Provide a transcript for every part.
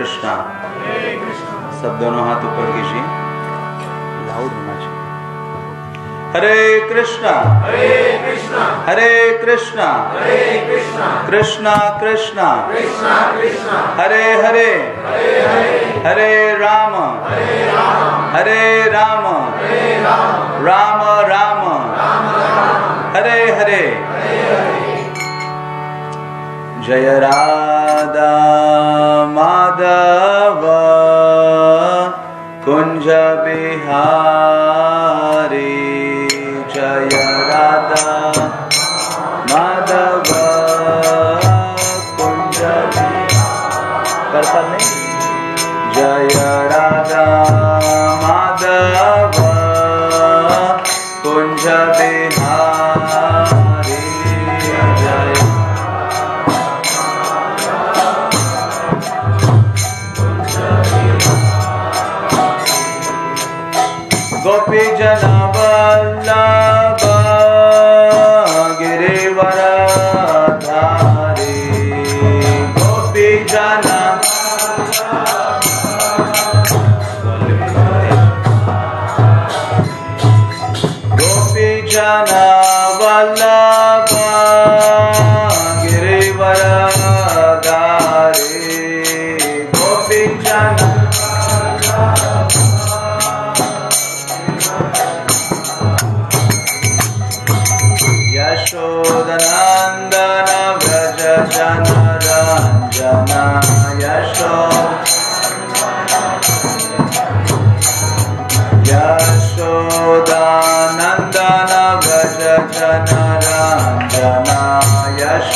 कृष्णा। सब दोनों हाथ ऊपर कीजिए। लाउड होना चाहिए। हरे कृष्णा। हरे कृष्णा। हरे कृष्णा। हरे कृष्णा। कृष्णा कृष्णा। कृष्णा कृष्णा। हरे हरे। हरे हरे। राम। हरे राम। हरे राम। राम। राम हरे हरे। जय राम। माधव कुञ्ज बिहारी। जय राधा माधव कुंज बिहारी। जय राधा।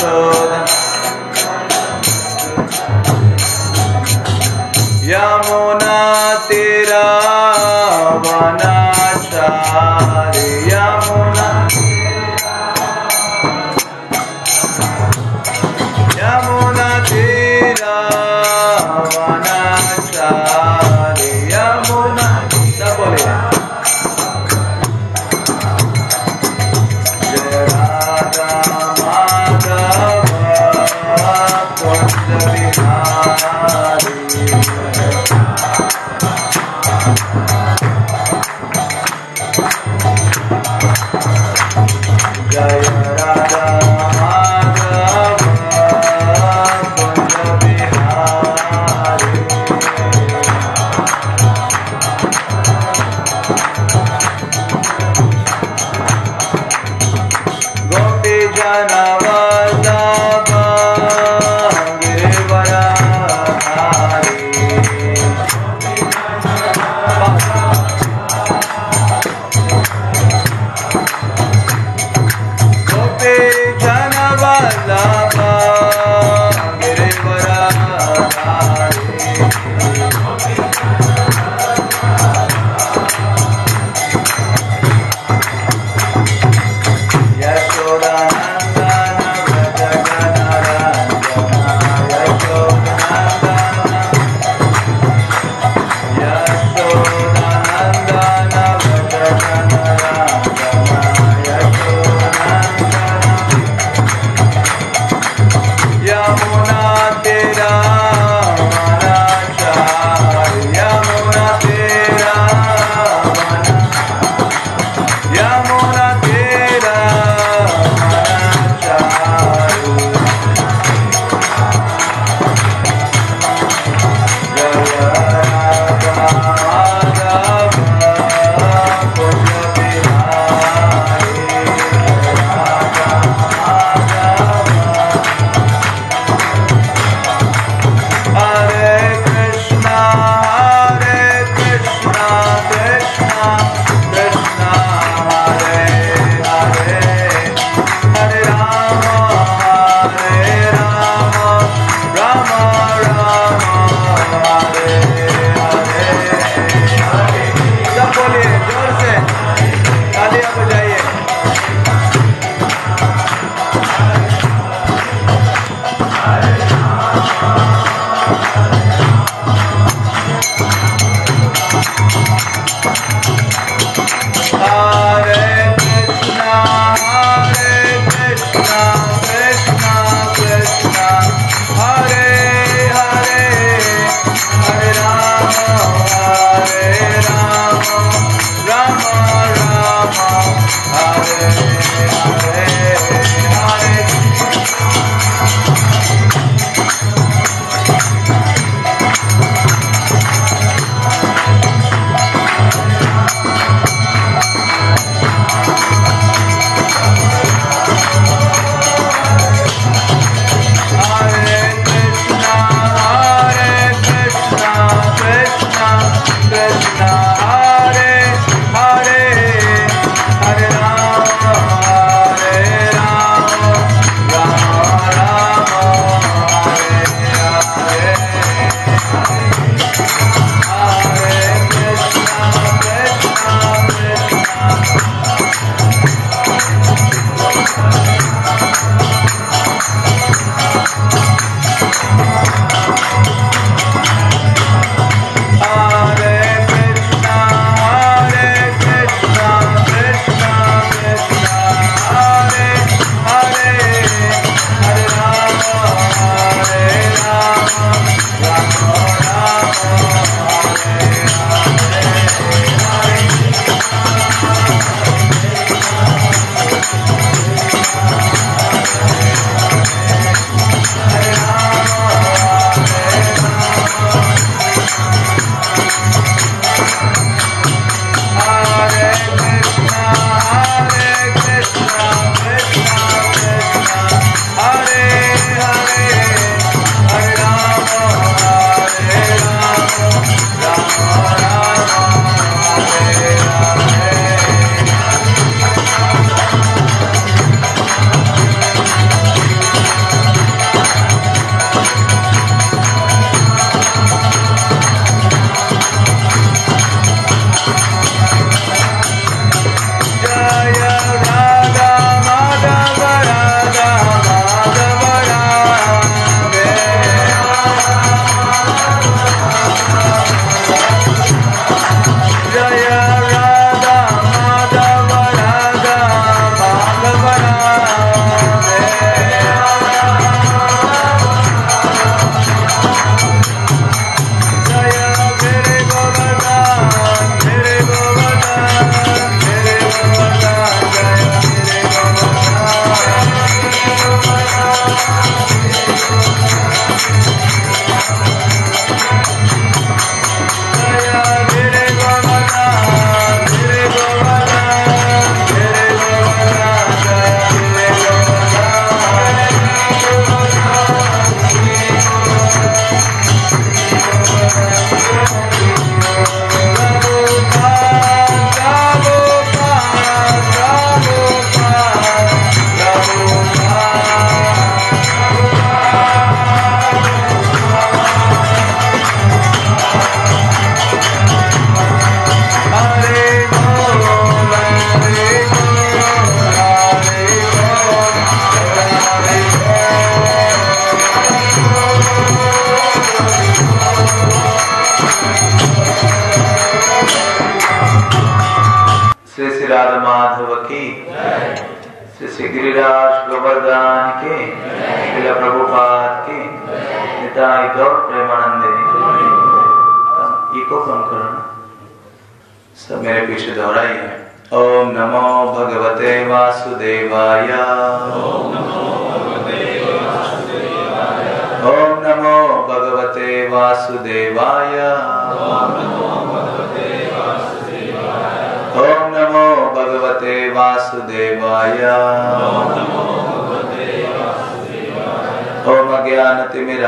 show.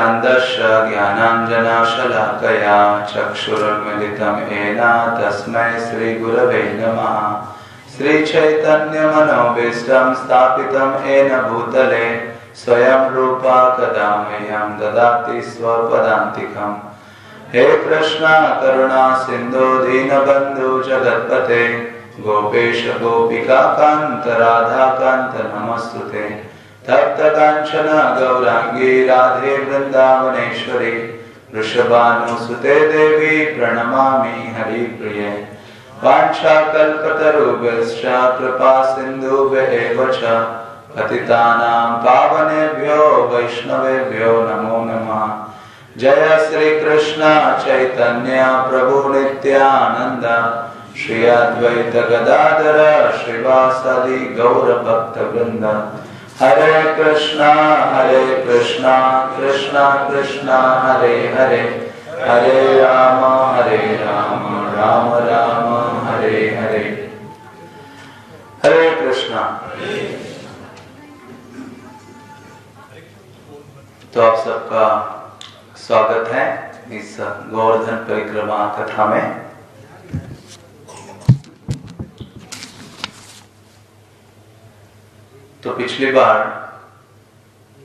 अज्ञानतिमिरान्धस्य ज्ञानाञ्जनाशलाकया चक्षुरुन्मिलितं येन तस्मै श्रीगुरवे नमः। श्रीचैतन्यमनोभीष्टं स्थापितं येन भूतले, स्वयं रूपा कदा मह्यं ददाति स्वपदान्तिकम्। हे कृष्ण, करुणा, सिन्धु, दीनबन्धु, जगत्पते, गोपेश, गोपिका, कान्त, राधा, कान्त नमस्तुते तप्त काञ्चन गौराङ्गी राधे वृन्दावनेश्वरी वृषभानुसुते देवी प्रणमामि हरिप्रिये। वाञ्छाकल्पतरुभ्यश्च कृपा सिन्धुभ्येव च, पतितानां पावनेभ्यो वैष्णवेभ्यो नमो नमः। जय श्री कृष्ण चैतन्य प्रभु नित्यानंद श्री अद्वैत गदाधर श्रीवासदि गौर भक्त वृंद हरे कृष्णा हरे कृष्णा कृष्णा कृष्णा, हरे हरे। हरे राम हरे राम राम राम, हरे हरे। हरे कृष्णा। तो आप सबका स्वागत है इस गोवर्धन परिक्रमा कथा में। तो पिछली बार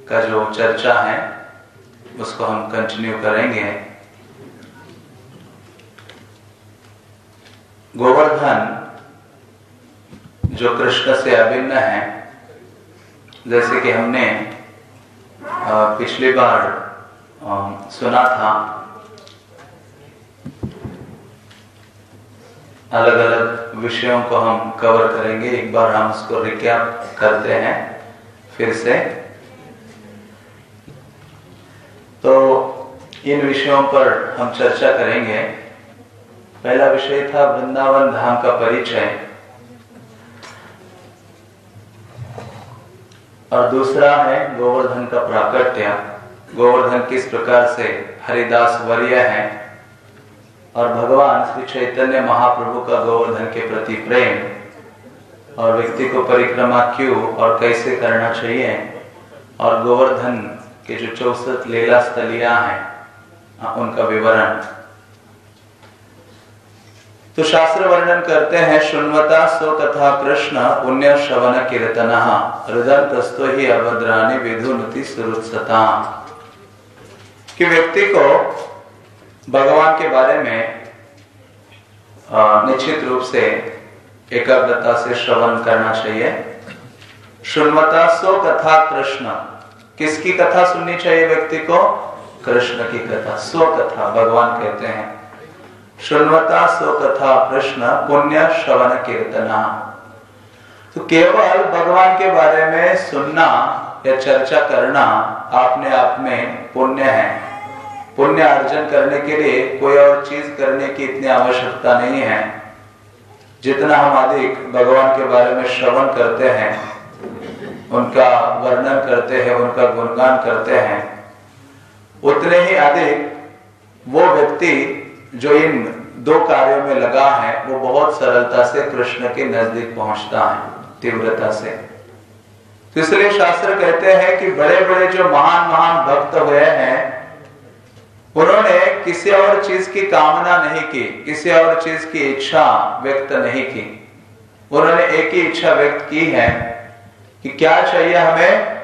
का जो चर्चा है, उसको हम कंटिन्यू करेंगे। गोवर्धन जो कृष्ण से अभिन्न है, जैसे कि हमने पिछली बार सुना था अलग अलग विषयों को हम कवर करेंगे। एक बार हम उसको रिकैप करते हैं, फिर से। तो इन विषयों पर हम चर्चा करेंगे। पहला विषय था वृंदावन धाम का परिचय। और दूसरा है गोवर्धन का प्राकट्य। गोवर्धन किस प्रकार से हरिदास वर्य है? और भगवान श्री चैतन्य महाप्रभु का गोवर्धन के प्रति प्रेम और व्यक्ति को परिक्रमा क्यों और कैसे करना चाहिए और गोवर्धन के जो चौसठ लीला स्थलिया हैं उनका विवरण। तो शास्त्र वर्णन करते हैं शुन्वता सो कथा कृष्ण पुण्य श्रवण कीर्तन हृदय तस्तो ही अभद्राणी विधुनति सुरुत्सता कि व्यक्ति को भगवान के बारे में निश्चित रूप से एकाग्रता से श्रवण करना चाहिए। शुन्वता सो कथा कृष्ण। किसकी कथा सुननी चाहिए व्यक्ति को? कृष्ण की कथा स्व कथा, भगवान कहते हैं। सुनवता सो कथा कृष्ण, पुण्य श्रवण कीर्तना। तो केवल भगवान के बारे में सुनना या चर्चा करना अपने आप में पुण्य है। पुण्य अर्जन करने के लिए कोई और चीज़ करने की इतनी आवश्यकता नहीं है। जितना हम अधिक भगवान के बारे में श्रवण करते हैं, उनका वर्णन करते हैं, उनका गुणगान करते हैं, उतने ही अधिक वो व्यक्ति जो इन दो कार्यों में लगा है, वो बहुत सरलता से कृष्ण के नज़दीक पहुँचता है, तीव्रता से। तो इसलिए शास्त्र कहते हैं कि बड़े बड़े जो महान महान भक्त हुए हैं उन्होंने किसी और चीज़ की कामना नहीं की, किसी और चीज़ की इच्छा व्यक्त नहीं की। उन्होंने एक ही इच्छा व्यक्त की है कि क्या चाहिए हमें?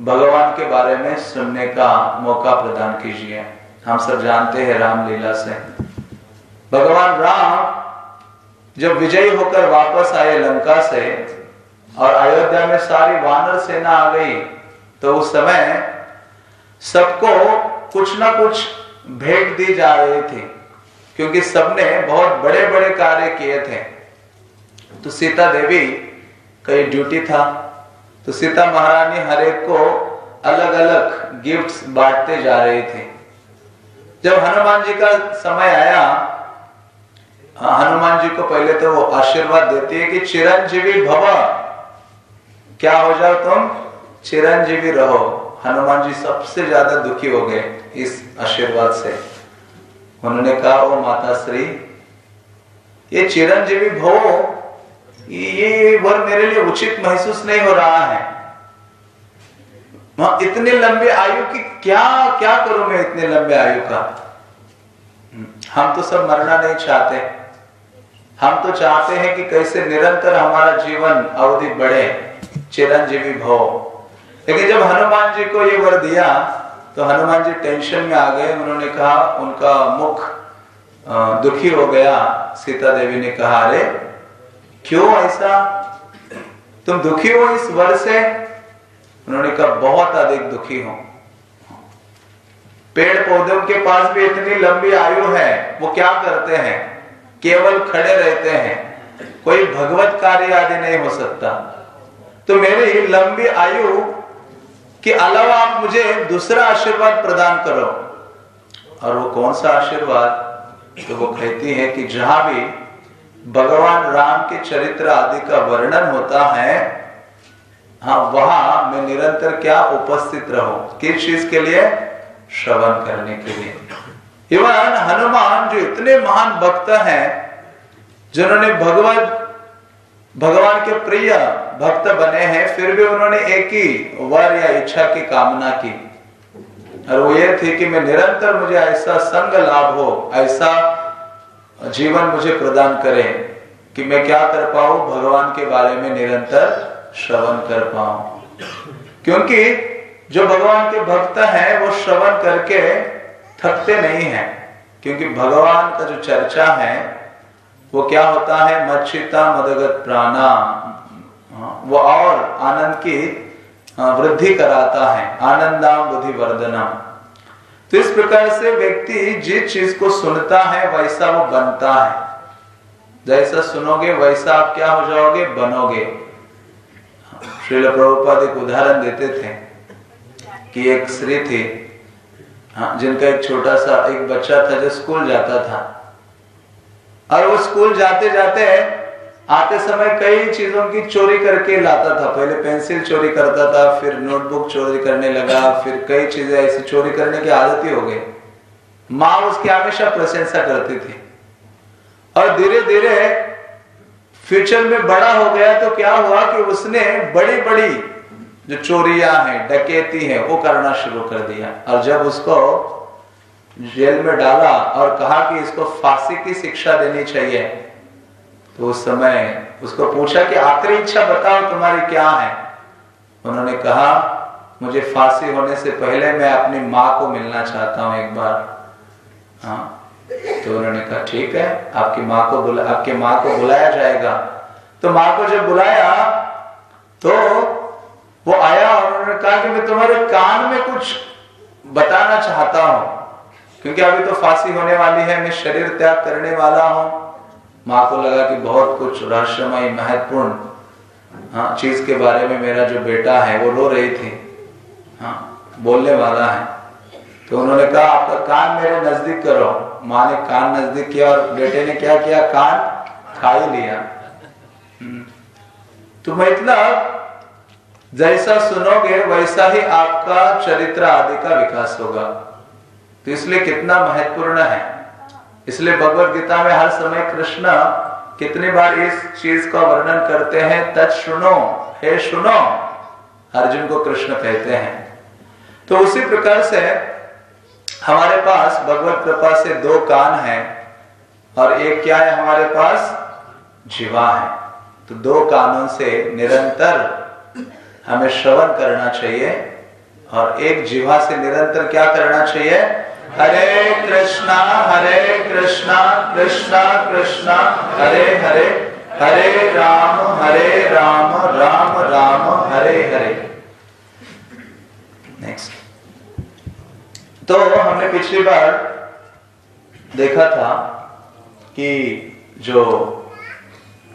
भगवान के बारे में सुनने का मौका प्रदान कीजिए। हम सब जानते हैं रामलीला से। भगवान राम जब विजयी होकर वापस आए लंका से और अयोध्या में सारी वानर सेना आ गई तो उस समय सबको कुछ ना कुछ भेंट दी जा रही थी, क्योंकि सबने बहुत बड़े बड़े कार्य किए थे। तो सीता देवी का ड्यूटी था। तो सीता महारानी हर एक को अलग अलग गिफ्ट्स बांटते जा रहे थे। जब हनुमान जी का समय आया, हनुमान जी को पहले तो वो आशीर्वाद देती है कि चिरंजीवी भव। क्या हो जाओ तुम? चिरंजीवी रहो। हनुमान जी सबसे ज़्यादा दुखी हो गए इस आशीर्वाद से। उन्होंने कहा, ओ माता श्री ये चिरंजीवी भव ये वर मेरे लिए उचित महसूस नहीं हो रहा है। इतने लंबे आयु की क्या क्या करूँ मैं इतने लंबे आयु का? हम तो सब मरना नहीं चाहते। हम तो चाहते हैं कि कैसे निरंतर हमारा जीवन अवधि बढ़े। चिरंजीवी भव लेकिन जब हनुमान जी को ये वर दिया तो हनुमान जी टेंशन में आ गए। उन्होंने कहा, उनका मुख दुखी हो गया। सीता देवी ने कहा, अरे, क्यों ऐसा? तुम दुखी हो इस वर से? उन्होंने कहा, बहुत अधिक दुखी हो। पेड़ पौधों के पास भी इतनी लंबी आयु है। वो क्या करते हैं? केवल खड़े रहते हैं। कोई भगवत कार्य आदि नहीं हो सकता। तो मेरी लंबी आयु के अलावा आप मुझे दूसरा आशीर्वाद प्रदान करो। और वो कौन सा आशीर्वाद? तो वो कहती है कि जहाँ भी भगवान राम के चरित्र आदि का वर्णन होता है हाँ वहाँ मैं निरंतर क्या उपस्थित रहूँ? किस चीज़ के लिए? श्रवण करने के लिए। इवन हनुमान जो इतने महान भक्त हैं, जिन्होंने भगवत भगवान के प्रिय भक्त बने हैं, फिर भी उन्होंने एक ही वर या इच्छा की कामना की। और वो ये थी कि मैं निरंतर मुझे ऐसा संग लाभ हो, ऐसा जीवन मुझे प्रदान करे कि मैं क्या कर पाऊँ, भगवान के बारे में निरंतर श्रवण कर पाऊँ। क्योंकि जो भगवान के भक्त हैं, वो श्रवण करके थकते नहीं हैं, क्योंकि भगवान का जो चर्चा है वो क्या होता है? मच्छिता मदगत प्राणा। वो और आनंद की वृद्धि कराता है। आनंदाम बुद्धि वर्धना तो इस प्रकार से व्यक्ति जिस चीज़ को सुनता है, वैसा वो बनता है। जैसा सुनोगे, वैसा आप क्या हो जाओगे? बनोगे। श्रील प्रभुपाद एक उदाहरण देते थे कि एक स्त्री थी हाँ जिनका एक छोटा सा एक बच्चा था जो स्कूल जाता था। और वो स्कूल जाते जाते आते समय कई चीज़ों की चोरी करके लाता था। पहले पेंसिल चोरी करता था, फिर नोटबुक चोरी करने लगा, फिर कई चीज़ें ऐसी चोरी करने की आदत ही हो गई। माँ उसकी हमेशा प्रशंसा करती थी। और धीरे धीरे फ्यूचर में बड़ा हो गया तो क्या हुआ कि उसने बड़ी बड़ी जो चोरिया है, डकैती है, वो करना शुरू कर दिया। और जब उसको जेल में डाला और कहा कि इसको फांसी की शिक्षा देनी चाहिए। तो उस समय उसको पूछा कि आखिरी इच्छा बताओ तुम्हारी क्या है? उन्होंने कहा, मुझे फांसी होने से पहले मैं अपनी माँ को मिलना चाहता हूँ एक बार। हाँ तो उन्होंने कहा, ठीक है, आपकी माँ को बुला, आपकी माँ को बुलाया जाएगा। तो माँ को जब बुलाया तो वो आया और उन्होंने कहा कि मैं तुम्हारे कान में कुछ बताना चाहता हूँ। क्योंकि अभी तो फांसी होने वाली है, मैं शरीर त्याग करने वाला हूँ। माँ को लगा कि बहुत कुछ रहस्यमय, महत्वपूर्ण हाँ चीज़ के बारे में मेरा जो बेटा है, वो रो रही थी हाँ बोलने वाला है। तो उन्होंने कहा, आपका कान मेरे नज़दीक करो। माँ ने कान नज़दीक किया और बेटे ने क्या किया? कान खा ही लिया। हम्म। तो मतलब जैसा सुनोगे, वैसा ही आपका चरित्र आदि का विकास होगा। तो इसलिए कितना महत्वपूर्ण है। इसलिए भगवत गीता में हर समय कृष्ण कितनी बार इस चीज़ का वर्णन करते हैं, तत् सुनो हे सुनो अर्जुन को कृष्ण कहते हैं। तो उसी प्रकार से हमारे पास भगवत कृपा से दो कान हैं और एक क्या है हमारे पास? जीवा है। तो दो कानों से निरंतर हमें श्रवण करना चाहिए और एक जीवा से निरंतर क्या करना चाहिए? हरे कृष्णा हरे कृष्णा कृष्णा कृष्णा, हरे हरे हरे राम हरे राम राम राम, हरे हरे। नेक्स्ट तो हमने पिछली बार देखा था कि जो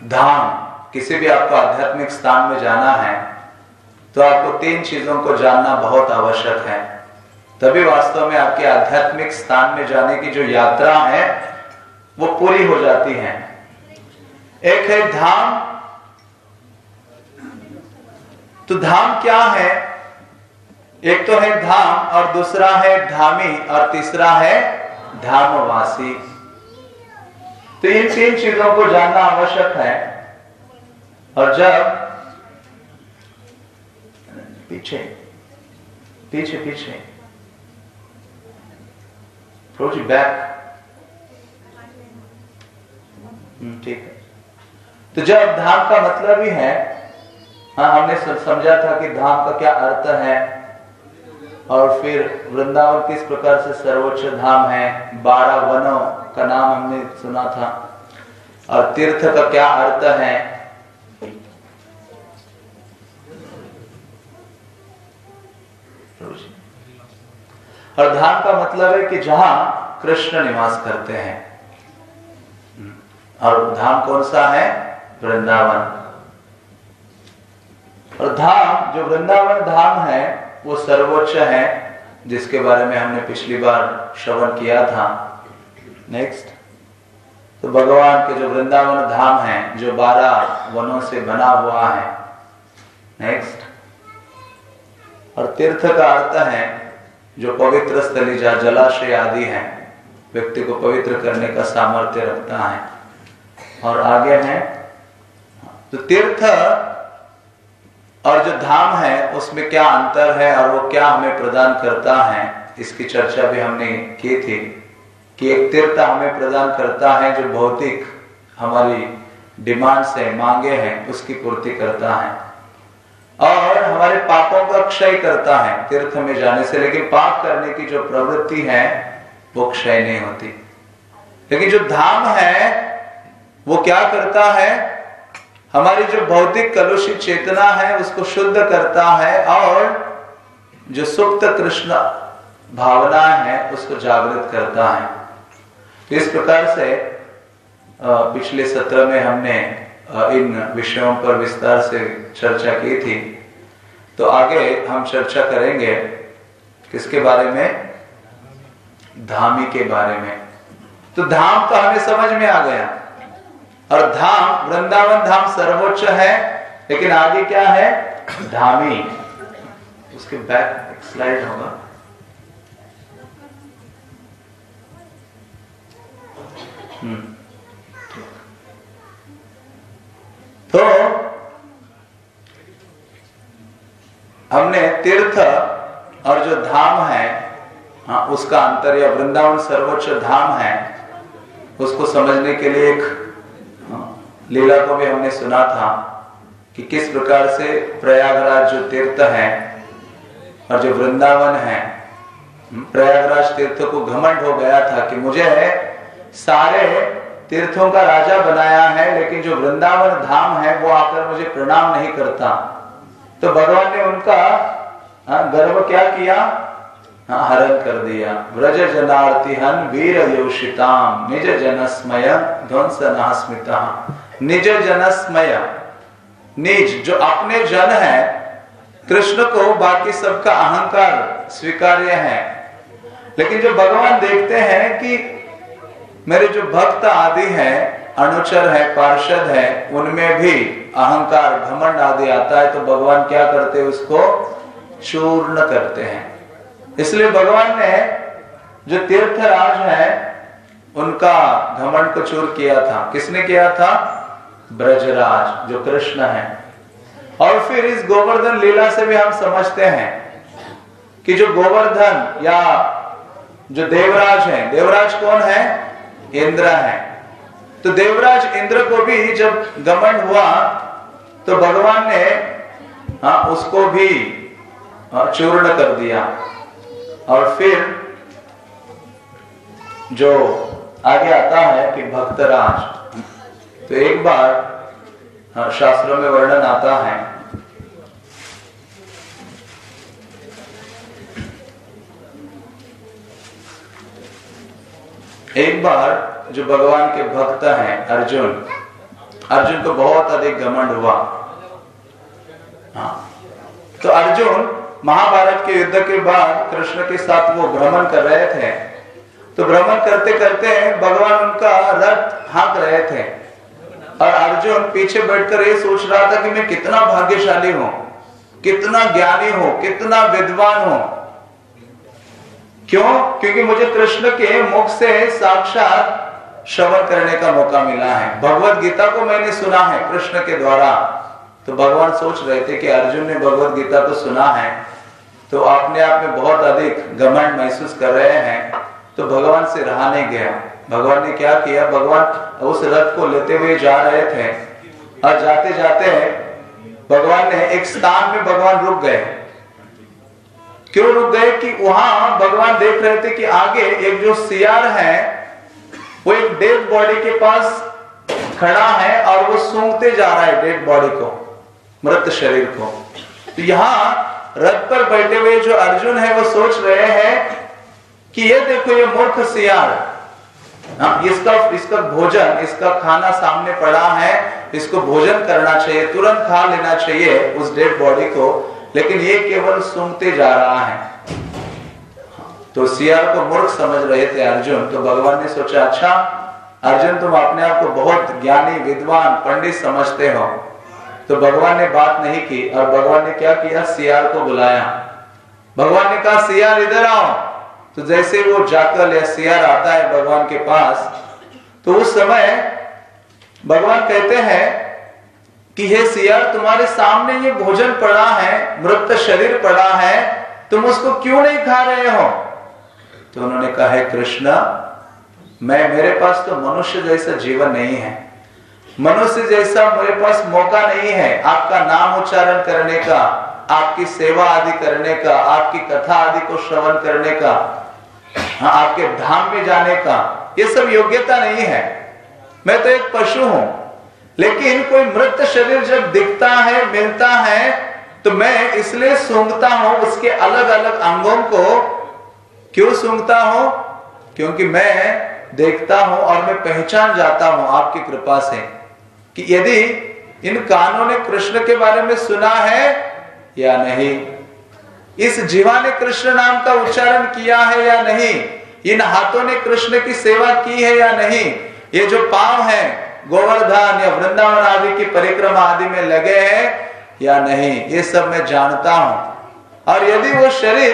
धाम, किसी भी आपको आध्यात्मिक स्थान में जाना है तो आपको तीन चीज़ों को जानना बहुत आवश्यक है। तभी वास्तव में आपके आध्यात्मिक स्थान में जाने की जो यात्रा है, वो पूरी हो जाती है। एक है धाम। तो धाम क्या है? एक तो है धाम और दूसरा है धामी और तीसरा है धामवासी। तो इन तीन चीज़ों को जानना आवश्यक है। और जब पीछे पीछे पीछे थोड़ी बैक हम्म, ठीक है। तो जब धाम का मतलब ही है हाँ हमने समझा था कि धाम का क्या अर्थ है और फिर वृंदावन किस प्रकार से सर्वोच्च धाम है बारह वनों का नाम हमने सुना था और तीर्थ का क्या अर्थ है और धाम का मतलब है कि जहाँ कृष्ण निवास करते हैं। और धाम कौन सा है? वृंदावन। और धाम, जो वृंदावन धाम है, वो सर्वोच्च है, जिसके बारे में हमने पिछली बार श्रवण किया था। नेक्स्ट तो भगवान के जो वृंदावन धाम है, जो बारह वनों से बना हुआ है। नेक्स्ट और तीर्थ का अर्थ है जो पवित्र स्थली जा जलाशय आदि है, व्यक्ति को पवित्र करने का सामर्थ्य रखता है। और आगे है तो तीर्थ और जो धाम है, उसमें क्या अंतर है और वो क्या हमें प्रदान करता है, इसकी चर्चा भी हमने की थी कि एक तीर्थ हमें प्रदान करता है जो भौतिक हमारी डिमांड से मांगे हैं, उसकी पूर्ति करता है। और हमारे पापों का क्षय करता है, तीर्थ में जाने से लेकिन पाप करने की जो प्रवृत्ति है, वो क्षय नहीं होती। लेकिन जो धाम है, वो क्या करता है? हमारी जो भौतिक कलुषित चेतना है, उसको शुद्ध करता है और जो सुप्त कृष्ण भावना है, उसको जागृत करता है। इस प्रकार से पिछले सत्र में हमने इन विषयों पर विस्तार से चर्चा की थी। तो आगे हम चर्चा करेंगे किसके बारे में? धामी के बारे में। तो धाम तो हमें समझ में आ गया। और धाम, वृंदावन धाम सर्वोच्च है, लेकिन आगे क्या है? धामी। उसके बैक स्लाइड होगा। हम्म। तो हमने तीर्थ और जो धाम है हाँ, उसका अंतर या वृंदावन सर्वोच्च धाम है उसको समझने के लिए एक लीला को भी हमने सुना था कि किस प्रकार से प्रयागराज जो तीर्थ है और जो वृंदावन है हम्म, प्रयागराज तीर्थ को घमंड हो गया था कि मुझे सारे तीर्थों का राजा बनाया है लेकिन जो वृंदावन धाम है वो आकर मुझे प्रणाम नहीं करता। तो भगवान ने उनका हाँ, गर्व क्या किया? हाँ, हरण कर दिया। व्रज जनार्थी हन वीर योषिताम निज जनस्मय ध्वंस नास्मिता निज जनस्मय निज जो अपने जन है कृष्ण को बाकी सबका अहंकार स्वीकार्य है। लेकिन जो भगवान देखते हैं कि मेरे जो भक्त आदि हैं, अनुचर है, पार्षद है, उनमें भी अहंकार, घमंड आदि आता है तो भगवान क्या करते हैं उसको? चूर्ण करते हैं। इसलिए भगवान ने जो तीर्थराज है, उनका घमंड को चूर किया था। किसने किया था? ब्रजराज, जो कृष्ण है। और फिर इस गोवर्धन लीला से भी हम समझते हैं कि जो गोवर्धन या जो देवराज है, देवराज कौन है? इंद्र है। तो देवराज इंद्र को भी जब गमन हुआ तो भगवान ने हाँ उसको भी हाँ, चूर्ण कर दिया। और फिर जो आगे आता है कि भक्तराज तो एक बार हाँ, शास्त्रों में वर्णन आता है एक बार जो भगवान के भक्त हैं, अर्जुन अर्जुन को बहुत अधिक घमंड हुआ। हाँ। तो अर्जुन महाभारत के युद्ध के बाद कृष्ण के साथ वो भ्रमण कर रहे थे। तो भ्रमण करते करते भगवान उनका रथ हाँक रहे थे। और अर्जुन पीछे बैठकर ये सोच रहा था कि मैं कितना भाग्यशाली हूँ, कितना ज्ञानी हूँ, कितना विद्वान हूँ। क्यों? क्योंकि मुझे कृष्ण के मुख से साक्षात श्रवण करने का मौका मिला है। भगवत गीता को मैंने सुना है कृष्ण के द्वारा। तो भगवान सोच रहे थे कि अर्जुन ने भगवत गीता को सुना है। तो अपने आप में बहुत अधिक घमंड महसूस कर रहे हैं। तो भगवान से रहा नहीं गया। भगवान ने क्या किया? भगवान उस रथ को लेते हुए जा रहे थे। और जाते जाते भगवान ने एक स्थान में भगवान रुक गए। क्यों रुक गए कि वहाँ भगवान देख रहे थे कि आगे एक जो सियार है वो एक डेड बॉडी के पास खड़ा है और वो सूंघते जा रहा है डेड बॉडी को मृत शरीर को। तो यहाँ रथ पर बैठे हुए जो अर्जुन है वो सोच रहे हैं कि ये देखो ये मूर्ख सियार हाँ, इसका इसका भोजन इसका खाना सामने पड़ा है इसको भोजन करना चाहिए तुरंत खा लेना चाहिए उस डेड बॉडी को। लेकिन ये केवल सुनते जा रहा है। तो सियार को मूर्ख समझ रहे थे अर्जुन। तो भगवान ने सोचा अच्छा अर्जुन, तुम अपने आप को बहुत ज्ञानी, विद्वान, पंडित समझते हो। तो भगवान ने बात नहीं की और भगवान ने क्या किया? सियार को बुलाया। भगवान ने कहा, सियार, इधर आओ। तो जैसे वो जाकर या सियार आता है भगवान के पास तो उस समय भगवान कहते हैं कि हे सियार तुम्हारे सामने ये भोजन पड़ा है मृत शरीर पड़ा है तुम उसको क्यों नहीं खा रहे हो? तो उन्होंने कहा है कृष्ण मैं मेरे पास तो मनुष्य जैसा जीवन नहीं है। मनुष्य जैसा मेरे पास मौका नहीं है आपका नाम उच्चारण करने का आपकी सेवा आदि करने का आपकी कथा आदि को श्रवण करने का हाँ, आपके धाम में जाने का ये सब योग्यता नहीं है। मैं तो एक पशु हूँ लेकिन कोई मृत शरीर जब दिखता है, मिलता है तो मैं इसलिए सूंघता हूँ उसके अलग अलग अंगों को। क्यों सूंघता हूँ? क्योंकि मैं देखता हूँ और मैं पहचान जाता हूँ आपकी कृपा से कि यदि इन कानों ने कृष्ण के बारे में सुना है या नहीं। इस जीवा ने कृष्ण नाम का उच्चारण किया है या नहीं? इन हाथों ने कृष्ण की सेवा की है या नहीं? ये जो पाँव है गोवर्धन या वृंदावन आदि की परिक्रमा आदि में लगे हैं या नहीं, ये सब मैं जानता हूँ। और यदि वो शरीर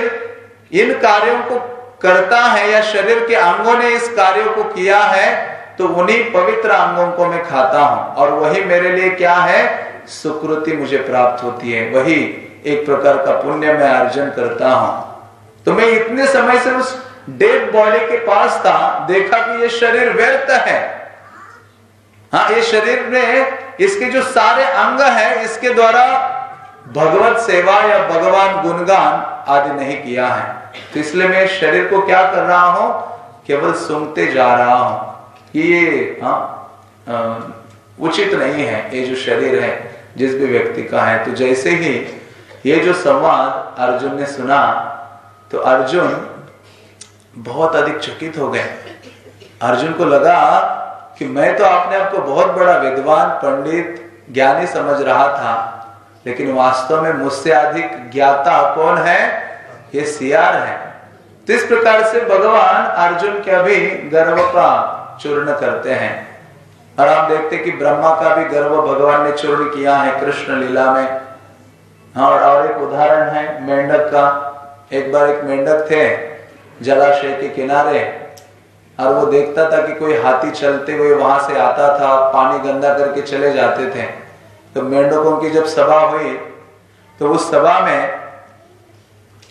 इन कार्यों को करता है या शरीर के अंगों ने इस कार्यों को किया है तो उन्हीं पवित्र अंगों को मैं खाता हूँ। और वही मेरे लिए क्या है? सुकृति मुझे प्राप्त होती है। वही एक प्रकार का पुण्य मैं अर्जन करता हूँ। तो मैं इतने समय से उस डेड बॉडी के पास था, देखा कि ये शरीर व्यर्थ है। हाँ ये शरीर ने इसके जो सारे अंग है, इसके द्वारा भगवत सेवा या भगवान गुणगान आदि नहीं किया है। तो इसलिए मैं शरीर को क्या कर रहा हूँ, केवल सुनते जा रहा हूँ। ये हाँ उचित नहीं है, ये जो शरीर है, जिस भी व्यक्ति का है। तो जैसे ही ये जो संवाद अर्जुन ने सुना तो अर्जुन बहुत अधिक चकित हो गए। अर्जुन को लगा कि मैं तो अपने आप को बहुत बड़ा विद्वान पंडित ज्ञानी समझ रहा था लेकिन वास्तव में मुझसे अधिक ज्ञाता कौन है? ये सियार है। तो इस प्रकार से भगवान अर्जुन के भी गर्व का चूर्ण करते हैं। और आप देखते कि ब्रह्मा का भी गर्व भगवान ने चूर्ण किया है कृष्ण लीला में। हाँ और, और एक उदाहरण है मेंढक का। एक बार एक मेंढक थे जलाशय के किनारे। और वो देखता था कि कोई हाथी चलते हुए वहाँ से आता था, पानी गंदा करके चले जाते थे। तो मेंढकों की जब सभा हुई तो उस सभा में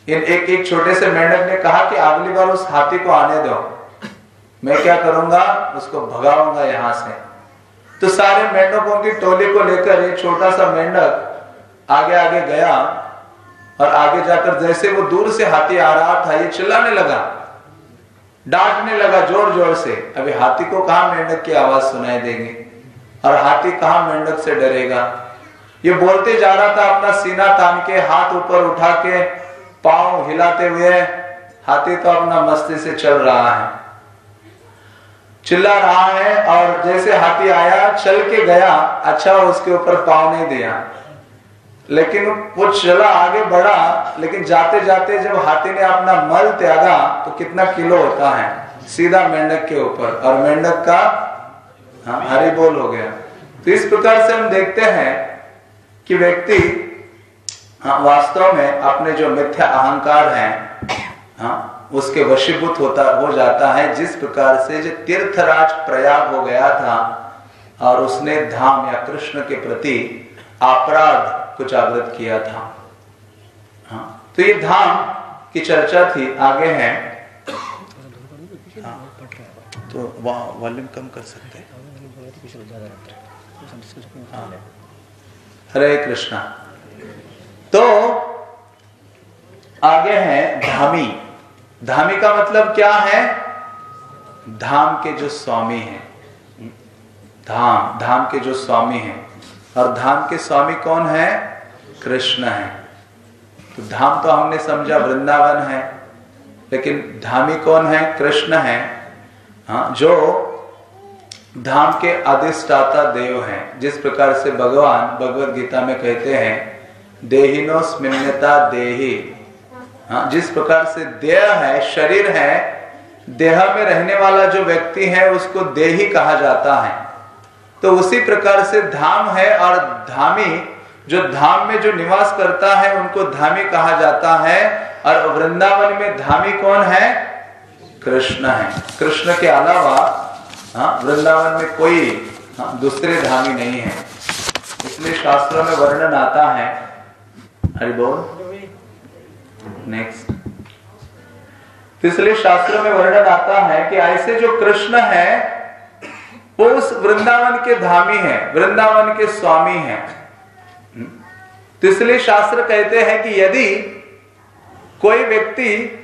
इन एक एक छोटे से मेंढक ने कहा कि अगली बार उस हाथी को आने दो। मैं क्या करूँगा? उसको भगाऊँगा यहाँ से। तो सारे मेंढकों की टोली को लेकर एक छोटा सा मेंढक आगे आगे गया और आगे जाकर जैसे वो दूर से हाथी आ रहा था, ये चिल्लाने लगा। डांटने लगा ज़ोर ज़ोर से। अभी हाथी को कहा मेंढक की आवाज़ सुनाई देगी? और हाथी कहा मेंढक से डरेगा? ये बोलते जा रहा था अपना सीना तान के, हाथ ऊपर उठा के, पाँव हिलाते हुए। हाथी तो अपना मस्ती से चल रहा है। चिल्ला रहा है और जैसे हाथी आया, चल के गया अच्छा उसके ऊपर पाव नहीं दिया। लेकिन वो चला आगे बढ़ा लेकिन जाते जाते जब हाथी ने अपना मल त्यागा तो कितना किलो होता है? सीधा मेंढक के ऊपर। और मेंढक का हाँ, हरी बोल हो गया। तो इस प्रकार से हम देखते हैं कि व्यक्ति हाँ, वास्तव में अपने जो मिथ्या अहंकार है हाँ, उसके वशीभूत होता हो जाता है। जिस प्रकार से जो तीर्थराज प्रयाग हो गया था और उसने धाम या कृष्ण के प्रति अपराध को जागृत किया था। हाँ, तो ये धाम की चर्चा थी। आगे है। हाँ, तो वॉल्यूम कम कर सकते हाँ, हरे कृष्णा। तो आगे है धामी। धामी का मतलब क्या है? धाम के जो स्वामी हैं। धाम धाम के जो स्वामी हैं। और धाम के स्वामी कौन है? कृष्ण है। तो धाम तो हमने समझा वृंदावन है, लेकिन धामी कौन है? कृष्ण है। हाँ जो धाम के अधिष्ठाता देव हैं, जिस प्रकार से भगवान भगवत गीता में कहते हैं, देहिनो स्मिन्यता देही। हाँ जिस प्रकार से देह है, शरीर है, देह में रहने वाला जो व्यक्ति है, उसको देही कहा जाता है। तो उसी प्रकार से धाम है और धामी जो धाम में जो निवास करता है उनको धामी कहा जाता है। और वृंदावन में धामी कौन है? कृष्ण है। कृष्ण के अलावा हाँ वृंदावन में कोई हाँ, दूसरे धामी नहीं है। इसलिए शास्त्रों में वर्णन आता है। हरि बोल। नेक्स्ट इसलिए शास्त्रों में वर्णन आता है कि ऐसे जो कृष्ण है वो उस वृंदावन के धामी है वृंदावन के स्वामी है। तो इसलिए शास्त्र कहते हैं कि यदि कोई व्यक्ति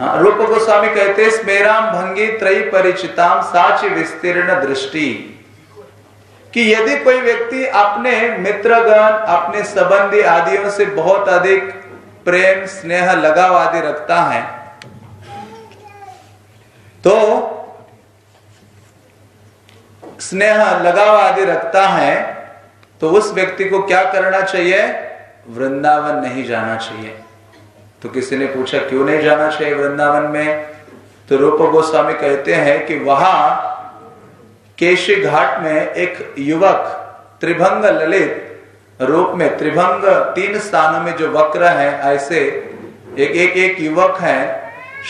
हाँ, रूप गोस्वामी कहते स्मेराम भंगी त्रय परिचिताम साच विस्तीर्ण दृष्टि। कि यदि कोई व्यक्ति अपने मित्रगण अपने संबंधी आदियों से बहुत अधिक प्रेम स्नेह लगाव आदि रखता है तो स्नेह लगाव आदि रखता है तो उस व्यक्ति को क्या करना चाहिए? वृंदावन नहीं जाना चाहिए। तो किसी ने पूछा, क्यों नहीं जाना चाहिए वृंदावन में? तो रूप गोस्वामी कहते हैं कि वहाँ केशी घाट में एक युवक, त्रिभंग ललित रूप में, त्रिभंग तीन स्थानों में जो वक्र है, ऐसे एक एक एक युवक है,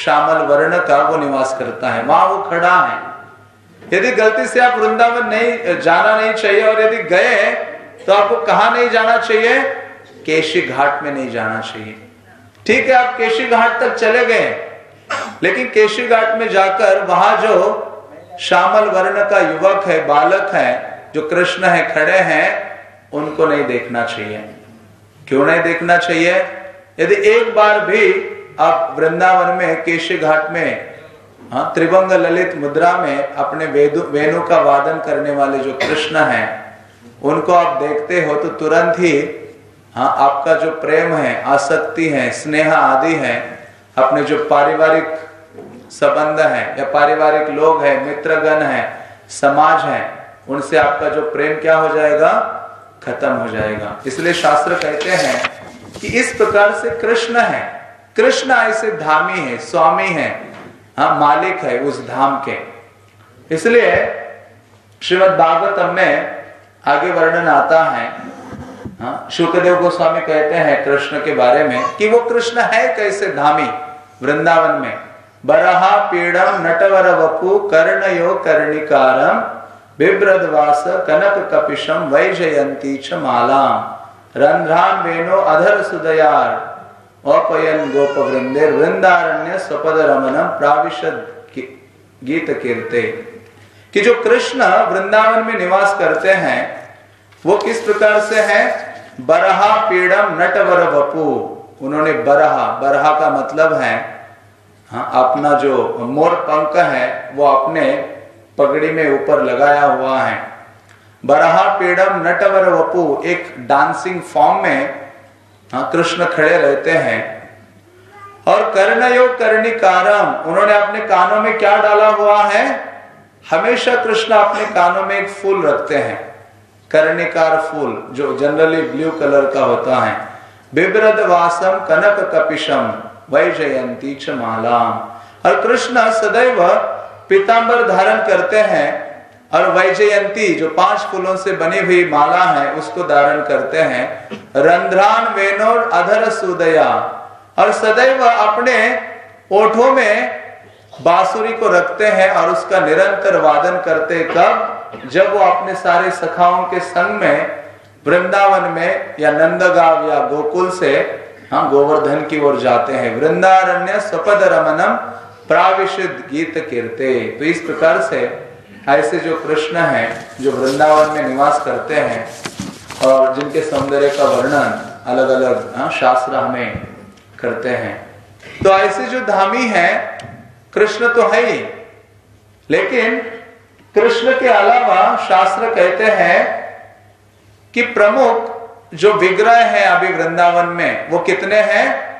श्यामल वर्ण का वो निवास करता है। वहाँ वो खड़ा है। यदि गलती से आप वृंदावन नहीं, जाना नहीं चाहिए और यदि गए तो आपको कहा नहीं जाना चाहिए? केशी घाट में नहीं जाना चाहिए। ठीक है, आप केशी घाट तक चले गए। लेकिन केशी घाट में जाकर वहाँ जो श्यामल वर्ण का युवक है, बालक है, जो कृष्ण है, खड़े हैं, उनको नहीं देखना चाहिए। क्यों नहीं देखना चाहिए? यदि एक बार भी आप वृंदावन में, केशी घाट में हाँ त्रिभंग ललित मुद्रा में अपने वेणु का वादन करने वाले जो कृष्ण हैं, उनको आप देखते हो तो तुरंत ही हाँ आपका जो प्रेम है, आसक्ति है, स्नेह आदि है, अपने जो पारिवारिक संबंध है, या पारिवारिक लोग है, मित्रगण है, समाज है, उनसे आपका जो प्रेम क्या हो जाएगा? खत्म हो जाएगा। इसलिए शास्त्र कहते हैं कि इस प्रकार से कृष्ण है। कृष्ण ऐसे धामी है, स्वामी है। हाँ मालिक है उस धाम के। इसलिए श्रीमद भागवतम में आगे वर्णन आता है हाँ शुक्रदेव गोस्वामी कहते हैं कृष्ण के बारे में कि वो कृष्ण है कैसे धामी वृंदावन में? बरहा पीड़म नटवर वपु कर्णयो कर्णिकारम बिभ्रदवास कनक कपिशम वैजयंती च मालाम रंध्रान वेणो अधर सुदयार। अपयन गोप वृंदे वृंदारण्य स्वपद रमनम प्राविशद गीत कीर्ते कि जो कृष्ण वृंदावन में निवास करते हैं, वो किस प्रकार से है? बरहा पीड़म नटवर बपू उन्होंने बरहा बरहा का मतलब है हाँ अपना जो मोर पंख है, वो अपने पगड़ी में ऊपर लगाया हुआ है। बरहा पीड़म नटवर वपू एक डांसिंग फॉर्म में हाँ कृष्ण खड़े रहते हैं। और कर्णयोग कर्णिकारम, उन्होंने अपने कानों में क्या डाला हुआ है? हमेशा कृष्ण अपने कानों में एक फूल रखते हैं। कर्णिकार फूल, जो जनरली ब्लू कलर का होता है। बिब्रद वासम कनक कपिशम वैजयंती च मालाम और कृष्ण सदैव पीताम्बर धारण करते हैं। और वैजयंती जो पाँच फूलों से बनी हुई माला है, उसको धारण करते हैं। रंध्रान वेनोर अधर सुदया। और सदैव अपने ओठों में बांसुरी को रखते हैं और उसका निरंतर वादन करते कब? जब वो अपने सारे सखाओं के संग में, वृंदावन में, या नंदगांव या गोकुल से हाँ गोवर्धन की ओर जाते हैं। वृंदारण्य स्वपद रमनम प्राविशित गीत कीर्ते। तो इस प्रकार से ऐसे जो कृष्ण हैं जो वृंदावन में निवास करते हैं और जिनके सौंदर्य का वर्णन अलग अलग हाँ, शास्त्र हमें करते हैं। तो ऐसे जो धामी हैं कृष्ण तो है ही। लेकिन कृष्ण के अलावा शास्त्र कहते हैं कि प्रमुख जो विग्रह है अभी वृंदावन में वो कितने हैं?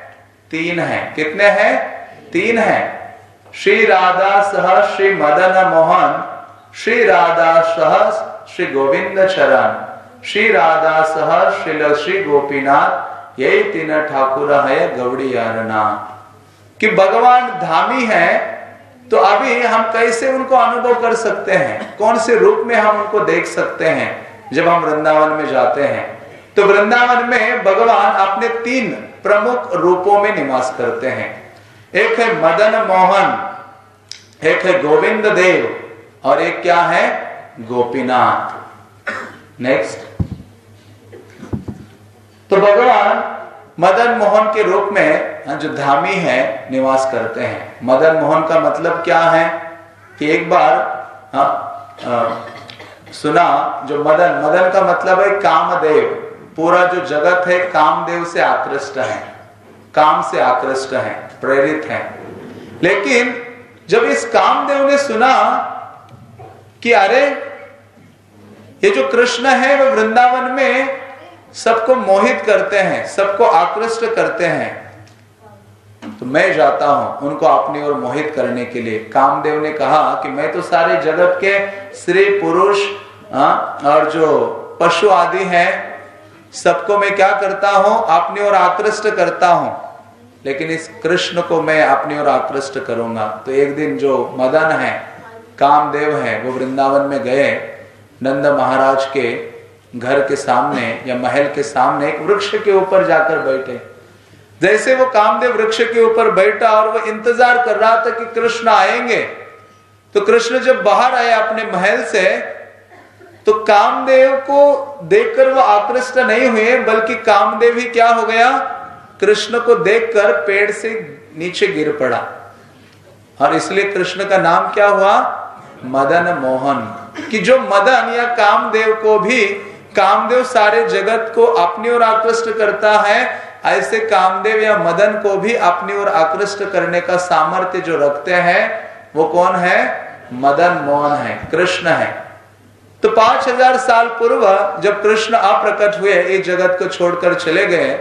तीन हैं। कितने हैं? तीन हैं। श्री राधा सह श्री मदन मोहन श्री राधा सह श्री गोविंद चरण। श्री राधा सह श्री श्री गोपीनाथ, यही तीन ठाकुर है गौड़ी यारना कि भगवान धामी है तो अभी हम कैसे उनको अनुभव कर सकते हैं? कौन से रूप में हम उनको देख सकते हैं जब हम वृंदावन में जाते हैं? तो वृंदावन में भगवान अपने तीन प्रमुख रूपों में निवास करते हैं। एक है मदन मोहन, एक है गोविंद देव और एक क्या है? गोपीनाथ। नेक्स्ट तो भगवान मदन मोहन के रूप में हाँ, जो धामी है निवास करते हैं। मदन मोहन का मतलब क्या है? कि एक बार आ, हाँ, आ, सुना जो मदन मदन का मतलब है कामदेव। पूरा जो जगत है कामदेव से आकृष्ट है। काम से आकृष्ट है प्रेरित है। लेकिन जब इस कामदेव ने सुना कि अरे ये जो कृष्ण है वो वृंदावन में सबको मोहित करते हैं सबको आकृष्ट करते हैं। तो मैं जाता हूँ उनको अपनी ओर मोहित करने के लिए। कामदेव ने कहा कि मैं तो सारे जगत के स्त्री पुरुष हाँ, और जो पशु आदि हैं सबको मैं क्या करता हूँ? अपनी ओर आकृष्ट करता हूँ। लेकिन इस कृष्ण को मैं अपनी ओर आकृष्ट करूँगा। तो एक दिन जो मदन है कामदेव है, वो वृंदावन में गए, नंद महाराज के घर के सामने या महल के सामने एक वृक्ष के ऊपर जाकर बैठे। जैसे वो कामदेव वृक्ष के ऊपर बैठा और वो इंतज़ार कर रहा था कि कृष्ण आएँगे तो कृष्ण जब बाहर आए अपने महल से तो कामदेव को देखकर वो आकृष्ट नहीं हुए, बल्कि कामदेव ही क्या हो गया, कृष्ण को देखकर पेड़ से नीचे गिर पड़ा। और इसलिए कृष्ण का नाम क्या हुआ? मदन मोहन, कि जो मदन या कामदेव को भी, कामदेव सारे जगत को अपनी ओर आकृष्ट करता है, ऐसे कामदेव या मदन को भी अपनी ओर आकृष्ट करने का सामर्थ्य जो रखते हैं, वो कौन है? मदन मोहन है, कृष्ण है। तो पाँच हज़ार साल पूर्व, जब कृष्ण अप्रकट हुए इस जगत को छोड़कर चले गए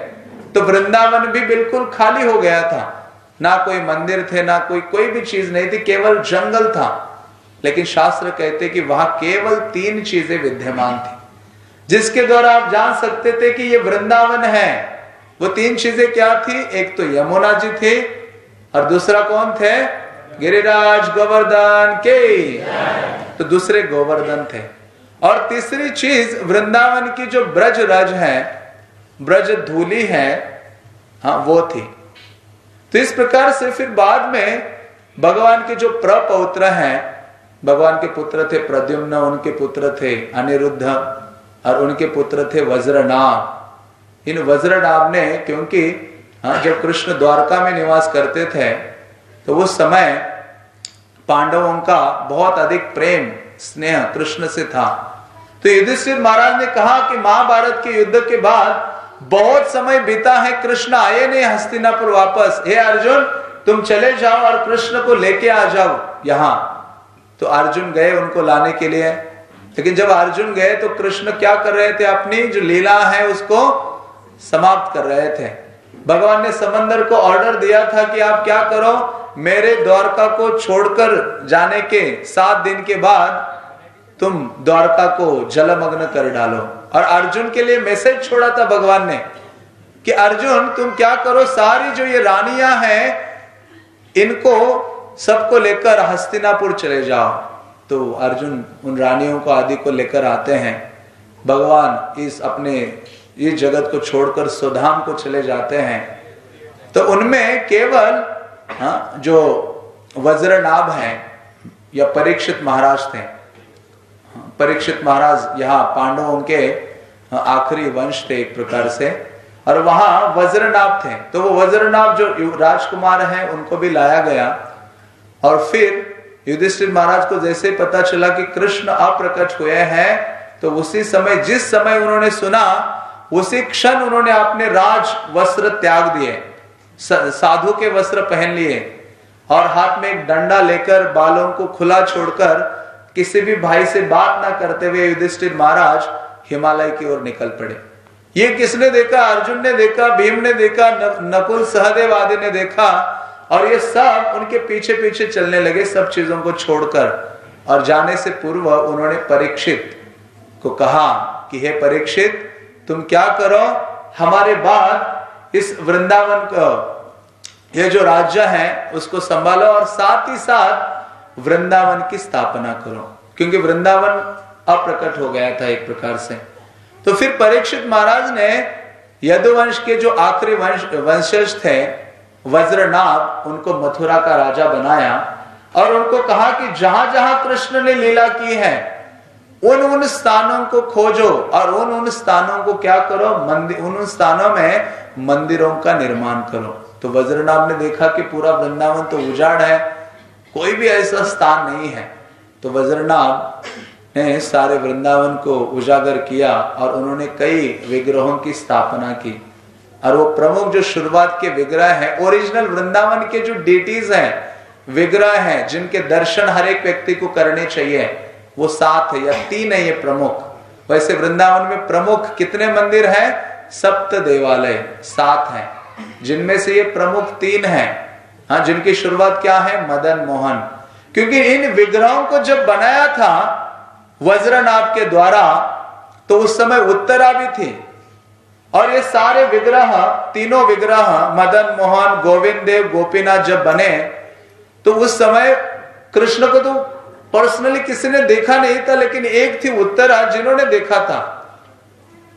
तो वृंदावन भी बिल्कुल खाली हो गया था। ना कोई मंदिर थे, ना कोई कोई भी चीज़ नहीं थी, केवल जंगल था। लेकिन शास्त्र कहते कि वहाँ केवल तीन चीज़ें विद्यमान थी, जिसके द्वारा आप जान सकते थे कि ये वृंदावन है। वो तीन चीज़ें क्या थी? एक तो यमुना जी थे, और दूसरा कौन थे? गिरिराज गोवर्धन के। तो दूसरे गोवर्धन थे। और तीसरी चीज़, वृंदावन की जो ब्रज रज है, ब्रज धूली है हाँ वो थी। तो इस प्रकार से फिर बाद में भगवान के जो प्रपौत्र हैं भगवान के पुत्र थे प्रद्युम्न, उनके पुत्र थे अनिरुद्ध और उनके पुत्र थे वज्रनाभ। इन वज्रनाभ ने, क्योंकि हाँ जब कृष्ण द्वारका में निवास करते थे तो उस समय पांडवों का बहुत अधिक प्रेम, स्नेह कृष्ण से था। तो युधिष्ठिर महाराज ने कहा कि महाभारत के युद्ध के बाद बहुत समय बीता है, कृष्ण आए नहीं हस्तिनापुर वापस। हे अर्जुन, तुम चले जाओ और कृष्ण को लेके आ जाओ यहाँ। तो अर्जुन गए उनको लाने के लिए। लेकिन जब अर्जुन गए तो कृष्ण क्या कर रहे थे? अपनी जो लीला है उसको समाप्त कर रहे थे। भगवान ने समंदर को ऑर्डर दिया था कि आप क्या करो? मेरे द्वारका को छोड़कर जाने के सात दिन के बाद तुम द्वारका को जलमग्न कर डालो। और अर्जुन के लिए मैसेज छोड़ा था भगवान ने कि अर्जुन तुम क्या करो? सारी जो ये रानियाँ हैं, इनको सबको लेकर हस्तिनापुर चले जाओ। तो अर्जुन उन रानियों को आदि को लेकर आते हैं। भगवान इस अपने ये जगत को छोड़कर सुधाम को चले जाते हैं। तो उनमें केवल हाँ, जो वज्रनाभ हैं या परीक्षित महाराज थे। हाँ, परीक्षित महाराज यहाँ पांडवों के हाँ, आखिरी वंश थे एक प्रकार से। और वहाँ वज्रनाभ थे। तो वो वज्रनाभ जो राजकुमार हैं उनको भी लाया गया। और फिर युधिष्ठिर महाराज को जैसे पता चला कि कृष्ण अप्रकट हुए हैं तो उसी समय, जिस समय उन्होंने सुना, उसी क्षण उन्होंने अपने राज वस्त्र त्याग दिए साधु के वस्त्र पहन लिए और हाथ में एक डंडा लेकर बालों को खुला छोड़कर किसी भी भाई से बात ना करते हुए युधिष्ठिर महाराज हिमालय की ओर निकल पड़े। ये किसने देखा? अर्जुन ने देखा, भीम ने देखा नकुल सहदेव आदि ने देखा और ये सब उनके पीछे पीछे चलने लगे सब चीज़ों को छोड़कर। और जाने से पूर्व उन्होंने परीक्षित को कहा कि, हे परीक्षित, तुम क्या करो? हमारे बाद इस वृंदावन को, ये जो राज्य है, उसको संभालो और साथ ही साथ वृंदावन की स्थापना करो। क्योंकि वृंदावन अप्रकट हो गया था एक प्रकार से। तो फिर परीक्षित महाराज ने यदुवंश के जो आखिरी वंश, वंशज थे वज्रनाभ उनको मथुरा का राजा बनाया और उनको कहा कि जहाँ जहाँ कृष्ण ने लीला की है, उन उन स्थानों को खोजो और उन उन स्थानों को क्या करो? मंदिर उन उन स्थानों में मंदिरों का निर्माण करो। तो वज्रनाभ ने देखा कि पूरा वृंदावन तो उजाड़ है, कोई भी ऐसा स्थान नहीं है। तो वज्रनाभ ने सारे वृंदावन को उजागर किया और उन्होंने कई विग्रहों की स्थापना की। और वो प्रमुख जो शुरुआत के विग्रह हैं ओरिजिनल वृंदावन के जो डेटीज हैं, विग्रह हैं, जिनके दर्शन हर एक व्यक्ति को करने चाहिए, वो सात है या तीन है ये प्रमुख। वैसे वृंदावन में प्रमुख कितने मंदिर हैं? सप्त देवालय, सात हैं। जिनमें से ये प्रमुख तीन हैं। हाँ जिनकी शुरुआत क्या है? मदन मोहन। क्योंकि इन विग्रहों को जब बनाया था, वज्रनाभ के द्वारा तो उस समय उत्तरा भी थी। और ये सारे विग्रह तीनों विग्रह मदन मोहन गोविंद देव गोपीनाथ जब बने तो उस समय कृष्ण को तो पर्सनली किसी ने देखा नहीं था लेकिन एक थी उत्तरा जिन्होंने देखा था।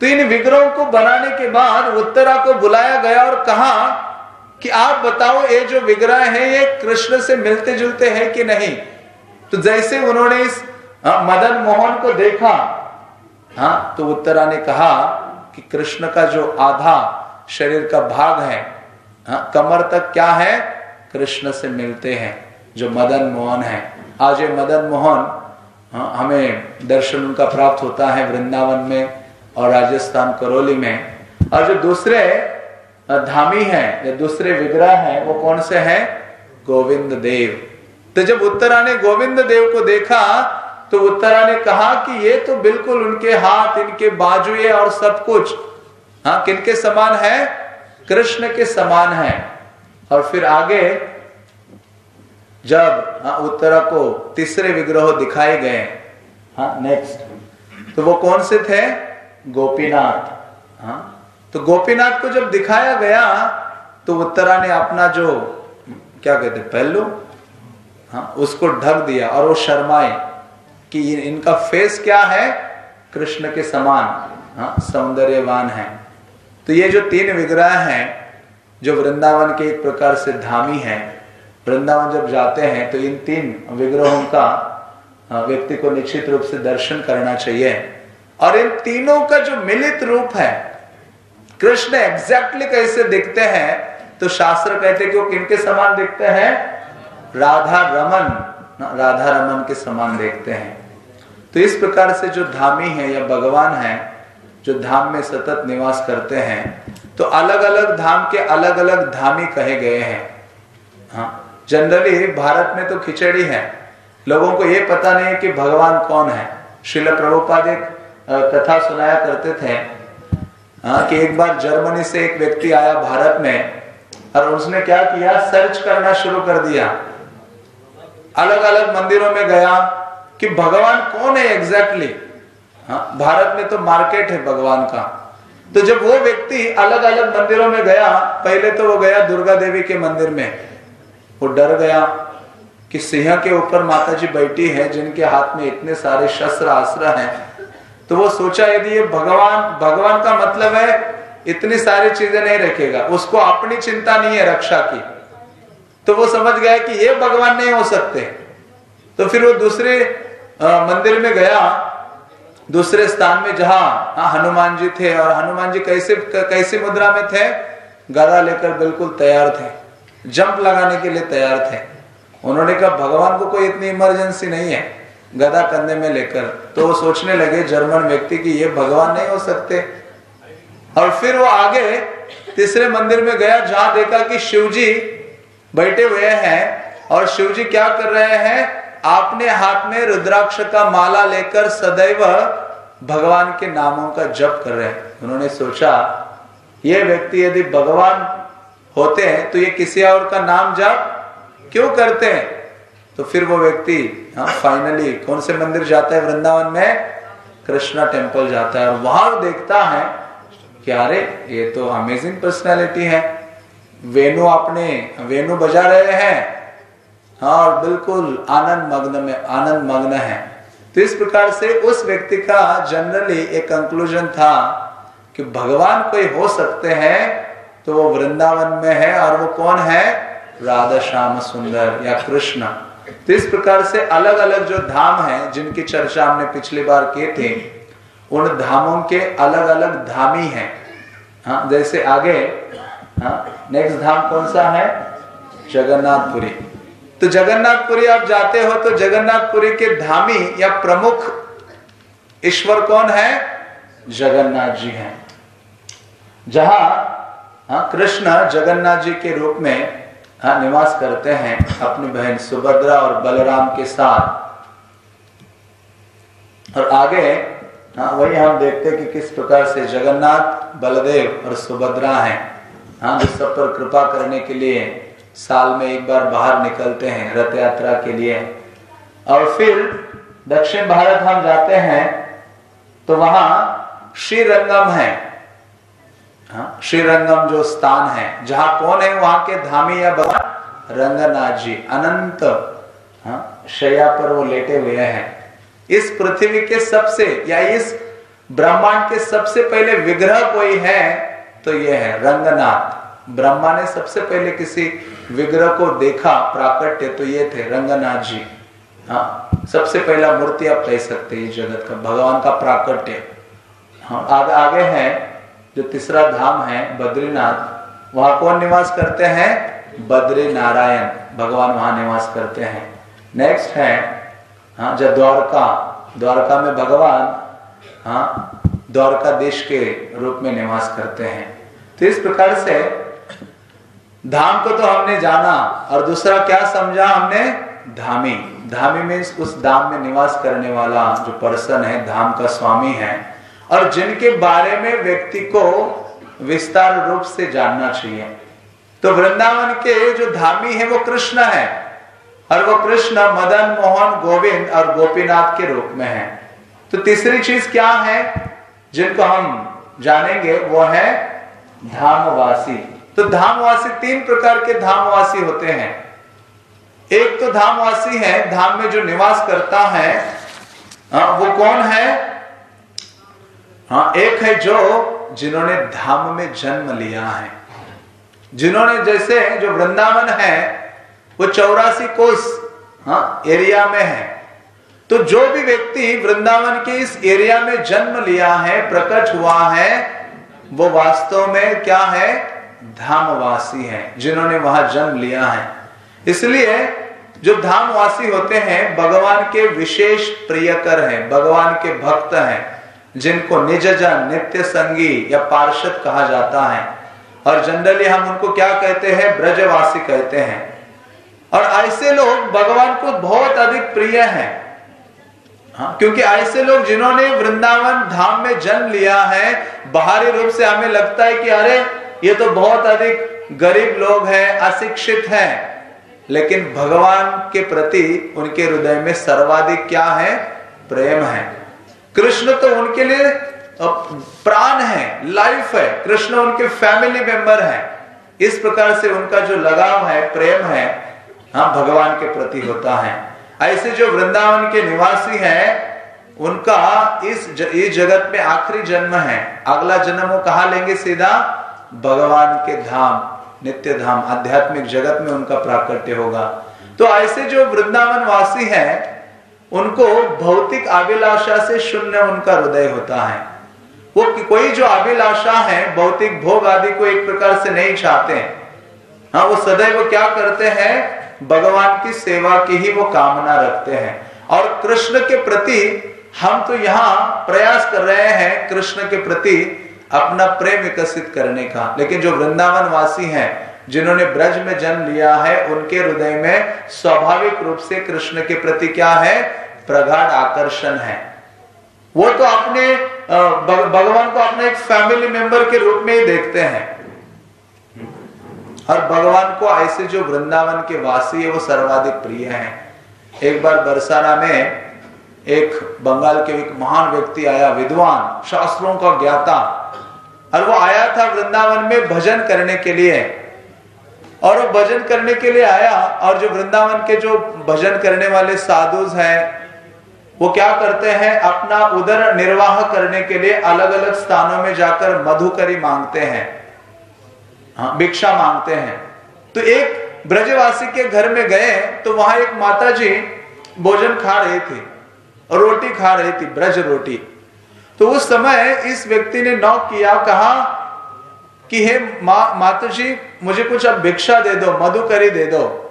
तो इन विग्रहों को बनाने के बाद उत्तरा को बुलाया गया और कहा कि आप बताओ ये जो विग्रह है ये कृष्ण से मिलते जुलते हैं कि नहीं? तो जैसे उन्होंने इस हाँ, मदन मोहन को देखा हाँ तो उत्तरा ने कहा कि कृष्ण का जो आधा शरीर का भाग है हाँ, कमर तक क्या है? कृष्ण से मिलते हैं जो मदन मोहन है। आज ये मदन मोहन हाँ, हमें दर्शन उनका प्राप्त होता है वृंदावन में और राजस्थान करौली में। और जो दूसरे धामी हैं या दूसरे विग्रह हैं वो कौन से हैं? गोविंद देव। तो जब उत्तरा ने गोविंद देव को देखा तो उत्तरा ने कहा कि ये तो बिल्कुल उनके हाथ इनके बाजुए और सब कुछ। हाँ किनके समान है? कृष्ण के समान है। और फिर आगे जब हाँ, उत्तरा को तीसरे विग्रह दिखाए गए हाँ नेक्स्ट तो वो कौन से थे? गोपीनाथ। हाँ तो गोपीनाथ को जब दिखाया गया तो उत्तरा ने अपना जो क्या कहते पहलू हाँ उसको ढक दिया और वो शर्माए। कि इनका फेस क्या है? कृष्ण के समान। हाँ सौंदर्यवान है। तो ये जो तीन विग्रह हैं जो वृंदावन के एक प्रकार से धामी हैं वृंदावन जब जाते हैं तो इन तीन विग्रहों का हाँ, व्यक्ति को निश्चित रूप से दर्शन करना चाहिए। और इन तीनों का जो मिलित रूप है कृष्ण एग्जैक्टली कैसे दिखते हैं तो शास्त्र कहते कि वो किनके समान दिखते हैं? राधा रमन। राधा रमन के समान देखते हैं। तो इस प्रकार से जो धामी है या भगवान है, जो धाम में सतत निवास करते हैं तो अलग अलग धाम के अलग अलग धामी कहे गए हैं। हाँ जनरली भारत में तो खिचड़ी है। लोगों को यह पता नहीं कि भगवान कौन है। शिल प्रभुपाद एक कथा सुनाया करते थे हाँ कि एक बार जर्मनी से एक व्यक्ति आया भारत में, और उसने क्या किया? सर्च करना शुरू कर दिया। अलग अलग मंदिरों में गया कि भगवान कौन है एग्जैक्टली हाँ भारत में तो मार्केट है भगवान का। तो जब वो व्यक्ति अलग अलग मंदिरों में गया, पहले तो वो गया दुर्गा देवी के मंदिर में। वो डर गया कि सिंह के ऊपर माता जी बैठी है, जिनके हाथ में इतने सारे शस्त्र आश्र हैं। तो वो सोचा, यदि ये भगवान भगवान का मतलब है, इतनी सारी चीज़ें नहीं रखेगा, उसको अपनी चिंता नहीं है रक्षा की। तो वो समझ गया कि ये भगवान नहीं हो सकते। तो फिर वो दूसरे मंदिर में गया दूसरे स्थान में जहाँ हाँ, हनुमान जी थे और हनुमान जी कैसे कैसी मुद्रा में थे? गदा लेकर बिल्कुल तैयार थे। जंप लगाने के लिए तैयार थे। उन्होंने कहा भगवान को कोई इतनी इमरजेंसी नहीं है गदा कंधे में लेकर। तो वो सोचने लगे जर्मन व्यक्ति कि ये भगवान नहीं हो सकते। और फिर वो आगे तीसरे मंदिर में गया जहाँ देखा कि शिव जी बैठे हुए हैं और शिव जी क्या कर रहे हैं? आपने हाथ में रुद्राक्ष का माला लेकर सदैव भगवान के नामों का जप कर रहे हैं। उन्होंने सोचा, ये व्यक्ति यदि भगवान होते हैं तो ये किसी और का नाम जप क्यों करते हैं? तो फिर वो व्यक्ति हाँ फाइनली कौन से मंदिर जाता है? वृंदावन में कृष्णा टेंपल जाता है। और वहाँ देखता है कि अरे, ये तो अमेजिंग पर्सनैलिटी है। वेणु अपने वेणु बजा रहे हाँ। और बिल्कुल आनंद मग्न में, आनंद मग्न है। तो इस प्रकार से उस व्यक्ति का जनरली एक कंक्लूजन था कि भगवान कोई हो सकते हैं तो वो वृंदावन में है और वो कौन है? राधा श्याम सुंदर या कृष्ण। तो इस प्रकार से अलग अलग जो धाम है, जिनकी चर्चा हमने पिछली बार किए थे, उन धामों के अलग अलग धामी हैं। हाँ जैसे आगे हाँ नेक्स्ट धाम कौन सा है? जगन्नाथपुरी। तो जगन्नाथपुरी आप जाते हो तो जगन्नाथपुरी के धामी या प्रमुख ईश्वर कौन है? जगन्नाथ जी हैं। जहाँ हाँ कृष्ण जगन्नाथ जी के रूप में हाँ निवास करते हैं अपनी बहन सुभद्रा और बलराम के साथ। और आगे हाँ वही हम देखते हैं कि किस प्रकार से जगन्नाथ, बलदेव और सुभद्रा हैं। हाँ जो सब पर कृपा करने के लिए साल में एक बार बाहर निकलते हैं रथ यात्रा के लिए। और फिर दक्षिण भारत हम जाते हैं तो वहाँ श्रीरंगम है। हाँ, श्रीरंगम जो स्थान है जहाँ कौन है वहाँ के धामी या भगवान रंगनाथ जी अनंत हाँ, शया पर वो लेटे हुए हैं। इस पृथ्वी के सबसे या इस ब्रह्मांड के सबसे पहले विग्रह कोई है तो ये है रंगनाथ। ब्रह्मा ने सबसे पहले किसी विग्रह को देखा, प्राकट्य तो ये थे, रंगनाथ जी। हाँ सबसे पहला मूर्ति आप कह सकते हैं जगत का, भगवान का प्राकट्य। हाँ आगे आगे है, जो तीसरा धाम है, बद्रीनाथ, वहाँ कौन निवास करते हैं? बद्री नारायण भगवान वहाँ निवास करते हैं। नेक्स्ट है हाँ जब द्वारका द्वारका में भगवान हाँ द्वारका देश के रूप में निवास करते हैं। तो इस प्रकार से धाम को तो हमने जाना और दूसरा क्या समझा हमने? धामी। धामी मीन्स उस धाम में निवास करने वाला जो पर्सन है, धाम का स्वामी है। और जिनके बारे में व्यक्ति को विस्तार रूप से जानना चाहिए। तो वृंदावन के जो धामी है, वो कृष्ण है। और वो कृष्ण मदन मोहन गोविंद और गोपीनाथ के रूप में है। तो तीसरी चीज़ क्या है? जिनको हम जानेंगे, वो है धामवासी। तो धामवासी तीन प्रकार के धामवासी होते हैं। एक तो धामवासी है धाम में जो निवास करता है आ, वो कौन है? हाँ एक है जो जिन्होंने धाम में जन्म लिया है। जिन्होंने जैसे जो वृंदावन है वो चौरासी कोस हाँ एरिया में है। तो जो भी व्यक्ति वृंदावन के इस एरिया में जन्म लिया है प्रकट हुआ है वो वास्तव में क्या है? धामवासी है जिन्होंने वहाँ जन्म लिया है। इसलिए जो धामवासी होते हैं भगवान के विशेष प्रियकर हैं भगवान के भक्त हैं जिनको निज जन नित्य संगी या पार्षद कहा जाता है। और जनरली हम उनको क्या कहते हैं? ब्रजवासी कहते हैं। और ऐसे लोग भगवान को बहुत अधिक प्रिय हैं। हाँ, क्योंकि ऐसे लोग जिन्होंने वृंदावन धाम में जन्म लिया है बाहरी रूप से हमें लगता है कि अरे ये तो बहुत अधिक गरीब लोग हैं अशिक्षित हैं लेकिन भगवान के प्रति उनके हृदय में सर्वाधिक क्या है? प्रेम है। कृष्ण तो उनके लिए प्राण है लाइफ है। कृष्ण उनके फैमिली मेंबर है। इस प्रकार से उनका जो लगाव है प्रेम है हाँ भगवान के प्रति होता है। ऐसे जो वृंदावन के निवासी हैं उनका इस ज, इस जगत में आखिरी जन्म है। अगला जन्म वो कहा लेंगे सीधा? भगवान के धाम, नित्य धाम, आध्यात्मिक जगत में उनका प्राकट्य होगा। तो ऐसे जो वृंदावन वासी हैं, उनको भौतिक अभिलाषा से शून्य उनका हृदय होता है। वो कोई जो अभिलाषा है, भौतिक भोग आदि को एक प्रकार से नहीं चाहते हैं। हाँ वो सदैव क्या करते हैं, भगवान की सेवा की ही वो कामना रखते हैं। और कृष्ण के प्रति हम तो यहाँ प्रयास कर रहे हैं, कृष्ण के प्रति अपना प्रेम विकसित करने का। लेकिन जो वृंदावन वासी हैं, जिन्होंने ब्रज में जन्म लिया है, उनके हृदय में स्वाभाविक रूप से कृष्ण के प्रति क्या है? प्रगाढ़ आकर्षण है। वो तो अपने भगवान को अपने एक फैमिली मेंबर के रूप में ही देखते हैं। और भगवान को ऐसे जो वृंदावन के वासी है, वो सर्वाधिक प्रिय हैं। एक बार बरसाना में एक बंगाल के एक महान व्यक्ति आया, विद्वान, शास्त्रों का ज्ञाता। और वो आया था वृंदावन में भजन करने के लिए। और वो भजन करने के लिए आया, और जो वृंदावन के जो भजन करने वाले साधु हैं, वो क्या करते हैं, अपना उदर निर्वाह करने के लिए अलग अलग स्थानों में जाकर मधुकरी मांगते हैं। हाँ भिक्षा मांगते हैं। तो एक ब्रजवासी के घर में गए तो वहाँ एक माता जी भोजन खा रही थी। और रोटी खा रही थी, ब्रज रोटी। तो उस समय इस व्यक्ति ने नौक किया, कहा कि, हे माता जी मुझे कुछ अब भिक्षा दे दो, मधुकरी दे दो।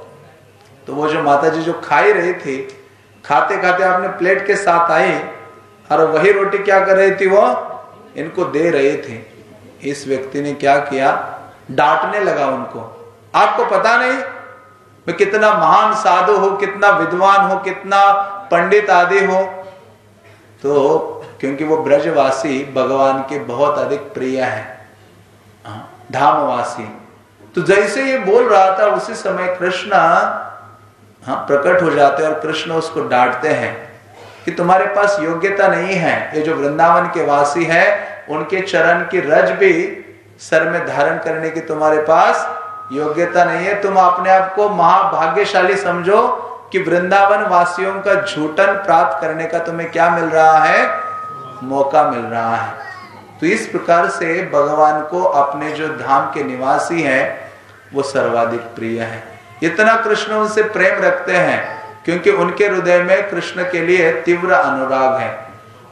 तो वो जो माता जी खाई रही थी, खाते खाते अपने प्लेट के साथ आई, और वही रोटी क्या कर रही थी वो? इनको दे रही थी। इस व्यक्ति ने क्या किया? डांटने लगा उनको। आपको पता नहीं मैं कितना महान साधु हो, कितना विद्वान हो, कितना पंडित आदि हो तो क्योंकि वो ब्रजवासी भगवान के बहुत अधिक प्रिय है हाँ, धामवासी। तो जैसे ये बोल रहा था उसी समय कृष्ण हाँ प्रकट हो जाते हैं और कृष्ण उसको डांटते हैं कि तुम्हारे पास योग्यता नहीं है। ये जो वृंदावन के वासी है उनके चरण की रज भी सर में धारण करने की तुम्हारे पास योग्यता नहीं है। तुम अपने आप को महाभाग्यशाली समझो कि वृंदावन वासियों का झूठन प्राप्त करने का तुम्हें क्या मिल रहा है? मौका मिल रहा है। तो इस प्रकार से भगवान को अपने जो धाम के निवासी हैं, वो सर्वाधिक प्रिय है। इतना कृष्ण उनसे प्रेम रखते हैं, क्योंकि उनके हृदय में कृष्ण के लिए तीव्र अनुराग है।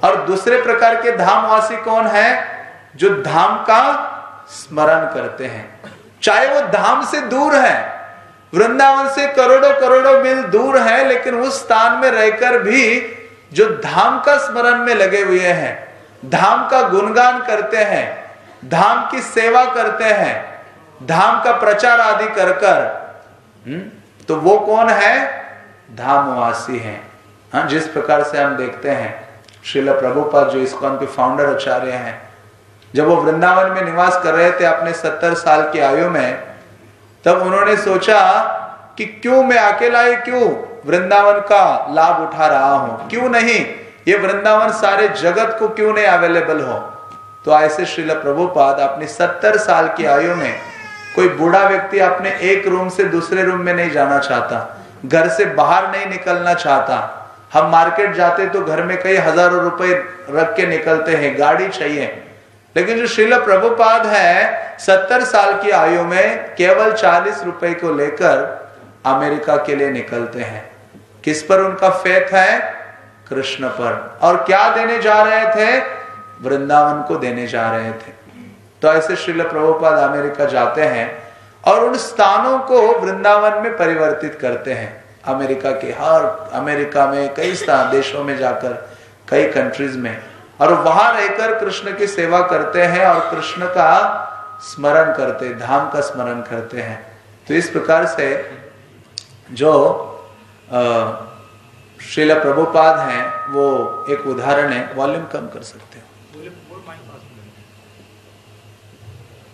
और दूसरे प्रकार के धामवासी कौन है? जो धाम का स्मरण करते हैं। चाहे वो धाम से दूर है वृंदावन से करोड़ों करोड़ों मील दूर है लेकिन उस स्थान में रहकर भी जो धाम का स्मरण में लगे हुए हैं धाम का गुणगान करते हैं धाम की सेवा करते हैं धाम का प्रचार आदि कर कर हम्म, तो वो कौन है? धामवासी है। हाँ जिस प्रकार से हम देखते हैं श्रील प्रभुपाद जो इसको के फाउंडर आचार्य हैं जब वो वृंदावन में निवास कर रहे थे अपने सत्तर साल की आयु में तब उन्होंने सोचा कि क्यों मैं अकेला ही क्यों वृंदावन का लाभ उठा रहा हूँ? क्यों नहीं? ये वृंदावन सारे जगत को क्यों नहीं अवेलेबल हो? तो ऐसे श्रील प्रभुपाद अपनी सत्तर साल की आयु में कोई बूढ़ा व्यक्ति अपने एक रूम से दूसरे रूम में नहीं जाना चाहता, घर से बाहर नहीं निकलना चाहता। हम मार्केट जाते तो घर में कई हज़ारों रुपए रख के निकलते हैं, गाड़ी चाहिए। लेकिन जो श्रील प्रभुपाद है, सत्तर साल की आयु में केवल चालीस रुपए को लेकर अमेरिका के लिए निकलते हैं। किस पर उनका फेथ है? कृष्ण पर। और क्या देने जा रहे थे? वृंदावन को देने जा रहे थे। तो ऐसे श्रील प्रभुपाद अमेरिका जाते हैं और उन स्थानों को वृंदावन में परिवर्तित करते हैं। अमेरिका के हर, अमेरिका में कई स्थान देशों में जाकर, कई कंट्रीज़ में। और वहाँ रहकर कृष्ण की सेवा करते हैं और कृष्ण का स्मरण करते धाम का स्मरण करते हैं। तो इस प्रकार से जो श्रीला प्रभुपाद हैं, वो एक उदाहरण है, वॉल्यूम कम कर सकते हो।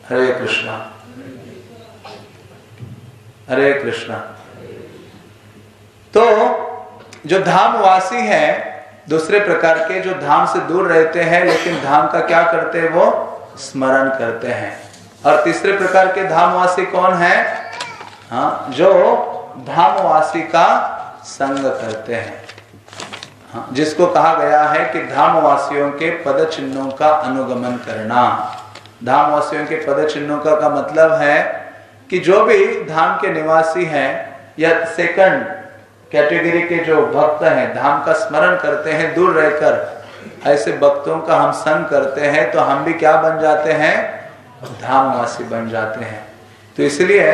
हरे कृष्णा। हरे कृष्णा। तो जो धामवासी है दूसरे प्रकार के जो धाम से दूर रहते हैं लेकिन धाम का क्या करते हैं वो? स्मरण करते हैं। और तीसरे प्रकार के धामवासी कौन है? हाँ जो धामवासी का संग करते हैं। हाँ, जिसको कहा गया है कि धामवासियों के पद चिन्हों का अनुगमन करना। धामवासियों के पद चिन्हों का, का मतलब है कि जो भी धाम के निवासी हैं या सेकंड कैटेगरी के जो भक्त हैं, धाम का स्मरण करते हैं, दूर रहकर। ऐसे भक्तों का हम संग करते हैं तो हम भी क्या बन जाते हैं? धामवासी बन जाते हैं। तो इसलिए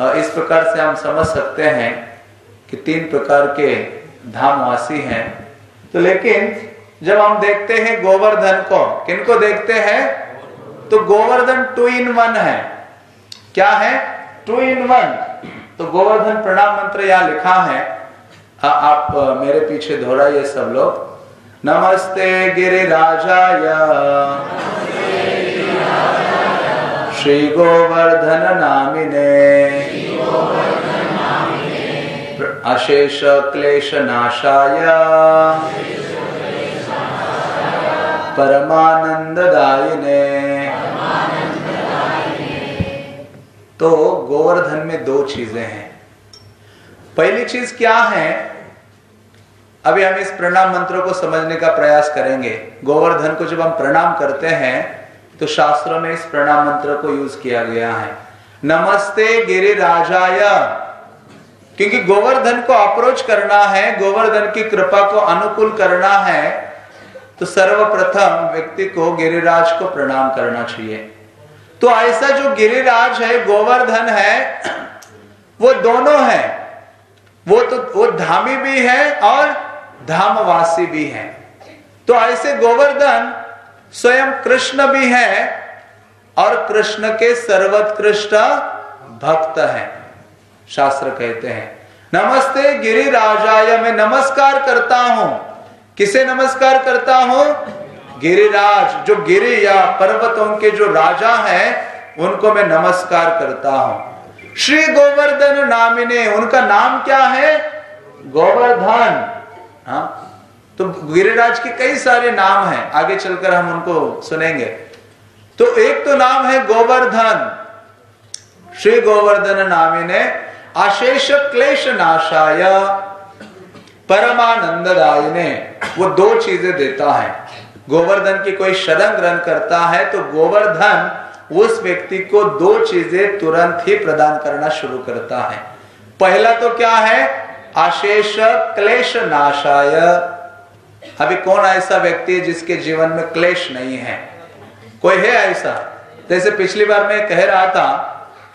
इस प्रकार से हम समझ सकते हैं कि तीन प्रकार के धामवासी हैं। तो लेकिन, जब हम देखते हैं गोवर्धन को, किनको देखते हैं? तो गोवर्धन टू इन वन है। क्या है? Two in one. तो गोवर्धन प्रणाम मंत्र यहाँ लिखा है आ, आप मेरे पीछे दोहराइए सब लोग। नमस्ते गिरिराजाय श्री गोवर्धन नामिने। अशेष क्लेश नाशाय। परमानंददायिने तो गोवर्धन में दो चीज़ें हैं। पहली चीज़ क्या है? अभी हम इस प्रणाम मंत्र को समझने का प्रयास करेंगे। गोवर्धन को जब हम प्रणाम करते हैं तो शास्त्रों में इस प्रणाम मंत्र को यूज़ किया गया है। नमस्ते गिरिराजाय। क्योंकि गोवर्धन को अप्रोच करना है, गोवर्धन की कृपा को अनुकूल करना है तो सर्वप्रथम व्यक्ति को गिरिराज को प्रणाम करना चाहिए। तो ऐसा जो गिरिराज है, गोवर्धन है, वो दोनों है। वो तो वो धामी भी है और धामवासी भी है। तो ऐसे गोवर्धन स्वयं कृष्ण भी है और कृष्ण के सर्वोत्कृष्ट भक्त हैं, शास्त्र कहते हैं। नमस्ते गिरिराजाय, मैं नमस्कार करता हूँ। किसे नमस्कार करता हूँ? गिरिराज, जो गिरि या पर्वतों के जो राजा हैं, उनको मैं नमस्कार करता हूँ। श्री गोवर्धन नामिने, उनका नाम क्या है? गोवर्धन। हाँ? तो गिरिराज के कई सारे नाम हैं। आगे चलकर हम उनको सुनेंगे। तो एक तो नाम है गोवर्धन। श्री गोवर्धन नामिने अशेष क्लेश नाशाय परमानंददाय ने वो दो चीज़ें देता है। गोवर्धन की कोई शरण ग्रहण करता है तो गोवर्धन उस व्यक्ति को दो चीज़ें तुरंत ही प्रदान करना शुरू करता है। पहला तो क्या है? अशेष क्लेश नाशाय अभी कौन ऐसा व्यक्ति है जिसके जीवन में क्लेश नहीं है? कोई है ऐसा? जैसे पिछली बार मैं कह रहा था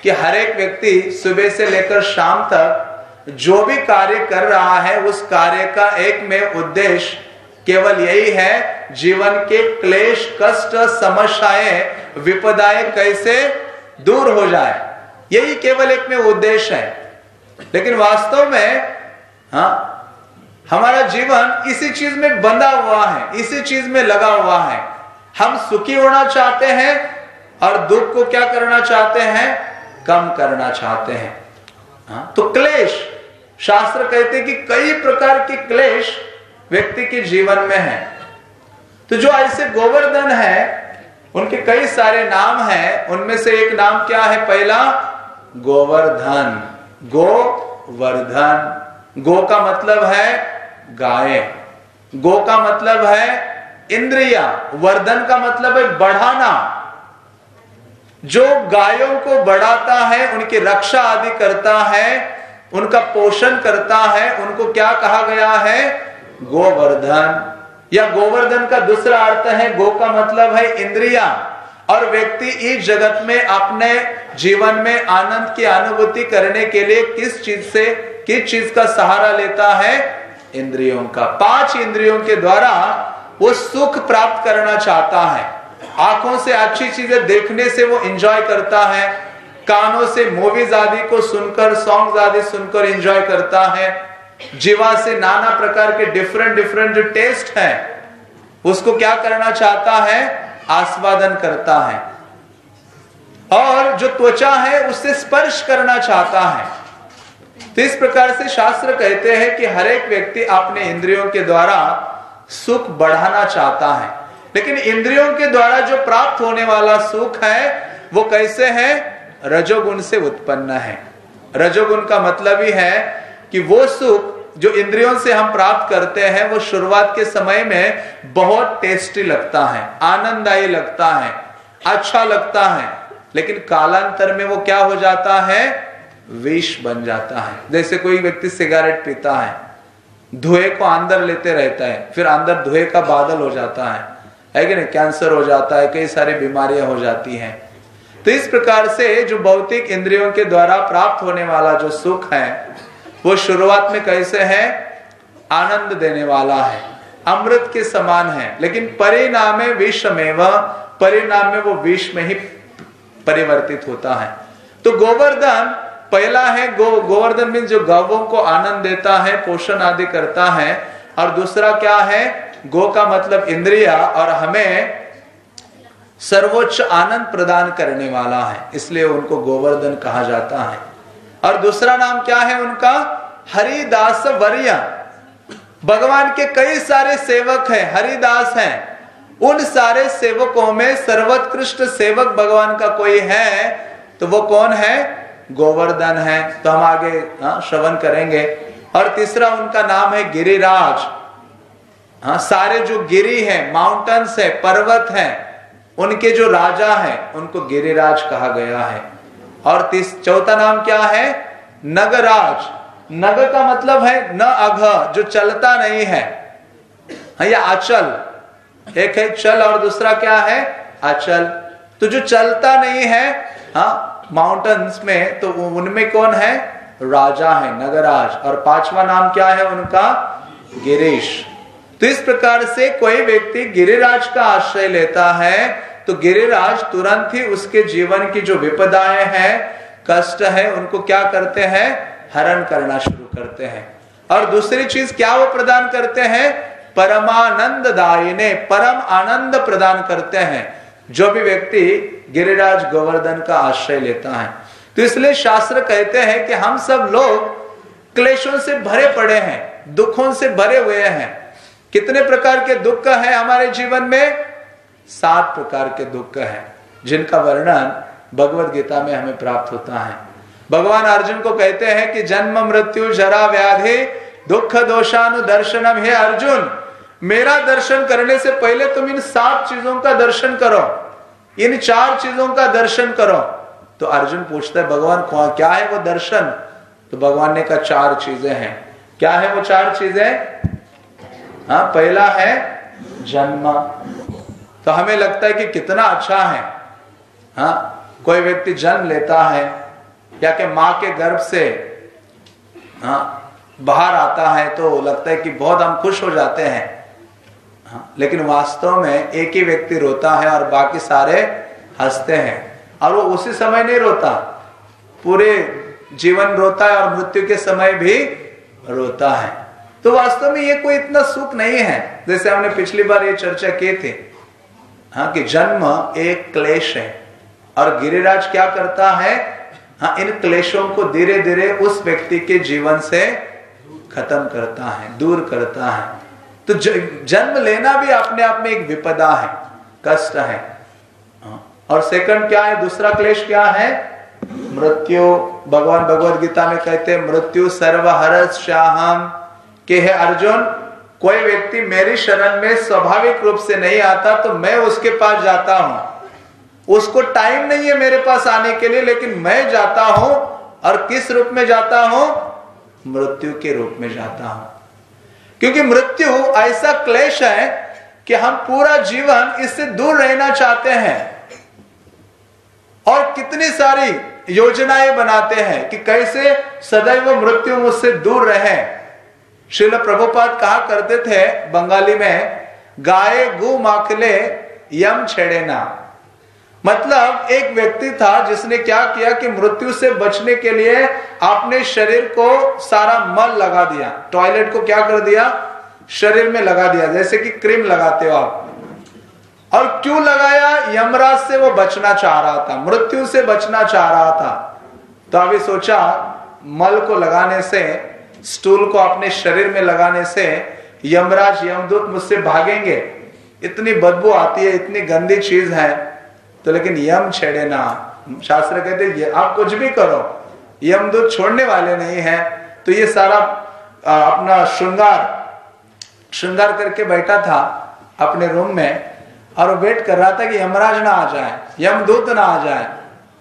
कि हर एक व्यक्ति सुबह से लेकर शाम तक जो भी कार्य कर रहा है, उस कार्य का एक में उद्देश्य केवल यही है, जीवन के क्लेश, कष्ट, समस्याएँ, विपदाएँ कैसे दूर हो जाए? यही केवल एक में उद्देश्य है। लेकिन वास्तव में हाँ? हमारा जीवन इसी चीज़ में बंधा हुआ है, इसी चीज़ में लगा हुआ है। हम सुखी होना चाहते हैं और दुख को क्या करना चाहते हैं? कम करना चाहते हैं। हाँ? तो क्लेश, शास्त्र कहते कि कई प्रकार के क्लेश व्यक्ति के जीवन में है। तो जो ऐसे गोवर्धन है, उनके कई सारे नाम हैं। उनमें से एक नाम क्या है? पहला, गोवर्धन। गोवर्धन। गो का मतलब है गाय। गो का मतलब है इंद्रिया। वर्धन का मतलब है बढ़ाना। जो गायों को बढ़ाता है, उनकी रक्षा आदि करता है, उनका पोषण करता है, उनको क्या कहा गया है? गोवर्धन। या गोवर्धन का दूसरा अर्थ है, गो का मतलब है इंद्रिया। और व्यक्ति इस जगत में अपने जीवन में आनंद की अनुभूति करने के लिए किस चीज़ से? किस चीज़ का सहारा लेता है? इंद्रियों का। पाँच इंद्रियों के द्वारा वो सुख प्राप्त करना चाहता है। आँखों से अच्छी चीज़ें देखने से वो एंजॉय करता है। कानों से मूवीज़ आदि को सुनकर सॉन्ग आदि सुनकर एंजॉय करता है। जीवा से नाना प्रकार के डिफरेंट डिफरेंट जो टेस्ट है। उसको क्या करना चाहता है? आस्वादन करता है। और जो त्वचा है उससे स्पर्श करना चाहता है। तो इस प्रकार से शास्त्र कहते हैं कि हर एक व्यक्ति अपने इंद्रियों के द्वारा सुख बढ़ाना चाहता है। लेकिन इंद्रियों के द्वारा जो प्राप्त होने वाला सुख है, वो कैसे है? रजोगुण से उत्पन्न है। रजोगुण का मतलब ही है कि वो सुख जो इंद्रियों से हम प्राप्त करते हैं, वो शुरुआत के समय में बहुत टेस्टी लगता है, आनंददायी लगता है अच्छा लगता है। लेकिन कालांतर में वो क्या हो जाता है? विष बन जाता है। जैसे कोई व्यक्ति सिगरेट पीता है, धुएँ को अंदर लेते रहता है, फिर अंदर धुएँ का बादल हो जाता है। है कि नहीं? कैंसर हो जाता है, कई सारी बीमारियाँ हो जाती हैं। तो इस प्रकार से जो भौतिक इंद्रियों के द्वारा प्राप्त होने वाला जो सुख है, वो शुरुआत में कैसे है? आनंद देने वाला है। अमृत के समान है, लेकिन परिणाम विष में वह परिणाम में वो विष में ही परिवर्तित होता है। तो गोवर्धन पहला है गो गोवर्धन मीन जो गौवों को आनंद देता है, पोषण आदि करता है। और दूसरा क्या है? गो का मतलब इंद्रिया और हमें सर्वोच्च आनंद प्रदान करने वाला है, इसलिए उनको गोवर्धन कहा जाता है। और दूसरा नाम क्या है उनका? हरिदास वर्य। भगवान के कई सारे सेवक हैं, हरिदास हैं। उन सारे सेवकों में सर्वोत्कृष्ट सेवक भगवान का कोई है तो वो कौन है? गोवर्धन है तो हम आगे हाँ, श्रवण करेंगे। और तीसरा उनका नाम है गिरिराज। हाँ सारे जो गिरी है माउंटेन्स है पर्वत है उनके जो राजा है उनको गिरिराज कहा गया है। और चौथा नाम क्या है? नगराज। नग का मतलब है न अघ जो चलता नहीं है। हाँ, या अचल। एक है चल और दूसरा क्या है? अचल। तो जो चलता नहीं है हाँ माउंटेन्स में तो उनमें कौन है? राजा है, नगराज। और पांचवा नाम क्या है उनका? गिरीश। तो इस प्रकार से कोई व्यक्ति गिरिराज का आश्रय लेता है तो गिरिराज तुरंत ही उसके जीवन की जो विपदाएँ हैं, कष्ट है, उनको क्या करते हैं? हरण करना शुरू करते हैं। और दूसरी चीज़ क्या वो प्रदान करते हैं? परमानंद दायने परम आनंद प्रदान करते हैं। जो भी व्यक्ति गिरिराज गोवर्धन का आश्रय लेता है। तो इसलिए शास्त्र कहते हैं कि हम सब लोग क्लेशों से भरे पड़े हैं, दुखों से भरे हुए हैं। कितने प्रकार के दुख है हमारे जीवन में? सात प्रकार के दुख है, जिनका वर्णन भगवत गीता में हमें प्राप्त होता है। भगवान अर्जुन को कहते हैं कि जन्म, मृत्यु, जरा, व्याधि, दुख, दोषानुदर्शनम, हे अर्जुन, मेरा दर्शन करने से पहले तुम इन सात चीज़ों का दर्शन करो। इन चार चीज़ों का दर्शन करो। तो अर्जुन पूछता है, भगवान क्या है वो दर्शन? तो भगवान ने कहा, चार चीज़ें हैं। क्या है वो चार चीज़ें? हाँ पहला है जन्म। तो हमें लगता है कि कितना अच्छा है। हाँ कोई व्यक्ति जन्म लेता है, या कि माँ के गर्भ से हाँ बाहर आता है तो लगता है कि बहुत हम खुश हो जाते हैं। हाँ, लेकिन वास्तव में एक ही व्यक्ति रोता है और बाकी सारे हँसते हैं। और वो उसी समय नहीं रोता। पूरे जीवन रोता है और मृत्यु के समय भी रोता है। तो वास्तव में ये कोई इतना सुख नहीं है। जैसे हमने पिछली बार ये चर्चा की थी हाँ कि जन्म एक क्लेश है। और गिरिराज क्या करता है? हाँ इन क्लेशों को धीरे धीरे उस व्यक्ति के जीवन से खत्म करता है दूर करता है। तो जन्म लेना भी अपने आप में एक विपदा है, कष्ट है। और सेकंड क्या है? दूसरा क्लेश क्या है? मृत्यु। भगवान भगवत गीता में कहते हैं, मृत्यु सर्वहर श्याहम के है अर्जुन, कोई व्यक्ति मेरी शरण में स्वाभाविक रूप से नहीं आता तो मैं उसके पास जाता हूँ। उसको टाइम नहीं है मेरे पास आने के लिए, लेकिन मैं जाता हूँ और किस रूप में जाता हूँ? मृत्यु के रूप में जाता हूँ। क्योंकि मृत्यु ऐसा क्लेश है कि हम पूरा जीवन इससे दूर रहना चाहते हैं। और कितनी सारी योजनाएँ बनाते हैं कि कैसे सदैव मृत्यु मुझसे दूर रहे। शिल प्रभुपाद कहा करते थे बंगाली में, गाय गु माखले, यम छेड़े ना। मतलब एक व्यक्ति था जिसने क्या किया कि मृत्यु से बचने के लिए अपने शरीर को सारा मल लगा दिया। टॉयलेट को क्या कर दिया? शरीर में लगा दिया, जैसे कि क्रीम लगाते हो आप। और क्यों लगाया? यमराज से वो बचना चाह रहा था, मृत्यु से बचना चाह रहा था। तो अभी सोचा, मल को लगाने से, स्टूल को अपने शरीर में लगाने से, यमराज, यमदूत मुझसे भागेंगे। इतनी बदबू आती है, इतनी गंदी चीज़ है। तो लेकिन यम छेड़े ना। शास्त्र कहते ये आप कुछ भी करो। यम यमदूत छोड़ने वाले नहीं है। तो ये सारा अपना श्रृंगार श्रृंगार करके बैठा था अपने रूम में और वेट कर रहा था कि यमराज ना आ जाए यमदूत ना आ जाए।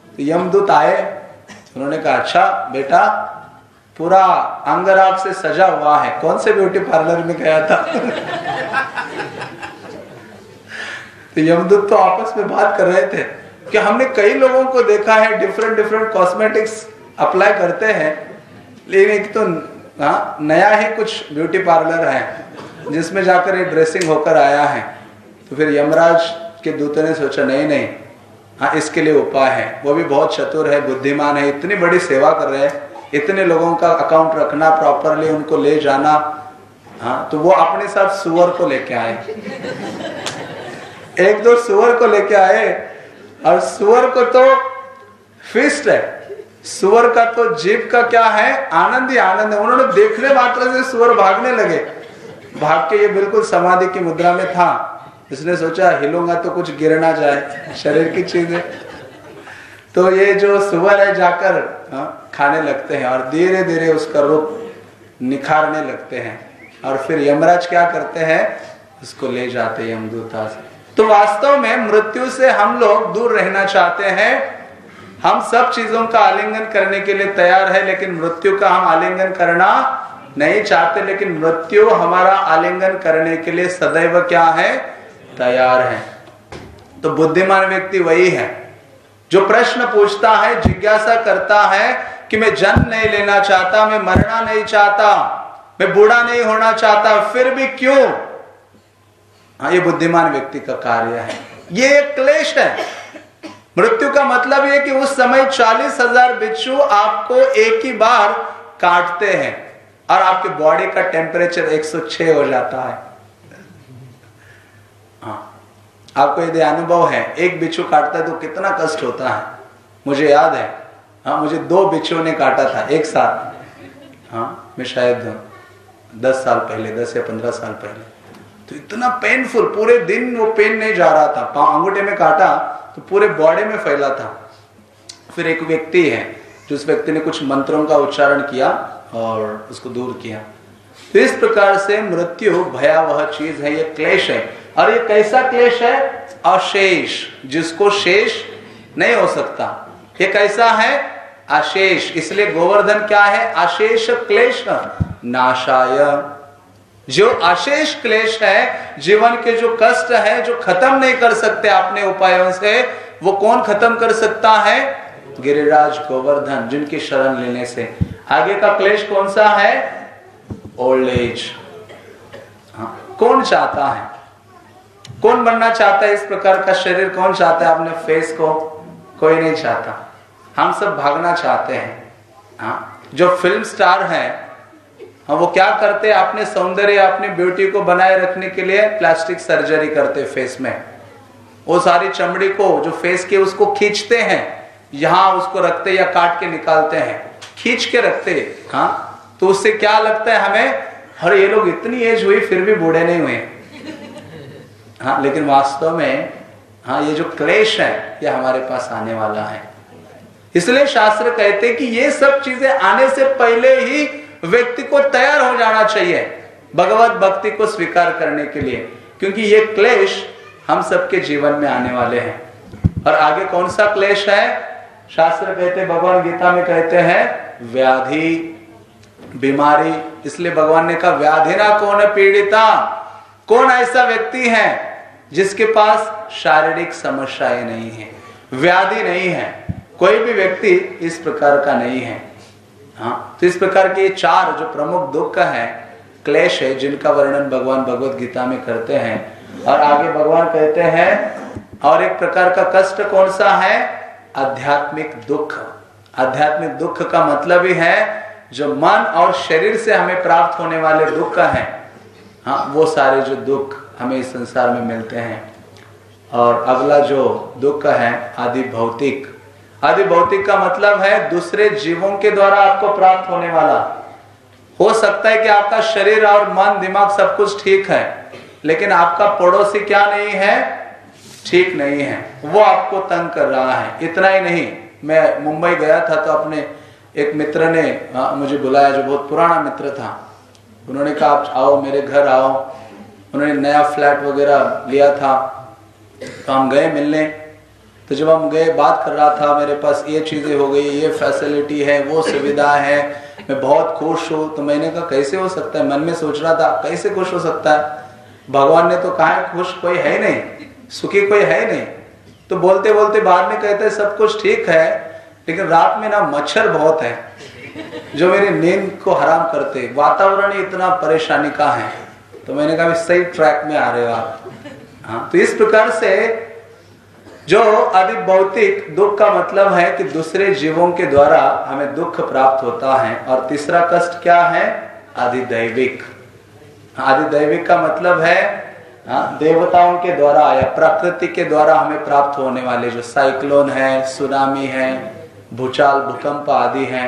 तो यमदूत आए, उन्होंने कहा अच्छा बेटा, पूरा अंगराग से सजा हुआ है। कौन से ब्यूटी पार्लर में गया था? तो यमदूत तो आपस में बात कर रहे थे कि हमने कई लोगों को देखा है डिफरेंट डिफरेंट कॉस्मेटिक्स अप्लाई करते हैं लेकिन एक तो हाँ, नया ही कुछ ब्यूटी पार्लर है जिसमें जाकर ये ड्रेसिंग होकर आया है। तो फिर यमराज के दूतों ने सोचा नहीं नहीं हाँ इसके लिए उपाय है। वो भी बहुत चतुर है बुद्धिमान है इतनी बड़ी सेवा कर रहे हैं इतने लोगों का अकाउंट रखना प्रॉपरली उनको ले जाना। हाँ तो वो अपने साथ सुअर को लेके आए। एक दो सुअर को लेके आए और सुअर को तो फिस्ट है। सुअर का तो जीप का क्या है? आनंद ही आनंद है। उन्होंने देखने मात्र से सुअर भागने लगे। भाग के ये बिल्कुल समाधि की मुद्रा में था। इसने सोचा हिलूँगा तो कुछ गिर ना जाए। शरीर की चीज़ है। तो ये जो सुअर है जाकर हाँ, खाने लगते हैं और धीरे धीरे उसका रूप निखारने लगते हैं। और फिर यमराज क्या करते हैं? उसको ले जाते यमदूता से तो वास्तव में मृत्यु से हम लोग दूर रहना चाहते हैं। हम सब चीज़ों का आलिंगन करने के लिए तैयार है, लेकिन मृत्यु का हम आलिंगन करना नहीं चाहते, लेकिन मृत्यु हमारा आलिंगन करने के लिए सदैव क्या है? तैयार है। तो बुद्धिमान व्यक्ति वही है, जो प्रश्न पूछता है, जिज्ञासा करता है कि मैं जन्म नहीं लेना चाहता, मैं मरना नहीं चाहता, मैं बूढ़ा नहीं होना चाहता, फिर भी क्यों? हाँ ये बुद्धिमान व्यक्ति का कार्य है। ये एक क्लेश है। मृत्यु का मतलब ये कि उस समय चालीस हज़ार बिच्छू आपको एक ही बार काटते हैं और आपके बॉडी का टेम्परेचर 106 हो जाता है। हाँ आपको यदि अनुभव है, एक बिच्छू काटता है तो कितना कष्ट होता है। मुझे याद है। हाँ मुझे दो बिच्छू ने काटा था, एक साथ। हाँ मैं शायद दस साल पहले, दस या पंद्रह साल पहले। तो इतना पेनफुल पूरे दिन वो पेन नहीं जा रहा था। अंगूठे में काटा तो पूरे बॉडी में फैला था। फिर एक व्यक्ति है, जो उस व्यक्ति ने कुछ मंत्रों का उच्चारण किया और उसको दूर किया। तो इस प्रकार से मृत्यु भयावह चीज़ है, ये क्लेश है। और ये कैसा क्लेश है? अशेष, जिसको शेष नहीं हो सकता। ये कैसा है? अशेष। इसलिए गोवर्धन क्या है? अशेष क्लेश। नाशाय। जो अशेष क्लेश है जीवन के जो कष्ट है जो खत्म नहीं कर सकते अपने उपायों से वो कौन खत्म कर सकता है? गिरिराज गोवर्धन जिनकी शरण लेने से। आगे का क्लेश कौन सा है? ओल्ड एज हाँ, कौन चाहता है? कौन बनना चाहता है इस प्रकार का शरीर? कौन चाहता है अपने फेस को? कोई नहीं चाहता। हम सब भागना चाहते हैं। हाँ, जो फ़िल्म स्टार है हाँ वो क्या करते? अपने सौंदर्य अपनी ब्यूटी को बनाए रखने के लिए प्लास्टिक सर्जरी करते फेस में। वो सारी चमड़ी को जो फेस के उसको खींचते हैं, यहाँ उसको रखते या काट के निकालते हैं। खींच के रखते हाँ? तो उससे क्या लगता है हमें? हर ये लोग इतनी एज हुई, फिर भी बूढ़े नहीं हुए। हाँ लेकिन वास्तव में हाँ ये जो क्लेश है, ये हमारे पास आने वाला है। इसलिए शास्त्र कहते कि ये सब चीज़ें आने से पहले ही व्यक्ति को तैयार हो जाना चाहिए भगवत भक्ति को स्वीकार करने के लिए, क्योंकि ये क्लेश हम सबके जीवन में आने वाले हैं। और आगे कौन सा क्लेश है? शास्त्र कहते भगवान गीता में कहते हैं, व्याधि, बीमारी। इसलिए भगवान ने कहा, व्याधि ना कौन पीड़िता? कौन ऐसा व्यक्ति है जिसके पास शारीरिक समस्याएँ नहीं है? व्याधि नहीं है। कोई भी व्यक्ति इस प्रकार का नहीं है। हाँ तो इस प्रकार के चार जो प्रमुख दुख है, क्लेश है, जिनका वर्णन भगवान भगवत गीता में करते हैं। और आगे भगवान कहते हैं, और एक प्रकार का कष्ट कौन सा है? आध्यात्मिक दुख। आध्यात्मिक दुख का मतलब ही है, जो मन और शरीर से हमें प्राप्त होने वाले दुख है। हाँ वो सारे जो दुख हमें इस संसार में मिलते हैं। और अगला जो दुख है, आदि भौतिक। आदि भौतिक का मतलब है दूसरे जीवों के द्वारा आपको प्राप्त होने वाला। हो सकता है कि आपका शरीर और मन दिमाग सब कुछ ठीक है लेकिन आपका पड़ोसी क्या नहीं है? ठीक नहीं है। वो आपको तंग कर रहा है। इतना ही नहीं। मैं मुंबई गया था तो अपने एक मित्र ने आ, मुझे बुलाया जो बहुत पुराना मित्र था। उन्होंने कहा आप आओ मेरे घर आओ। उन्होंने नया फ्लैट वगैरह लिया था। तो हम गए मिलने। तो जब हम गए, बात कर रहा था, मेरे पास ये चीज़ें हो गई, ये फैसिलिटी है, वो सुविधा है, मैं बहुत खुश हूँ। तो मैंने कहा, कैसे हो सकता है? मन में सोच रहा था, कैसे खुश हो सकता है? भगवान ने तो कहा है खुश कोई है नहीं, सुखी कोई है नहीं। तो बोलते बोलते बाद में कहते, सब कुछ ठीक है, लेकिन रात में ना मच्छर बहुत है, जो मेरी नींद को हराम करते। वातावरण इतना परेशानी का है। तो मैंने कहा सही ट्रैक में आ रहे हो आप। हाँ तो इस प्रकार से जो अधिक भौतिक दुख का मतलब है कि दूसरे जीवों के द्वारा हमें दुख प्राप्त होता है। और तीसरा कष्ट क्या है? अधिदैविक अधिदैविक का मतलब है हाँ, देवताओं के द्वारा या प्रकृति के द्वारा हमें प्राप्त होने वाले जो साइक्लोन है सुनामी है भूचाल भूकंप आदि है।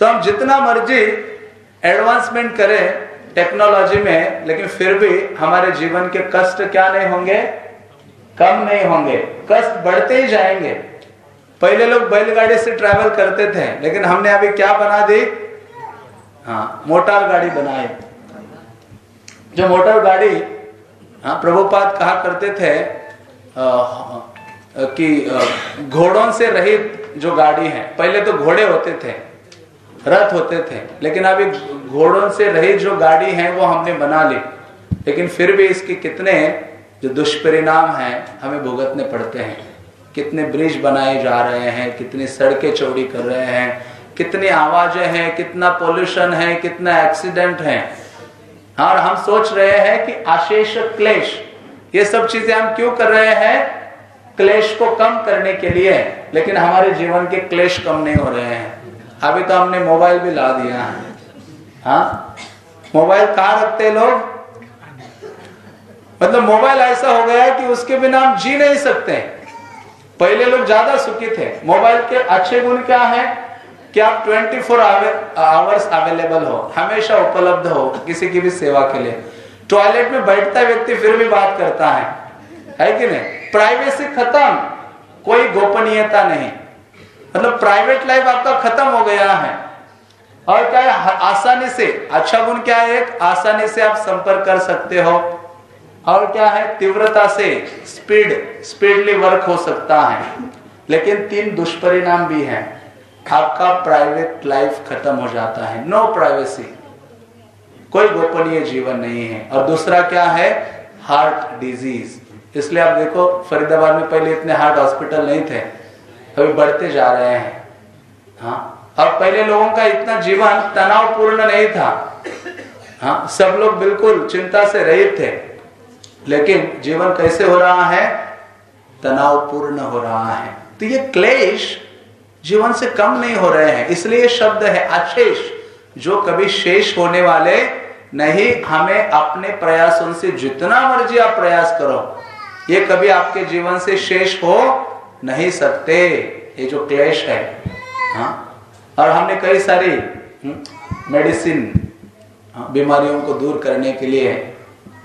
तो हम जितना मर्ज़ी एडवांसमेंट करें टेक्नोलॉजी में लेकिन फिर भी हमारे जीवन के कष्ट क्या नहीं होंगे? कम नहीं होंगे। कष्ट बढ़ते ही जाएँगे। पहले लोग बैलगाड़ी से ट्रैवल करते थे, लेकिन हमने अभी क्या बना दी? हाँ मोटर गाड़ी बनाई। जो मोटर गाड़ी हाँ प्रभुपाद कहा करते थे कि घोड़ों से रहित जो गाड़ी है, पहले तो घोड़े होते थे, रथ होते थे, लेकिन अभी घोड़ों से रहित जो गाड़ी है, वो हमने बना ली। लेकिन फिर भी इसके कितने जो दुष्परिणाम हैं, हमें भुगतने पड़ते हैं। कितने ब्रिज बनाए जा रहे हैं, कितनी सड़कें चौड़ी कर रहे हैं, कितनी आवाज़ें हैं, कितना पोल्यूशन है, कितना एक्सीडेंट है। और हम सोच रहे हैं कि आशेष क्लेश, ये सब चीज़ें हम क्यों कर रहे हैं? क्लेश को कम करने के लिए, लेकिन हमारे जीवन के क्लेश कम नहीं हो रहे हैं। अभी तो हमने मोबाइल भी ला दिया है। हाँ? मोबाइल कहा रखते लोग? मतलब मोबाइल ऐसा हो गया है कि उसके बिना हम जी नहीं सकते पहले लोग ज़्यादा सुखी थे। मोबाइल के अच्छे गुण क्या है? कि आप 24 फोर आवर्स अवेलेबल हो, हमेशा उपलब्ध हो किसी की भी सेवा के लिए। टॉयलेट में बैठता व्यक्ति फिर भी बात करता है। है कि नहीं? प्राइवेसी खत्म। कोई गोपनीयता नहीं। मतलब प्राइवेट लाइफ आपका खत्म हो गया है। और क्या है? आसानी से। अच्छा गुण क्या है? एक, आसानी से आप संपर्क कर सकते हो। और क्या है? तीव्रता से स्पीड स्पीडली वर्क हो सकता है। लेकिन तीन दुष्परिणाम भी हैं। आपका प्राइवेट लाइफ खत्म हो जाता है। नो प्राइवेसी कोई गोपनीय जीवन नहीं है। और दूसरा क्या है? हार्ट डिज़ीज़ इसलिए आप देखो, फरीदाबाद में पहले इतने हार्ट हॉस्पिटल नहीं थे। अभी बढ़ते जा रहे हैं। हाँ। और पहले लोगों का इतना जीवन तनावपूर्ण नहीं था। हाँ। सब लोग बिल्कुल चिंता से रहित थे। लेकिन जीवन कैसे हो रहा है? तनावपूर्ण हो रहा है। तो ये क्लेश जीवन से कम नहीं हो रहे हैं। इसलिए शब्द है अशेष जो कभी शेष होने वाले नहीं। हमें अपने प्रयासों से जितना मर्ज़ी आप प्रयास करो ये कभी आपके जीवन से शेष हो नहीं सकते। ये जो क्लेश है हाँ। और हमने कई सारी मेडिसिन हम्म, हाँ, बीमारियों को दूर करने के लिए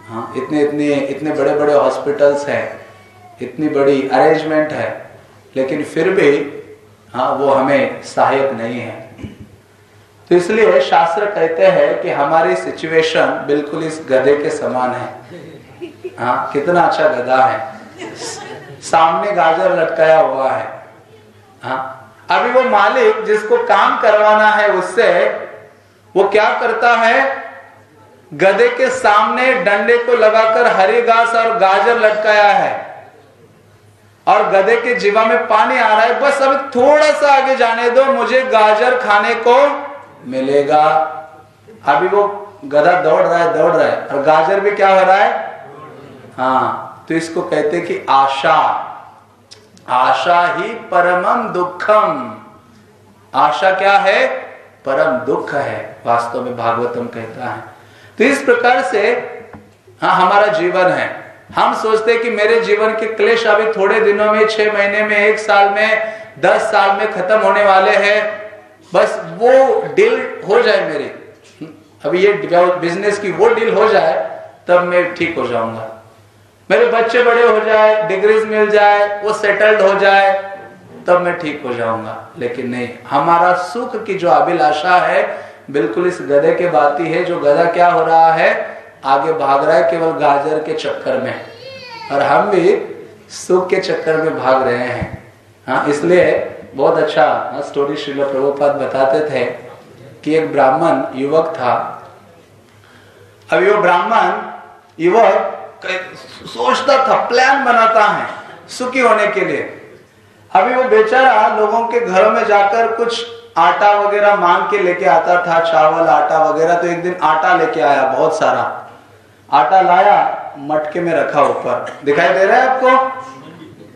हाँ इतने इतने इतने बड़े बड़े हॉस्पिटल्स हैं, इतनी बड़ी अरेंजमेंट है, लेकिन फिर भी हाँ वो हमें सहायक नहीं है। तो इसलिए शास्त्र कहते हैं कि हमारी सिचुएशन बिल्कुल इस गधे के समान है। हाँ कितना अच्छा गधा है। सामने गाजर लटकाया हुआ है। हाँ अभी वो मालिक जिसको काम करवाना है उससे, वो क्या करता है? गधे के सामने डंडे को लगाकर हरी घास और गाजर लटकाया है। और गधे के जीवा में पानी आ रहा है, बस अभी थोड़ा सा आगे जाने दो, मुझे गाजर खाने को मिलेगा। अभी वो गधा दौड़ रहा है, दौड़ रहा है। और गाजर भी क्या हो रहा है? हाँ तो इसको कहते कि आशा। आशा ही परमम दुखम आशा क्या है? परम दुख है। वास्तव में भागवतम कहता है। तो इस प्रकार से हाँ हमारा जीवन है। हम सोचते कि मेरे जीवन के क्लेश अभी थोड़े दिनों में, छह महीने में, एक साल में, दस साल में खत्म होने वाले हैं। बस वो डील हो जाए मेरी। अभी ये बिज़नेस की वो डील हो जाए, तब मैं ठीक हो जाऊँगा। मेरे बच्चे बड़े हो जाए डिग्रीज मिल जाए, वो सेटल्ड हो जाए, तब मैं ठीक हो जाऊँगा। लेकिन नहीं, हमारा सुख की जो अभिलाषा है बिल्कुल इस गधे के बाती है, जो गधा क्या हो रहा है, आगे भाग रहा है केवल गाजर के चक्कर में। और हम भी सुख के चक्कर में भाग रहे हैं। हाँ इसलिए बहुत अच्छा स्टोरी श्रील प्रभुपाद बताते थे कि एक ब्राह्मण युवक था। अभी वो ब्राह्मण युवक सोचता था प्लान बनाता है सुखी होने के लिए। अभी वो बेचारा लोगों के घरों में जाकर कुछ आटा वगैरह मांग के लेके आता था चावल आटा वगैरह तो एक दिन आटा लेके आया बहुत सारा। आटा लाया मटके में रखा ऊपर। दिखाई दे रहा है आपको?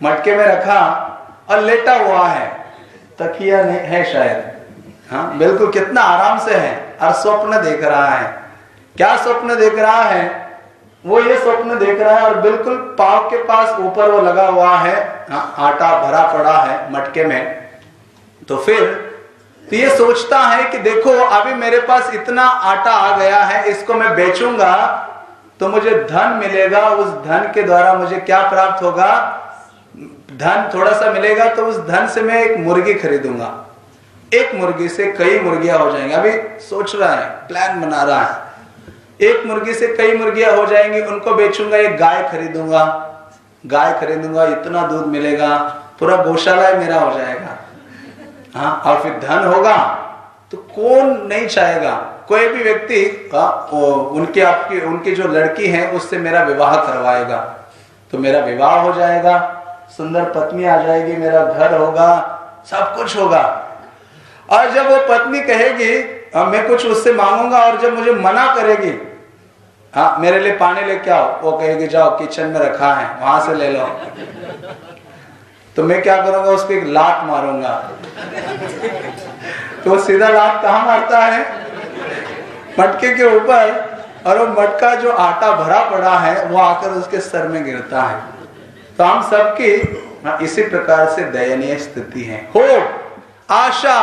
मटके में रखा और लेटा हुआ है। तकिया नहीं है शायद। हाँ बिल्कुल कितना आराम से है। और स्वप्न देख रहा है। क्या स्वप्न देख रहा है? वो ये स्वप्न देख रहा है और बिल्कुल पाव के पास ऊपर वो लगा हुआ है। हाँ, आटा भरा पड़ा है मटके में। तो फिर तो ये सोचता है कि देखो, अभी मेरे पास इतना आटा आ गया है, इसको मैं बेचूँगा तो मुझे धन मिलेगा, उस धन के द्वारा मुझे क्या प्राप्त होगा? धन थोड़ा सा मिलेगा तो उस धन से मैं एक मुर्गी खरीदूँगा। एक मुर्गी से कई मुर्गियाँ हो जाएँगी। अभी सोच रहा है प्लान बना रहा है। एक मुर्गी से कई मुर्गियाँ हो जाएँगी, उनको बेचूँगा, एक गाय खरीदूँगा। गाय खरीदूँगा, इतना दूध मिलेगा, पूरा गौशाला मेरा हो जाएगा। हाँ और फिर धन होगा तो कौन नहीं चाहेगा? कोई भी व्यक्ति उनके आपकी, उनकी जो लड़की है, उससे मेरा विवाह करवाएगा। तो मेरा विवाह हो जाएगा, सुंदर पत्नी आ जाएगी, मेरा घर होगा, सब कुछ होगा। और जब वो पत्नी कहेगी मैं कुछ उससे मांगूँगा, और जब मुझे मना करेगी हाँ मेरे लिए पानी लेके आओ, वो कहेगी, जाओ, किचन में रखा है, वहाँ से ले लो। तो मैं क्या करूँगा उसको एक लात मारूँगा। तो सीधा लात कहा मारता है? मटके के ऊपर। और वो मटका जो आटा भरा पड़ा है वो आकर उसके सर में गिरता है। तो हम सबकी हाँ, इसी प्रकार से दयनीय स्थिति है। हो आशा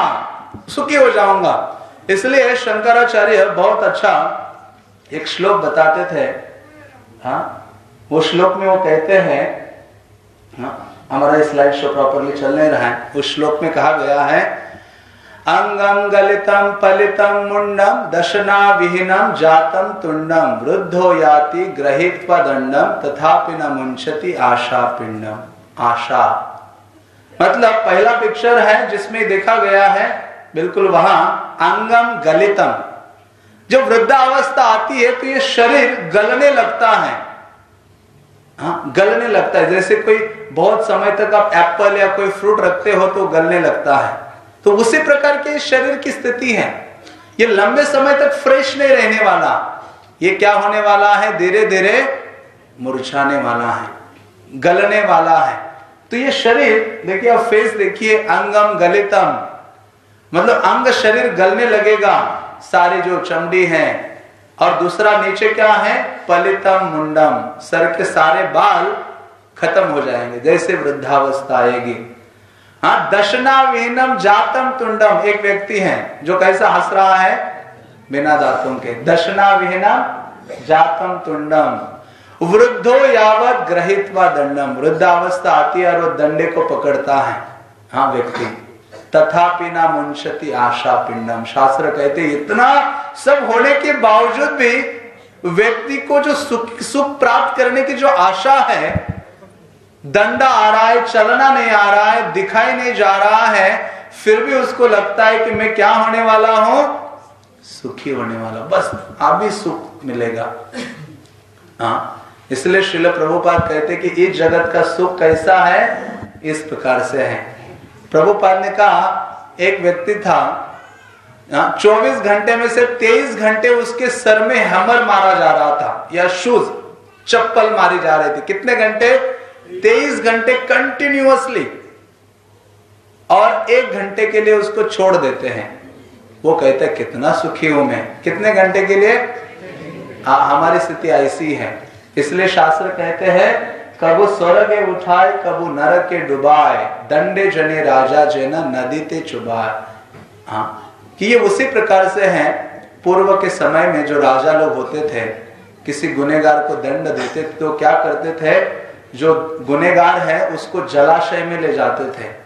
सुखी हो जाऊँगा। इसलिए शंकराचार्य बहुत अच्छा एक श्लोक बताते थे। हाँ वो श्लोक में वो कहते हैं हाँ हमारा स्लाइड शो प्रॉपरली चल नहीं रहा है। उस श्लोक में कहा गया है अंगम गलितम पलितम मुंडम दशना विहीनम जातम तुंडम वृद्धो याति ग्रहित दंडम तथापि न मुंशति आशा पिंडम आशा। मतलब पहला पिक्चर है जिसमें देखा गया है, बिल्कुल वहाँ अंगम गलितम जब वृद्धावस्था आती है तो ये शरीर गलने लगता है। हाँ गलने लगता है। जैसे कोई बहुत समय तक आप एप्पल या कोई फ्रूट रखते हो तो गलने लगता है। तो उसी प्रकार के शरीर की स्थिति है। ये लंबे समय तक फ्रेश नहीं रहने वाला, ये क्या होने वाला है? धीरे धीरे मुरझाने वाला है, गलने वाला है। तो ये शरीर, देखिए आप फेस देखिए, अंगम गलितम। मतलब अंग शरीर गलने लगेगा, सारी जो चमड़ी है। और दूसरा नीचे क्या है? पलितम मुंडम। सर के सारे बाल खत्म हो जाएँगे, जैसे वृद्धावस्था आएगी हाँ दशना वीनम जातम तुंडम, एक व्यक्ति है जो कैसा हंस रहा है? बिना दांतों के। दशना विहीनम जातम तुंडम। वृद्धो यावत ग्रहित दंडम। वृद्धावस्था आती है और वो दंडे को पकड़ता है। हाँ व्यक्ति। तथापि ना मुंशति आशा पिंडम। शास्त्र कहते इतना सब होने के बावजूद भी व्यक्ति को जो सुख सुख प्राप्त करने की जो आशा है दंडा आ रहा है चलना नहीं आ रहा है दिखाई नहीं जा रहा है फिर भी उसको लगता है कि मैं क्या होने वाला हूँ? सुखी होने वाला बस अभी सुख मिलेगा। हाँ इसलिए श्रील प्रभुपाद कहते कि इस जगत का सुख कैसा है इस प्रकार से है। प्रभुपाद ने कहा एक व्यक्ति था हाँ, चौबीस घंटे में से तेईस घंटे उसके सर में हमर मारा जा रहा था या शूज़ चप्पल मारी जा रही थी। कितने घंटे? तेईस घंटे कंटिन्यूअसली और एक घंटे के लिए उसको छोड़ देते हैं। वो कहते हैं कितना सुखी हूँ मैं। कितने घंटे के लिए? आ, हमारी स्थिति ऐसी है। इसलिए शास्त्र कहते हैं कबू स्वर्ग उठाए कबू नरक के डुबाए दंडे जने राजा जेना नदी ते चुबाए। हाँ कि ये उसी प्रकार से है पूर्व के समय में जो राजा लोग होते थे किसी गुनेगार को दंड देते तो क्या करते थे? जो गुनेगार है, उसको जलाशय में ले जाते थे।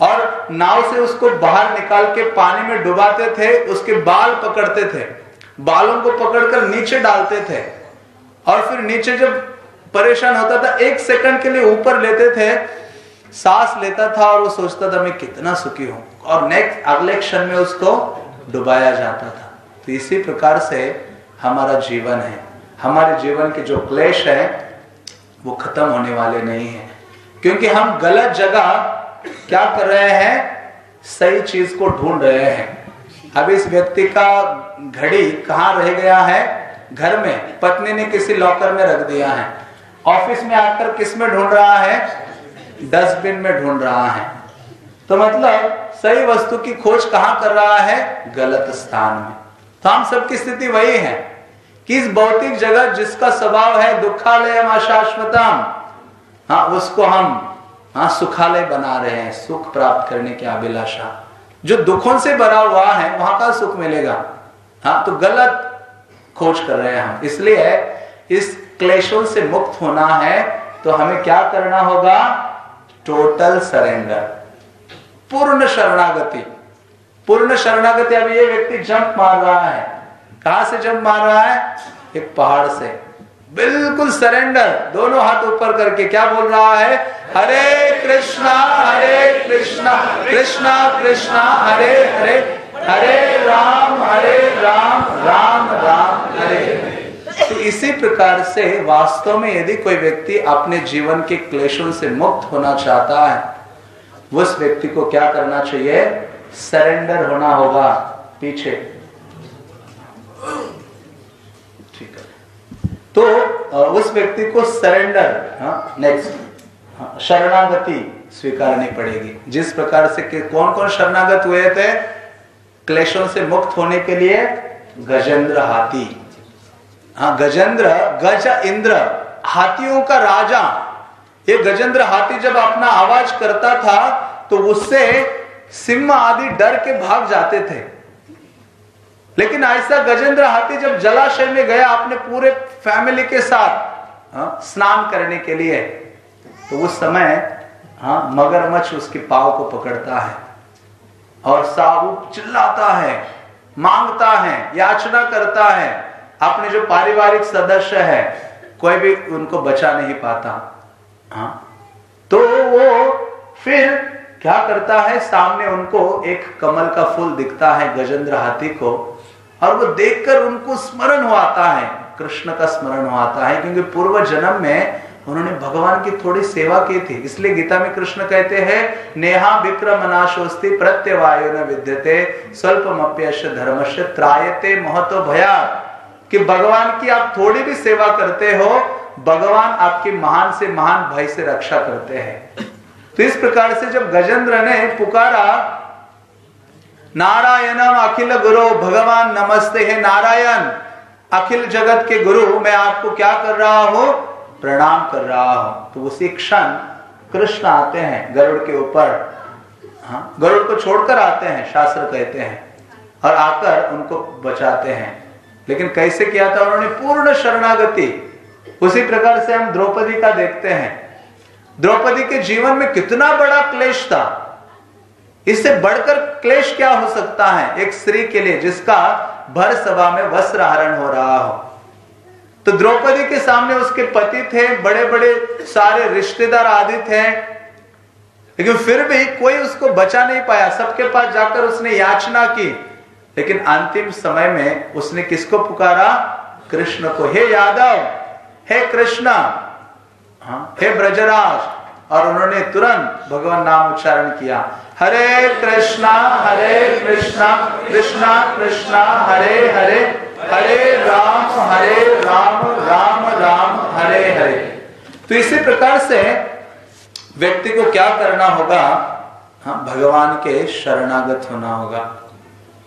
और नाव से उसको बाहर निकाल के पानी में डुबाते थे, उसके बाल पकड़ते थे। बालों को पकड़कर नीचे डालते थे। और फिर नीचे जब परेशान होता था, एक सेकंड के लिए ऊपर लेते थे, सांस लेता था और वो सोचता था, मैं कितना सुखी हूँ। और नेक्स्ट अगले क्षण में उसको डुबाया जाता था। तो इसी प्रकार से हमारा जीवन है। हमारे जीवन के जो क्लेश है वो खत्म होने वाले नहीं है। क्योंकि हम गलत जगह क्या कर रहे हैं? सही चीज़ को ढूंढ रहे हैं। अब इस व्यक्ति का घड़ी कहाँ रह गया है? घर में। पत्नी ने किसी लॉकर में रख दिया है। ऑफ़िस में आकर किसमें ढूंढ रहा है? डस्टबिन में ढूंढ रहा है। तो मतलब सही वस्तु की खोज कहाँ कर रहा है? गलत स्थान में। तो हम सबकी स्थिति वही है। कि इस भौतिक जगत जिसका स्वभाव है दुखालय शाश्वतम? हाँ उसको हम हाँ सुखालय बना रहे हैं, सुख प्राप्त करने की अभिलाषा। जो दुखों से भरा हुआ है, वहाँ का सुख मिलेगा। हाँ तो गलत खोज कर रहे हैं हम। इसलिए इस क्लेशों से मुक्त होना है तो हमें क्या करना होगा? टोटल सरेंडर पूर्ण शरणागति। पूर्ण शरणागति अभी ये व्यक्ति जंप मार रहा है। कहा से जंप मार रहा है? एक पहाड़ से। बिल्कुल सरेंडर। दोनों हाथ ऊपर करके क्या बोल रहा है? हरे कृष्णा हरे कृष्णा कृष्णा कृष्णा, हरे हरे हरे राम हरे राम राम राम, हरे। तो इसी प्रकार से वास्तव में यदि कोई व्यक्ति अपने जीवन के क्लेशों से मुक्त होना चाहता है उस व्यक्ति को क्या करना चाहिए? सरेंडर होना होगा पीछे। ठीक है। तो उस व्यक्ति को सरेंडर नेक्स्ट हाँ, शरणागति स्वीकारनी पड़ेगी। जिस प्रकार से कौन कौन शरणागत हुए थे? क्लेशों से मुक्त होने के लिए गजेंद्र हाथी। हाँ गजेंद्र गज इंद्र हाथियों का राजा। ये गजेंद्र हाथी जब अपना आवाज़ करता था तो उससे सिंह आदि डर के भाग जाते थे। लेकिन ऐसा गजेंद्र हाथी जब जलाशय में गया अपने पूरे फैमिली के साथ हाँ, स्नान करने के लिए तो उस समय हाँ मगरमच्छ उसके पाव को पकड़ता है और साहू चिल्लाता है माँगता है याचना करता है। अपने जो पारिवारिक सदस्य है कोई भी उनको बचा नहीं पाता हाँ। तो वो फिर क्या करता है सामने उनको एक कमल का फूल दिखता है गजेंद्र हाथी को। और वो देखकर उनको स्मरण हो आता है। कृष्ण का स्मरण हो आता है, क्योंकि पूर्व जन्म में उन्होंने भगवान की थोड़ी सेवा की थी। इसलिए गीता में कृष्ण कहते हैं, नेहा विक्रम अनाशोस्ती प्रत्यवायु न विद्यते स्वल्पमप्यश धर्मश त्रायते महतो भया कि भगवान की आप थोड़ी भी सेवा करते हो, भगवान आपकी महान से महान भय से रक्षा करते हैं। तो इस प्रकार से जब गजेंद्र ने पुकारा नारायणम अखिल गुरु, भगवान नमस्ते है नारायण। अखिल जगत के गुरु, मैं आपको क्या कर रहा हूँ? प्रणाम कर रहा हूँ। तो उसी क्षण कृष्ण आते हैं गरुड़ के ऊपर। हाँ गरुड़ को छोड़कर आते हैं, शास्त्र कहते हैं, और आकर उनको बचाते हैं। लेकिन कैसे किया था उन्होंने? पूर्ण शरणागति। उसी प्रकार से हम द्रौपदी का देखते हैं। द्रौपदी के जीवन में कितना बड़ा क्लेश था। इससे बढ़कर क्लेश क्या हो सकता है? एक स्त्री के लिए जिसका भर सभा में वस्त्र हरण हो रहा हो। तो द्रौपदी के सामने उसके पति थे बड़े बड़े सारे रिश्तेदार आदि थे। लेकिन फिर भी कोई उसको बचा नहीं पाया। सबके पास जाकर उसने याचना की। लेकिन अंतिम समय में उसने किसको पुकारा? कृष्ण को। हे यादव! हे कृष्ण! हाँ, हे ब्रजराज! और उन्होंने तुरंत भगवान नाम उच्चारण किया। हरे कृष्णा हरे कृष्णा कृष्णा कृष्णा, हरे हरे हरे राम हरे राम राम राम, हरे हरे। तो इसी प्रकार से व्यक्ति को क्या करना होगा? हाँ भगवान के शरणागत होना होगा।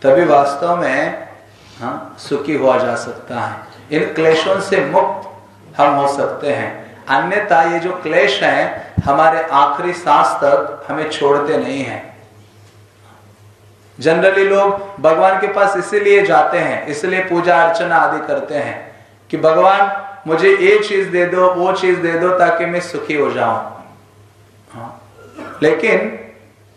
तभी वास्तव में हाँ सुखी हुआ जा सकता है। इन क्लेशों से मुक्त हम हो सकते हैं। अन्यथा ये जो क्लेश है हमारे आखिरी सांस तक हमें छोड़ते नहीं हैं। जनरली लोग भगवान के पास इसीलिए जाते हैं इसलिए पूजा अर्चना आदि करते हैं कि भगवान मुझे ये चीज़ दे दो वो चीज़ दे दो ताकि मैं सुखी हो जाऊँ। हाँ। लेकिन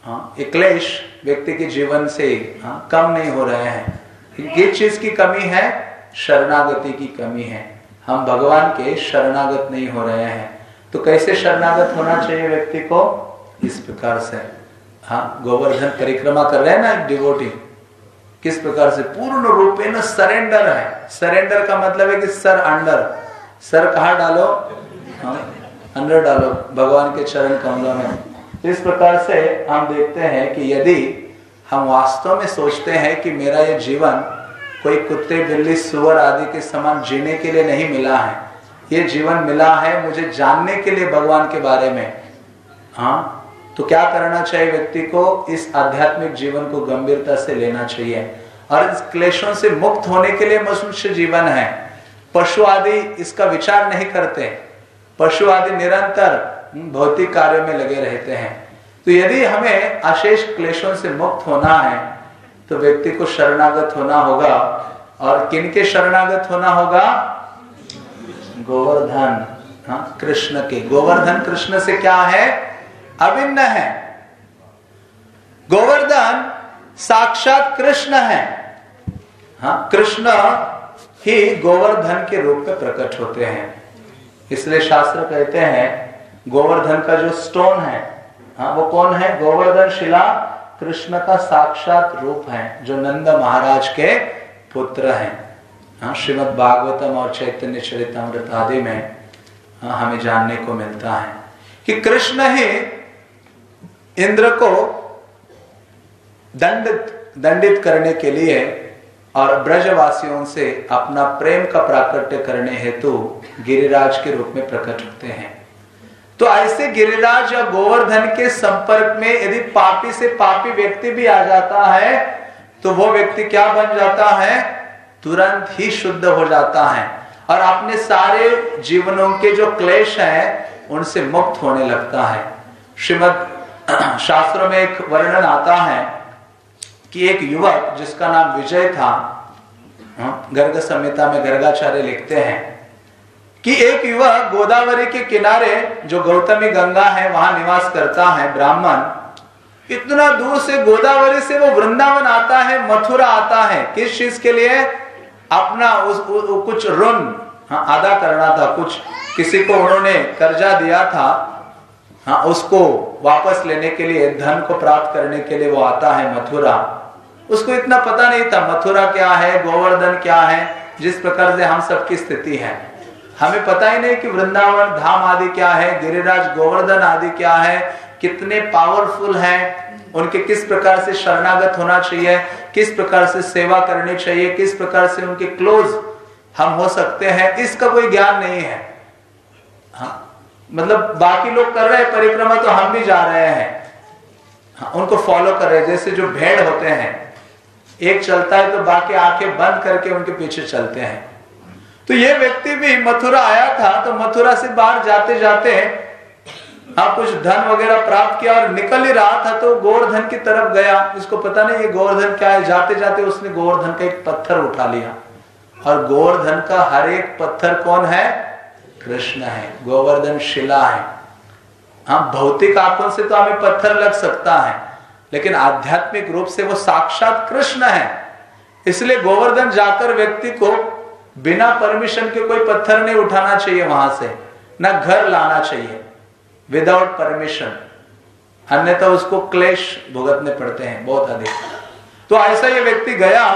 हाँ ये क्लेश व्यक्ति के जीवन से हाँ, कम नहीं हो रहे हैं। ये चीज़ की कमी है शरणागति की कमी है। हम भगवान के शरणागत नहीं हो रहे हैं। तो कैसे शरणागत होना चाहिए व्यक्ति को? इस प्रकार से। हाँ गोवर्धन परिक्रमा कर रहे हैं ना एक डिवोटी किस प्रकार से? पूर्ण रूप सरेंडर है। सरेंडर का मतलब है कि सर अंडर सर कहा डालो? हाँ अंडर डालो। भगवान के चरण कमलों में। इस प्रकार से हम देखते हैं कि यदि हम वास्तव में सोचते हैं कि मेरा ये जीवन कोई कुत्ते, बिल्ली, सुअर आदि के समान जीने के लिए नहीं मिला है। ये जीवन मिला है मुझे जानने के लिए भगवान के बारे में। हाँ? तो क्या करना चाहिए व्यक्ति को? इस आध्यात्मिक जीवन को गंभीरता से लेना चाहिए। और इस क्लेशों से मुक्त होने के लिए मनुष्य जीवन है। पशु आदि इसका विचार नहीं करते। पशु आदि निरंतर भौतिक कार्यों में लगे रहते हैं। तो यदि हमें अशेष क्लेशों से मुक्त होना है तो व्यक्ति को शरणागत होना होगा। और किन के शरणागत होना होगा? गोवर्धन हाँ कृष्ण के। गोवर्धन कृष्ण से क्या है? अभिन्न है। गोवर्धन साक्षात कृष्ण है। हाँ कृष्ण ही गोवर्धन के रूप में प्रकट होते हैं। इसलिए शास्त्र कहते हैं, गोवर्धन का जो स्टोन है हाँ वो कौन है? गोवर्धन शिला कृष्ण का साक्षात रूप है जो नंद महाराज के पुत्र हैं। हाँ श्रीमद भागवतम और चैतन्य चरितमृत आदि में हाँ, हमें जानने को मिलता है कि कृष्ण ही इंद्र को दंडित दंडित करने के लिए और ब्रजवासियों से अपना प्रेम का प्राकट्य करने हेतु गिरिराज के रूप में प्रकट होते हैं। तो ऐसे गिरिराज या गोवर्धन के संपर्क में यदि पापी से पापी व्यक्ति भी आ जाता है तो वो व्यक्ति क्या बन जाता है? तुरंत ही शुद्ध हो जाता है। और अपने सारे जीवनों के जो क्लेश हैं उनसे मुक्त होने लगता है। श्रीमद शास्त्रों में एक वर्णन आता है कि एक युवक जिसका नाम विजय था हाँ, गर्ग संहिता में गर्गाचार्य लिखते हैं कि एक युवक गोदावरी के किनारे जो गौतमी गंगा है वहाँ निवास करता है ब्राह्मण। इतना दूर से गोदावरी से वो वृंदावन आता है मथुरा आता है। किस चीज़ के लिए? अपना उस, उ, उ, कुछ ऋण। हाँ, अदा करना था कुछ। किसी को उन्होंने कर्जा दिया था। हाँ उसको वापस लेने के लिए धन को प्राप्त करने के लिए वो आता है मथुरा। उसको इतना पता नहीं था मथुरा क्या है गोवर्धन क्या है जिस प्रकार से हम सबकी स्थिति है। हमें पता ही नहीं कि वृंदावन धाम आदि क्या है गिरिराज गोवर्धन आदि क्या है कितने पावरफुल हैं उनके किस प्रकार से शरणागत होना चाहिए किस प्रकार से सेवा करनी चाहिए किस प्रकार से उनके क्लोज हम हो सकते हैं इसका कोई ज्ञान नहीं है। हाँ मतलब बाकी लोग कर रहे हैं परिक्रमा तो हम भी जा रहे हैं। हाँ, उनको फॉलो कर रहे हैं जैसे जो भेड़ होते हैं एक चलता है तो बाकी आँखें बंद करके उनके पीछे चलते हैं। तो ये व्यक्ति भी मथुरा आया था तो मथुरा से बाहर जाते जाते हाँ कुछ धन वगैरह प्राप्त किया और निकल ही रहा था तो गोवर्धन की तरफ़ गया। इसको पता नहीं ये गोवर्धन क्या है। जाते जाते उसने गोवर्धन का एक पत्थर उठा लिया। और गोवर्धन का हर एक पत्थर कौन है? कृष्ण है। गोवर्धन शिला है। हाँ भौतिक आँखों से तो हमें पत्थर लग सकता है, लेकिन आध्यात्मिक रूप से वो साक्षात कृष्ण है। इसलिए गोवर्धन जाकर व्यक्ति को बिना परमिशन के कोई पत्थर नहीं उठाना चाहिए वहाँ से, ना घर लाना चाहिए। विदाउट परमिशन अन्यथा उसको क्लेश भुगतने पड़ते हैं, बहुत अधिक। तो ऐसा ये व्यक्ति गया।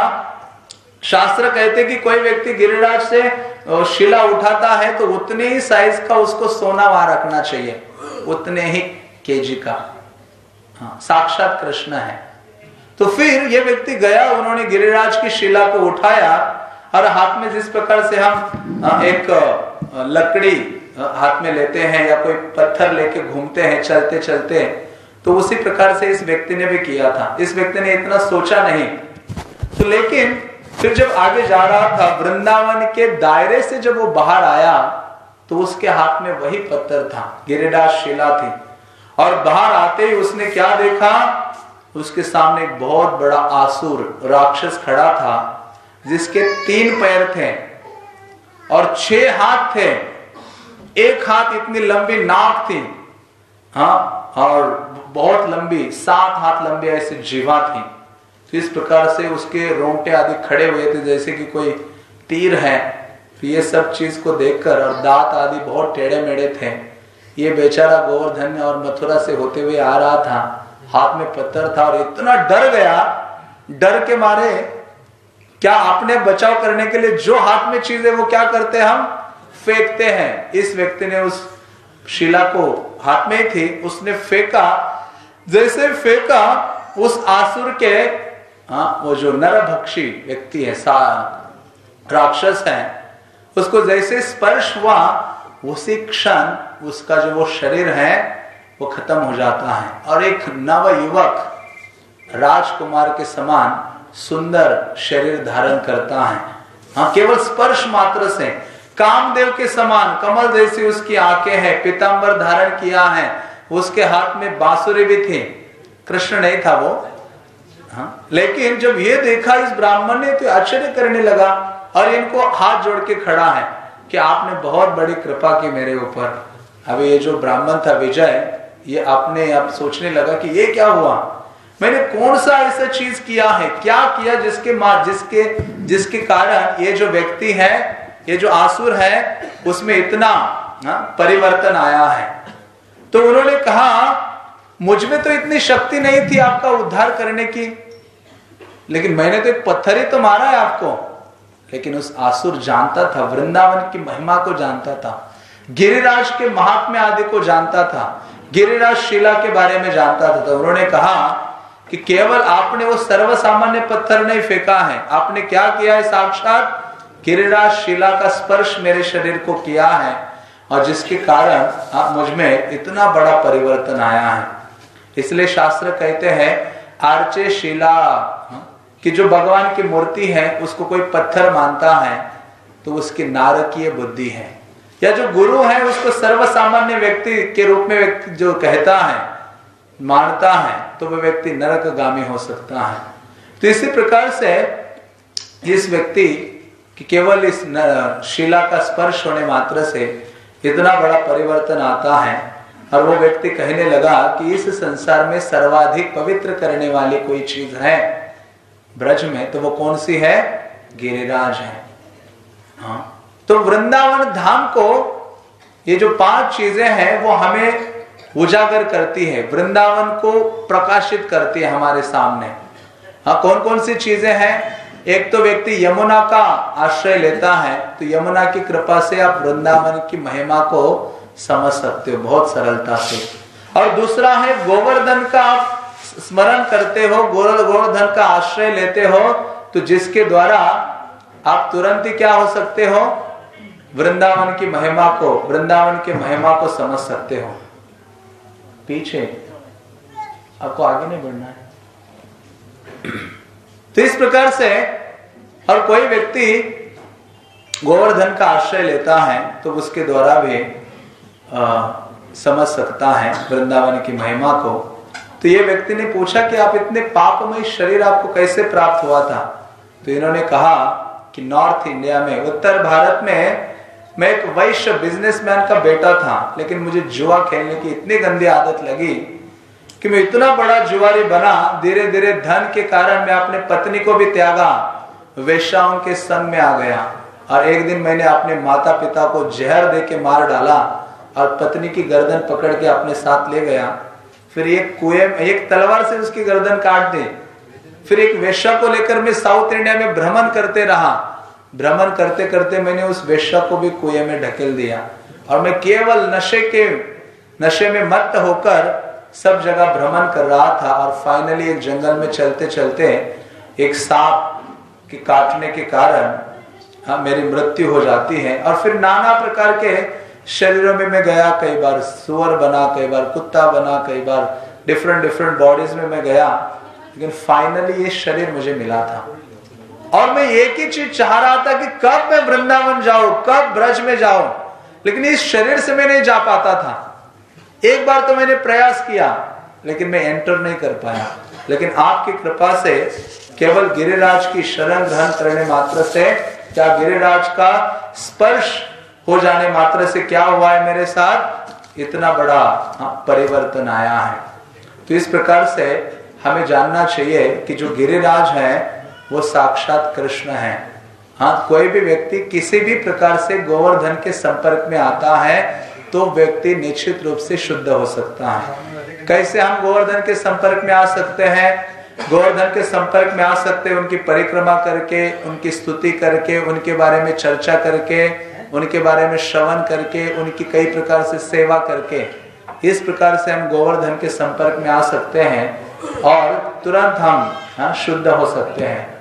शास्त्र कहते कि कोई व्यक्ति गिरिराज से शिला उठाता है तो उतने ही साइज़ का उसको सोना वहाँ रखना चाहिए। उतने ही केजी का। हाँ साक्षात कृष्ण है। तो फिर ये व्यक्ति गया, उन्होंने गिरिराज की शिला को उठाया। और हाथ में जिस प्रकार से हम एक लकड़ी हाथ में लेते हैं या कोई पत्थर लेके घूमते हैं, चलते चलते तो उसी प्रकार से इस व्यक्ति ने भी किया था। इस व्यक्ति ने इतना सोचा नहीं। तो लेकिन फिर जब आगे जा रहा था, वृंदावन के दायरे से जब वो बाहर आया तो उसके हाथ में वही पत्थर था। गिरिराज शिला थी। और बाहर आते ही उसने क्या देखा? उसके सामने एक बहुत बड़ा आसुर, राक्षस खड़ा था। जिसके तीन पैर थे और छह हाथ थे। एक हाथ इतनी लंबी नाक थी। हाँ और बहुत लंबी, सात हाथ लंबी ऐसी जीवा थी। तो इस प्रकार से उसके रोंगटे आदि खड़े हुए थे, जैसे कि कोई तीर है। तो ये सब चीज़ को देखकर और दांत आदि बहुत टेढ़े मेढ़े थे। ये बेचारा गोवर्धन और मथुरा से होते हुए आ रहा था। हाथ में पत्थर था और इतना डर गया, डर के मारे क्या अपने बचाव करने के लिए जो हाथ में चीज़ है वो क्या करते हैं हम? फेंकते हैं। इस व्यक्ति ने उस शिला को हाथ में ही थी, उसने फेंका। जैसे फेंका, उस आसुर के हाँ वो जो नरभक्षी व्यक्ति है राक्षस है, उसको जैसे स्पर्श हुआ, उसी क्षण उसका जो वो शरीर है, वो खत्म हो जाता है। और एक नव युवक राजकुमार के समान सुंदर शरीर धारण करता है। हाँ केवल स्पर्श मात्र से। कामदेव के समान, कमल जैसी उसकी आँखें हैं पीताम्बर धारण किया है। उसके हाथ में बांसुरी भी थी। कृष्ण नहीं था वो। हाँ? लेकिन जब ये देखा इस ब्राह्मण ने तो आश्चर्य करने लगा और इनको हाथ जोड़ के खड़ा है कि आपने बहुत बड़ी कृपा की मेरे ऊपर। अभी ये जो ब्राह्मण था विजय, ये आपने आप सोचने लगा कि ये क्या हुआ? मैंने कौन सा ऐसा चीज़ किया है? क्या किया जिसके माँ, जिसके जिसके कारण ये जो व्यक्ति है, ये जो आसुर है, उसमें इतना, हा? परिवर्तन आया है? तो उन्होंने कहा, मुझमें तो इतनी शक्ति नहीं थी आपका उद्धार करने की। लेकिन मैंने तो एक पत्थर ही तो मारा है आपको। लेकिन उस आसुर जानता था, वृंदावन की महिमा को जानता था। गिरिराज के महात्म्य आदि को जानता था। गिरिराज शिला के बारे में जानता था। तो उन्होंने कहा कि केवल आपने वो सर्व सामान्य पत्थर नहीं फेंका है। आपने क्या किया है साक्षात? गिरिराज शिला का स्पर्श मेरे शरीर को किया है और जिसके कारण आप मुझमें इतना बड़ा परिवर्तन आया है। इसलिए शास्त्र कहते हैं आर्चे शिला हाँ, कि जो भगवान की मूर्ति है उसको कोई पत्थर मानता है तो उसकी नारकीय बुद्धि है। या जो गुरु है उसको सर्व सामान्य व्यक्ति के रूप में जो कहता है मानता है तो वह व्यक्ति नरक गामी हो सकता है। तो इसी प्रकार से इस व्यक्ति कि केवल इस शिला का स्पर्श होने मात्र से इतना बड़ा परिवर्तन आता है, और वो व्यक्ति कहने लगा कि इस संसार में सर्वाधिक पवित्र करने वाली कोई चीज़ है ब्रज में तो वो कौन सी है? गिरिराज है। हाँ। तो वृंदावन धाम को ये जो पाँच चीज़ें हैं, वो हमें उजागर करती है, वृंदावन को प्रकाशित करती है हमारे सामने। हाँ कौन कौन सी चीज़ें हैं? एक तो व्यक्ति यमुना का आश्रय लेता है तो यमुना की कृपा से आप वृंदावन की महिमा को समझ सकते हो, बहुत सरलता से। और दूसरा है, गोवर्धन का आप स्मरण करते हो गोवर्धन का आश्रय लेते हो तो जिसके द्वारा आप तुरंत ही क्या हो सकते हो? वृंदावन की महिमा को, वृंदावन की महिमा को समझ सकते हो। पीछे। आपको आगे नहीं बढ़ना है। तो इस प्रकार से और कोई व्यक्ति गोवर्धन का आश्रय लेता है तो उसके द्वारा भी आ, समझ सकता है वृंदावन की महिमा को। तो ये व्यक्ति ने पूछा कि आप इतने पापमय शरीर आपको कैसे प्राप्त हुआ था? तो इन्होंने कहा कि नॉर्थ इंडिया में उत्तर भारत में मैं एक वैश्य बिजनेसमैन का बेटा था, लेकिन मुझे जुआ खेलने की इतनी गंदी आदत लगी कि मैं इतना बड़ा जुआरी बना धीरे धीरे धन के कारण मैं अपने पत्नी को भी त्यागा, वेश्याओं के संग में आ गया। और एक दिन मैंने अपने माता पिता को जहर दे के मार डाला और पत्नी की गर्दन पकड़ के अपने साथ ले गया। फिर एक कुएँ एक तलवार से उसकी गर्दन काट दी। फिर एक वेश्या को लेकर मैं साउथ इंडिया में भ्रमण करते रहा। भ्रमण करते करते मैंने उस वेश्या को भी कुएँ में ढकेल दिया। और मैं केवल नशे के, नशे में मत होकर सब जगह भ्रमण कर रहा था और फाइनली एक जंगल में चलते चलते एक सांप के काटने के कारण हाँ मेरी मृत्यु हो जाती है। और फिर नाना प्रकार के शरीरों में मैं गया, कई बार सुअर बना, कई बार कुत्ता बना, कई बार डिफरेंट डिफरेंट बॉडीज में मैं गया। लेकिन फाइनली ये शरीर मुझे मिला था। और मैं एक ही चीज़ चाह रहा था कि कब मैं वृंदावन जाऊँ कब ब्रज में जाऊँ लेकिन इस शरीर से मैं नहीं जा पाता था। एक बार तो मैंने प्रयास किया लेकिन मैं एंटर नहीं कर पाया। लेकिन आपकी कृपा से केवल गिरिराज की शरण ग्रहण करने मात्र से क्या गिरिराज का स्पर्श हो जाने मात्र से क्या हुआ है मेरे साथ? इतना बड़ा हाँ, परिवर्तन आया है। तो इस प्रकार से हमें जानना चाहिए कि जो गिरिराज है वो साक्षात कृष्ण है। हाँ कोई भी व्यक्ति किसी भी प्रकार से गोवर्धन के संपर्क में आता है तो व्यक्ति निश्चित रूप से शुद्ध हो सकता है। कैसे हम गोवर्धन के संपर्क में आ सकते हैं? गोवर्धन के संपर्क में आ सकते हैं उनकी परिक्रमा करके उनकी स्तुति करके उनके बारे में चर्चा करके उनके बारे में श्रवण करके उनकी कई प्रकार से सेवा करके। इस प्रकार से हम गोवर्धन के संपर्क में आ सकते हैं और तुरंत हम हाँ, शुद्ध हो सकते हैं।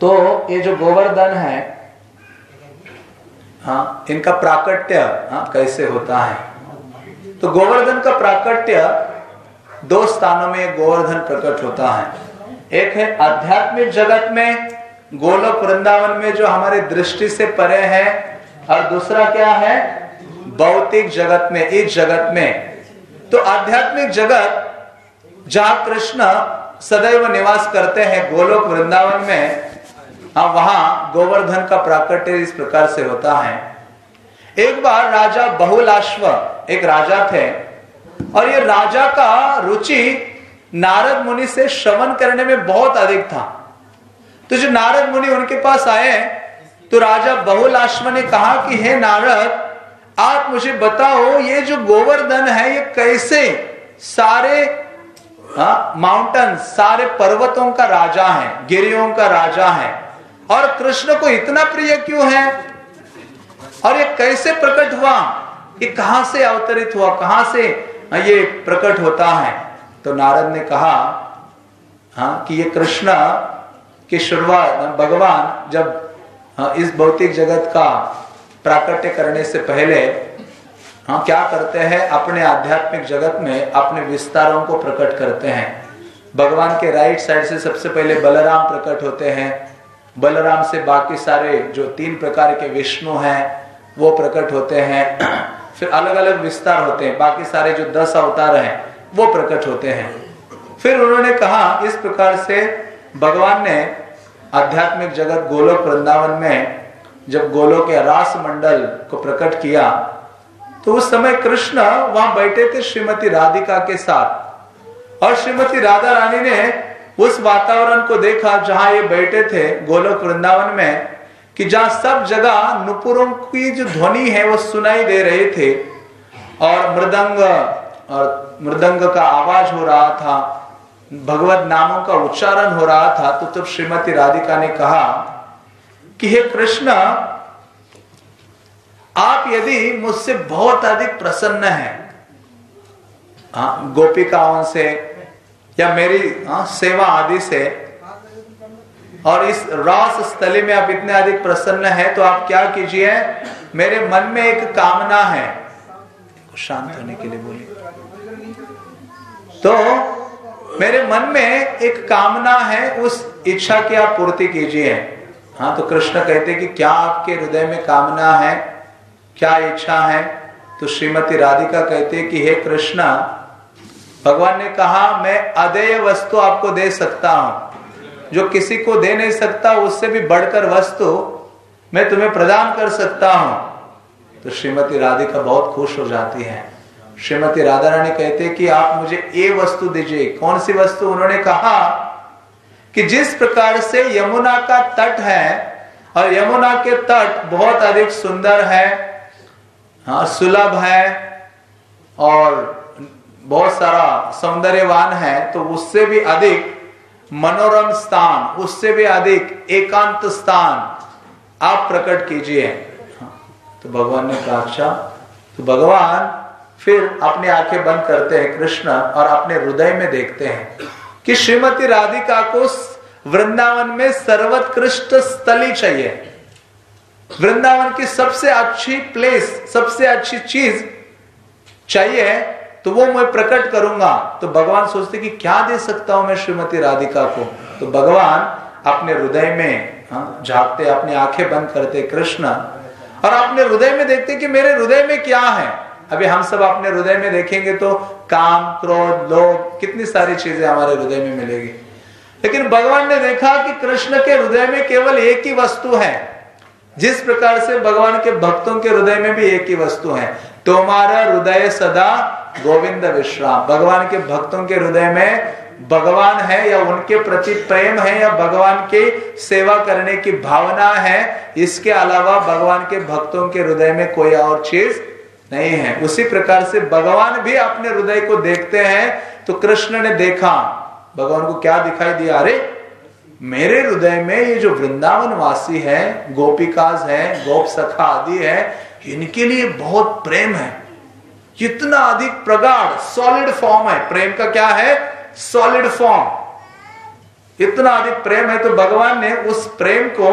तो ये जो गोवर्धन है हाँ इनका प्राकट्य हाँ, कैसे होता है? तो गोवर्धन का प्राकट्य दो स्थानों में गोवर्धन प्रकट होता है। एक है आध्यात्मिक जगत में गोलोक वृंदावन में जो हमारे दृष्टि से परे है और दूसरा क्या है? भौतिक जगत में इस जगत में। तो आध्यात्मिक जगत जहाँ कृष्ण सदैव निवास करते हैं गोलोक वृंदावन में हाँ वहाँ गोवर्धन का प्राकट्य इस प्रकार से होता है। एक बार राजा बहुलाश्व, एक राजा थे, और ये राजा का रुचि नारद मुनि से श्रवण करने में बहुत अधिक था। तो जो नारद मुनि उनके पास आए तो राजा बहुलाश्व ने कहा कि, हे नारद, आप मुझे बताओ, ये जो गोवर्धन है, ये कैसे सारे माउंटेन सारे पर्वतों का राजा है, गिरियों का राजा है? और कृष्ण को इतना प्रिय क्यों है? और ये कैसे प्रकट हुआ ये कहाँ से अवतरित हुआ कहाँ से ये प्रकट होता है? तो नारद ने कहा हाँ कि ये कृष्ण की शुरुआत भगवान जब हाँ, इस भौतिक जगत का प्राकट्य करने से पहले हाँ क्या करते हैं? अपने आध्यात्मिक जगत में अपने विस्तारों को प्रकट करते हैं। भगवान के राइट साइड से सबसे पहले बलराम प्रकट होते हैं। बलराम से बाकी सारे जो तीन प्रकार के विष्णु हैं, वो प्रकट होते हैं। फिर अलग अलग विस्तार होते हैं। बाकी सारे जो दस अवतार हैं, वो प्रकट होते हैं। फिर उन्होंने कहा, इस प्रकार से भगवान ने आध्यात्मिक जगत गोलोक वृंदावन में जब गोलोक के रास मंडल को प्रकट किया तो उस समय कृष्ण वहाँ बैठे थे श्रीमती राधिका के साथ। और श्रीमती राधा रानी ने उस वातावरण को देखा जहाँ ये बैठे थे गोलोक वृंदावन में कि जहाँ सब जगह नुपुरों की जो ध्वनि है वो सुनाई दे रहे थे और मृदंग और मृदंग का आवाज़ हो रहा था भगवत नामों का उच्चारण हो रहा था तो तब श्रीमती राधिका ने कहा कि हे कृष्ण आप यदि मुझसे बहुत अधिक प्रसन्न हैं हाँ, गोपिकाओं से या मेरी हाँ, सेवा आदि से। और इस रास स्थली में आप इतने अधिक प्रसन्न है तो आप क्या कीजिए मेरे मन में एक कामना है। शांत होने के लिए बोलिए। तो मेरे मन में एक कामना है उस इच्छा की आप पूर्ति कीजिए। हाँ तो कृष्ण कहते कि क्या आपके हृदय में कामना है क्या इच्छा है? तो श्रीमती राधिका कहते कि हे कृष्ण भगवान ने कहा, मैं अदेय वस्तु आपको दे सकता हूँ। जो किसी को दे नहीं सकता, उससे भी बढ़कर वस्तु मैं तुम्हें प्रदान कर सकता हूँ। तो श्रीमती राधिका बहुत खुश हो जाती है। श्रीमती राधा रानी कहते कि, आप मुझे ये वस्तु दीजिए। कौन सी वस्तु? उन्होंने कहा कि जिस प्रकार से यमुना का तट है, और यमुना के तट बहुत अधिक सुंदर है हाँ सुलभ है, और बहुत सारा सौंदर्यवान है तो उससे भी अधिक मनोरम स्थान उससे भी अधिक एकांत स्थान आप प्रकट कीजिए। हाँ, तो भगवान ने कहा अच्छा। तो भगवान फिर अपनी आँखें बंद करते हैं कृष्ण और अपने हृदय में देखते हैं कि श्रीमती राधिका को वृंदावन में सर्वोत्कृष्ट स्थली चाहिए। वृंदावन की सबसे अच्छी प्लेस सबसे अच्छी चीज़ चाहिए तो वो मैं प्रकट करूँगा। तो भगवान सोचते कि क्या दे सकता हूँ मैं श्रीमती राधिका को? तो भगवान अपने हृदय में हाँ, झाकते अपनी आँखें बंद करते कृष्ण और अपने हृदय में देखते कि मेरे हृदय में क्या है। अभी हम सब अपने हृदय में देखेंगे तो काम क्रोध लोभ कितनी सारी चीज़ें हमारे हृदय में मिलेगी। लेकिन भगवान ने देखा कि कृष्ण के हृदय में केवल एक ही वस्तु है। जिस प्रकार से भगवान के भक्तों के हृदय में भी एक ही वस्तु है। तुम्हारा हृदय सदा गोविंद विश्राम। भगवान के भक्तों के हृदय में भगवान है या उनके प्रति प्रेम है या भगवान की सेवा करने की भावना है, इसके अलावा भगवान के भक्तों के हृदय में कोई और चीज़ नहीं है। उसी प्रकार से भगवान भी अपने हृदय को देखते हैं तो कृष्ण ने देखा, भगवान को क्या दिखाई दिया? अरे, मेरे हृदय में ये जो वृंदावन वासी है, गोपिकाज है, गोप सखा आदि है, इनके लिए बहुत प्रेम है। इतना अधिक प्रगाढ़ सॉलिड फॉर्म है। प्रेम का क्या है? सॉलिड फॉर्म इतना अधिक प्रेम है तो भगवान ने उस प्रेम को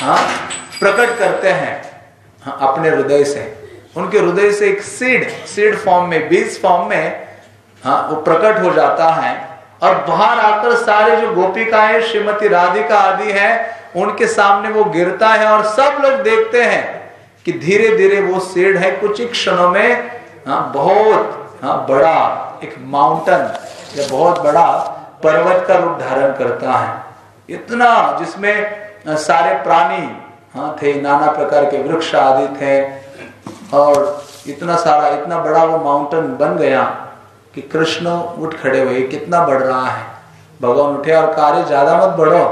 हाँ प्रकट करते हैं हाँ, अपने हृदय से। उनके हृदय से एक सीड सीड फॉर्म में बीज फॉर्म में हाँ वो प्रकट हो जाता है। और बाहर आकर सारे जो गोपिकाएँ श्रीमती राधिका आदि है उनके सामने वो गिरता है और सब लोग देखते हैं। कि धीरे धीरे वो सीड है, कुछ ही क्षणों में हाँ बहुत हाँ बड़ा एक माउंटेन या बहुत बड़ा पर्वत का रूप धारण करता है। इतना जिसमें सारे प्राणी हाँ थे, नाना प्रकार के वृक्ष आदि थे, और इतना सारा, इतना बड़ा वो माउंटेन बन गया कि कृष्ण उठ खड़े हुए, कितना बढ़ रहा है। भगवान उठे और कार्य ज़्यादा मत बढ़ो।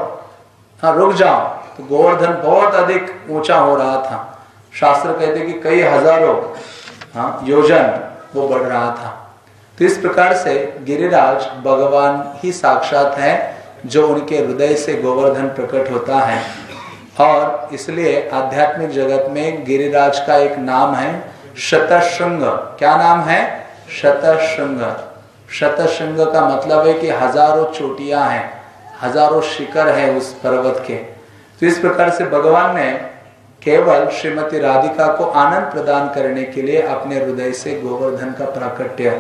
हाँ रुक जाओ। तो गोवर्धन बहुत अधिक ऊँचा हो रहा था। शास्त्र कहते कि कई हज़ारों हाँ योजन वो बढ़ रहा था। तो इस प्रकार से गिरिराज भगवान ही साक्षात है, जो उनके हृदय से गोवर्धन प्रकट होता है। और इसलिए आध्यात्मिक जगत में गिरिराज का एक नाम है शतशृंग। क्या नाम है? शतशृंग। शतशृंग का मतलब है कि हज़ारों चोटियाँ हैं, हज़ारों शिखर है उस पर्वत के। तो इस प्रकार से भगवान ने केवल श्रीमती राधिका को आनंद प्रदान करने के लिए अपने हृदय से गोवर्धन का प्राकट्य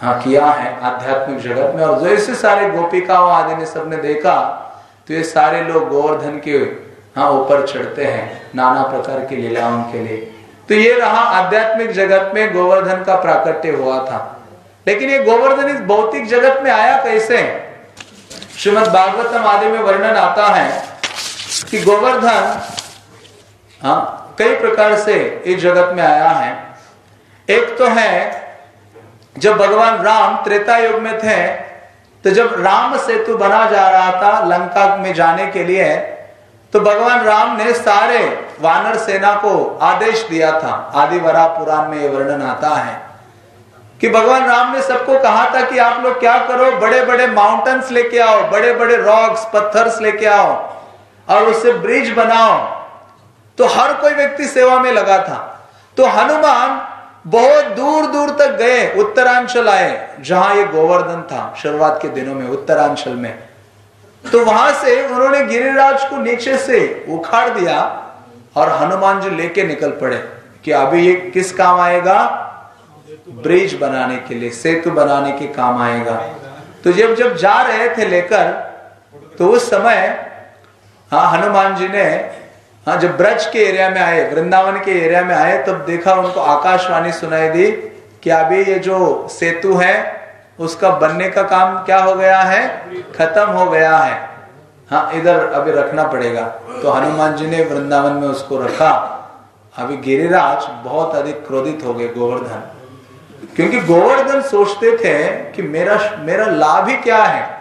हाँ किया है आध्यात्मिक जगत में। और जैसे सारे गोपिकाओं आदि ने सबने देखा तो ये सारे लोग गोवर्धन के हाँ ऊपर चढ़ते हैं, नाना प्रकार की लीलाओं के लिए। तो ये रहा आध्यात्मिक जगत में गोवर्धन का प्राकट्य हुआ था। लेकिन ये गोवर्धन इस भौतिक जगत में आया कैसे? श्रीमद भागवतम आदि में वर्णन आता है कि गोवर्धन हाँ कई प्रकार से इस जगत में आया है। एक तो है, जब भगवान राम त्रेता युग में थे तो जब राम सेतु बना जा रहा था लंका में जाने के लिए तो भगवान राम ने सारे वानर सेना को आदेश दिया था। आदि वरा पुराण में यह वर्णन आता है कि भगवान राम ने सबको कहा था कि आप लोग क्या करो बड़े बड़े माउंटेन्स लेके आओ बड़े बड़े रॉक्स पत्थर्स लेके आओ, और उससे ब्रिज बनाओ। तो हर कोई व्यक्ति सेवा में लगा था। तो हनुमान बहुत दूर दूर तक गए, उत्तरांचल आए, जहाँ ये गोवर्धन था, शुरुआत के दिनों में, उत्तरांचल में। तो वहाँ से उन्होंने गिरिराज को नीचे से उखाड़ दिया और हनुमान जी लेके निकल पड़े कि अभी ये किस काम आएगा? ब्रिज बनाने के लिए, सेतु बनाने के काम आएगा। तो जब जब जा रहे थे लेकर तो उस समय हाँ हनुमान जी ने हाँ जब ब्रज के एरिया में आए, वृंदावन के एरिया में आए, तब देखा उनको आकाशवाणी सुनाई दी कि अभी ये जो सेतु है, उसका बनने का काम क्या हो गया है? खत्म हो गया है। हाँ इधर अभी रखना पड़ेगा। तो हनुमान जी ने वृंदावन में उसको रखा। अभी गिरिराज बहुत अधिक क्रोधित हो गए गोवर्धन। क्योंकि गोवर्धन सोचते थे कि मेरा मेरा लाभ ही क्या है?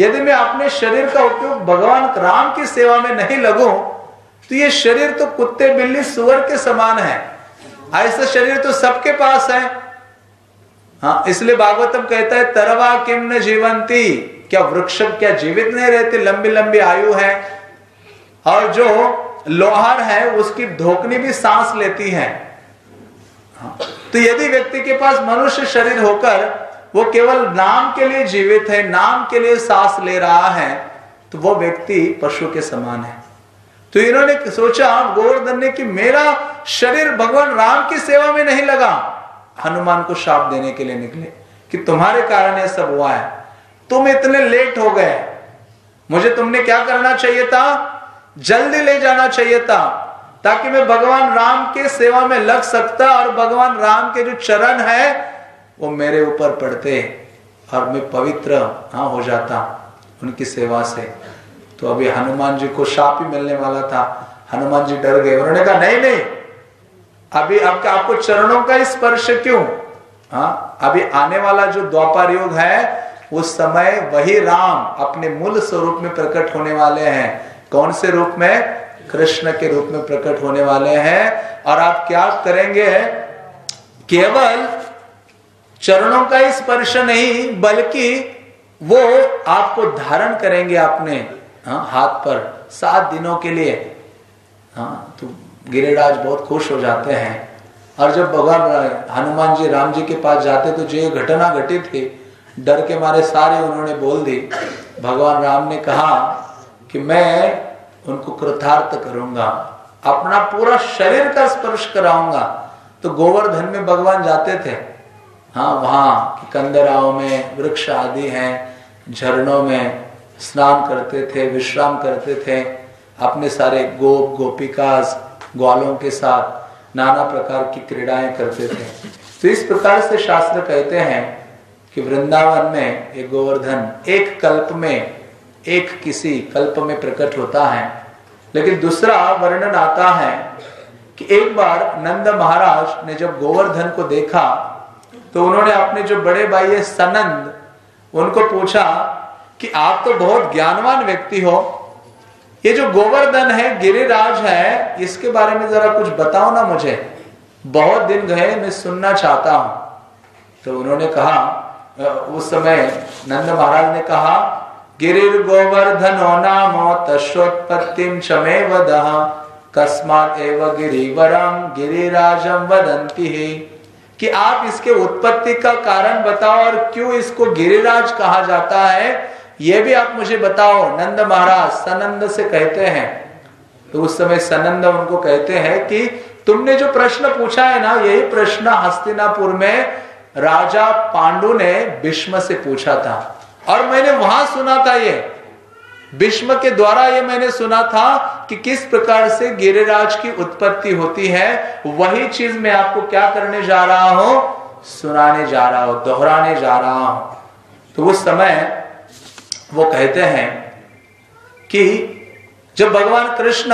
यदि मैं अपने शरीर का उपयोग भगवान राम की सेवा में नहीं लगू तो ये शरीर तो कुत्ते बिल्ली सुअर के समान है। ऐसा शरीर तो सबके पास है। हाँ इसलिए भागवतम कहता है तरवा किम न जीवंती? क्या वृक्ष क्या जीवित नहीं रहते? लंबी लंबी आयु है। और जो लोहार है उसकी धोकनी भी सांस लेती है। हाँ, तो यदि व्यक्ति के पास मनुष्य शरीर होकर वो केवल नाम के लिए जीवित है नाम के लिए सांस ले रहा है तो वो व्यक्ति पशु के समान है। तो इन्होंने सोचा गोवर्धन ने कि मेरा शरीर भगवान राम की सेवा में नहीं लगा। हनुमान को शाप देने के लिए निकले कि तुम्हारे कारण यह सब हुआ है। तुम इतने लेट हो गए। मुझे तुमने क्या करना चाहिए था? जल्दी ले जाना चाहिए था, ताकि मैं भगवान राम के सेवा में लग सकता और भगवान राम के जो चरण है, वो मेरे ऊपर पड़ते और मैं पवित्र हाँ हो जाता उनकी सेवा से। तो अभी हनुमान जी को शाप ही मिलने वाला था। हनुमान जी डर गए। उन्होंने कहा, नहीं नहीं, अभी आपका आपको चरणों का स्पर्श क्यों? हाँ अभी आने वाला जो द्वापर युग है, उस समय वही राम अपने मूल स्वरूप में प्रकट होने वाले हैं। कौन से रूप में? कृष्ण के रूप में प्रकट होने वाले हैं। और आप क्या करेंगे? केवल चरणों का स्पर्श नहीं, बल्कि वो आपको धारण करेंगे अपने। हाँ, हाथ पर सात दिनों के लिए हाँ तो गिरिराज बहुत खुश हो जाते हैं। और जब भगवान हनुमान जी राम जी के पास जाते तो जो ये घटना घटी थी डर के मारे सारे उन्होंने बोल दी। भगवान राम ने कहा कि मैं उनको कृतार्थ करूँगा अपना पूरा शरीर का स्पर्श कराऊँगा। तो गोवर्धन में भगवान जाते थे। हाँ वहाँ कंदराओं में वृक्ष आदि हैं झरनों में स्नान करते थे, विश्राम करते थे, अपने सारे गोप, गोपिकास, ग्वालों के साथ नाना प्रकार की क्रीड़ाएँ करते थे। तो इस प्रकार से शास्त्र कहते हैं कि वृंदावन में एक गोवर्धन, एक कल्प में, एक किसी कल्प में प्रकट होता है। लेकिन दूसरा वर्णन आता है कि एक बार नंद महाराज ने जब गोवर्धन को देखा तो उन्होंने अपने जो बड़े भाई है सनंद, उनको पूछा कि आप तो बहुत ज्ञानवान व्यक्ति हो। ये जो गोवर्धन है, गिरिराज है, इसके बारे में जरा कुछ बताओ ना मुझे। बहुत दिन गए, मैं सुनना चाहता हूँ। तो उन्होंने कहा उस समय नंद महाराज ने कहा, गिरिर गोवर्धनो कस्मात एव गिरिवरम गिरिराजम वदंती कि आप इसके उत्पत्ति का कारण बताओ और क्यों इसको गिरिराज कहा जाता है? ये भी आप मुझे बताओ, नंद महाराज, सनंद से कहते हैं। तो उस समय सनंद उनको कहते हैं कि तुमने जो प्रश्न पूछा है ना, यही प्रश्न हस्तिनापुर में राजा पांडु ने भीष्म से पूछा था। और मैंने वहाँ सुना था ये। भीष्म के द्वारा ये मैंने सुना था कि किस प्रकार से गिरिराज की उत्पत्ति होती है, वही चीज़ मैं आपको क्या करने जा रहा हूँ, सुनाने जा रहा हूँ, दोहराने जा रहा हूँ। तो उस समय वो कहते हैं कि जब भगवान कृष्ण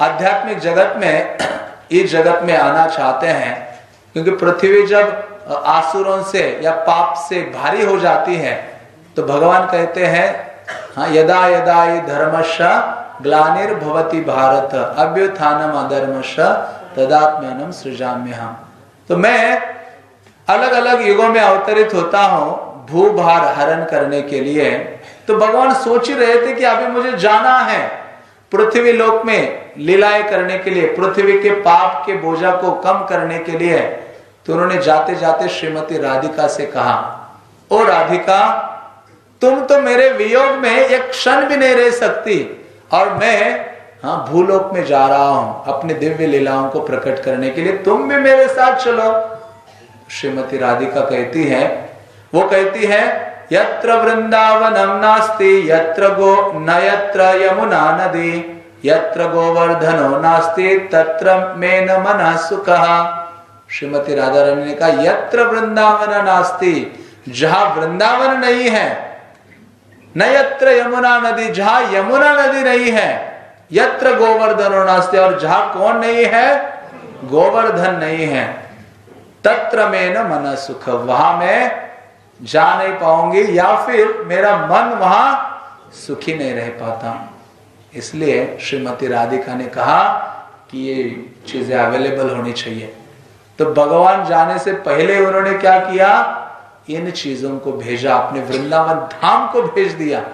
आध्यात्मिक जगत में, इस जगत में आना चाहते हैं, क्योंकि पृथ्वी जब आसुरों से या पाप से भारी हो जाती है तो भगवान कहते हैं हाँ यदा यदा ये धर्मश ग्लानिर्भवती भारत, अभ्युत्थानम अधर्मश तदात्म्यनम सृजाम्य हम तो मैं अलग अलग युगों में अवतरित होता हूँ, भूभार हरण करने के लिए। तो भगवान सोच ही रहे थे कि अभी मुझे जाना है पृथ्वी लोक में लीलाएँ करने के लिए, पृथ्वी के पाप के बोझा को कम करने के लिए। तो उन्होंने जाते जाते श्रीमती राधिका से कहा, ओ राधिका, तुम तो मेरे वियोग में एक क्षण भी नहीं रह सकती और मैं हाँ भूलोक में जा रहा हूँ अपने दिव्य लीलाओं को प्रकट करने के लिए। तुम भी मेरे साथ चलो। श्रीमती राधिका कहती है, वो कहती है यत्र वृंदावनम नास्ति, यत्र गो न यत्र यमुना नदी, यत्र गोवर्धनो नास्ति, तत्र में न मन सुख। श्रीमती राधा रानी ने कहा, यत्र वृंदावन नास्ति, जहाँ वृंदावन नहीं है न यत्र यमुना नदी, जहाँ यमुना नदी नहीं है, यत्र गोवर्धनो नास्ते, और जहाँ कौन नहीं है? गोवर्धन नहीं है। तत्र में न मन सुख, वहाँ में जा नहीं पाऊँगी या फिर मेरा मन वहाँ सुखी नहीं रह पाता। इसलिए श्रीमती राधिका ने कहा कि ये चीज़ें अवेलेबल होनी चाहिए। तो भगवान जाने से पहले उन्होंने क्या किया? इन चीज़ों को भेजा, अपने वृंदावन धाम को भेज दिया।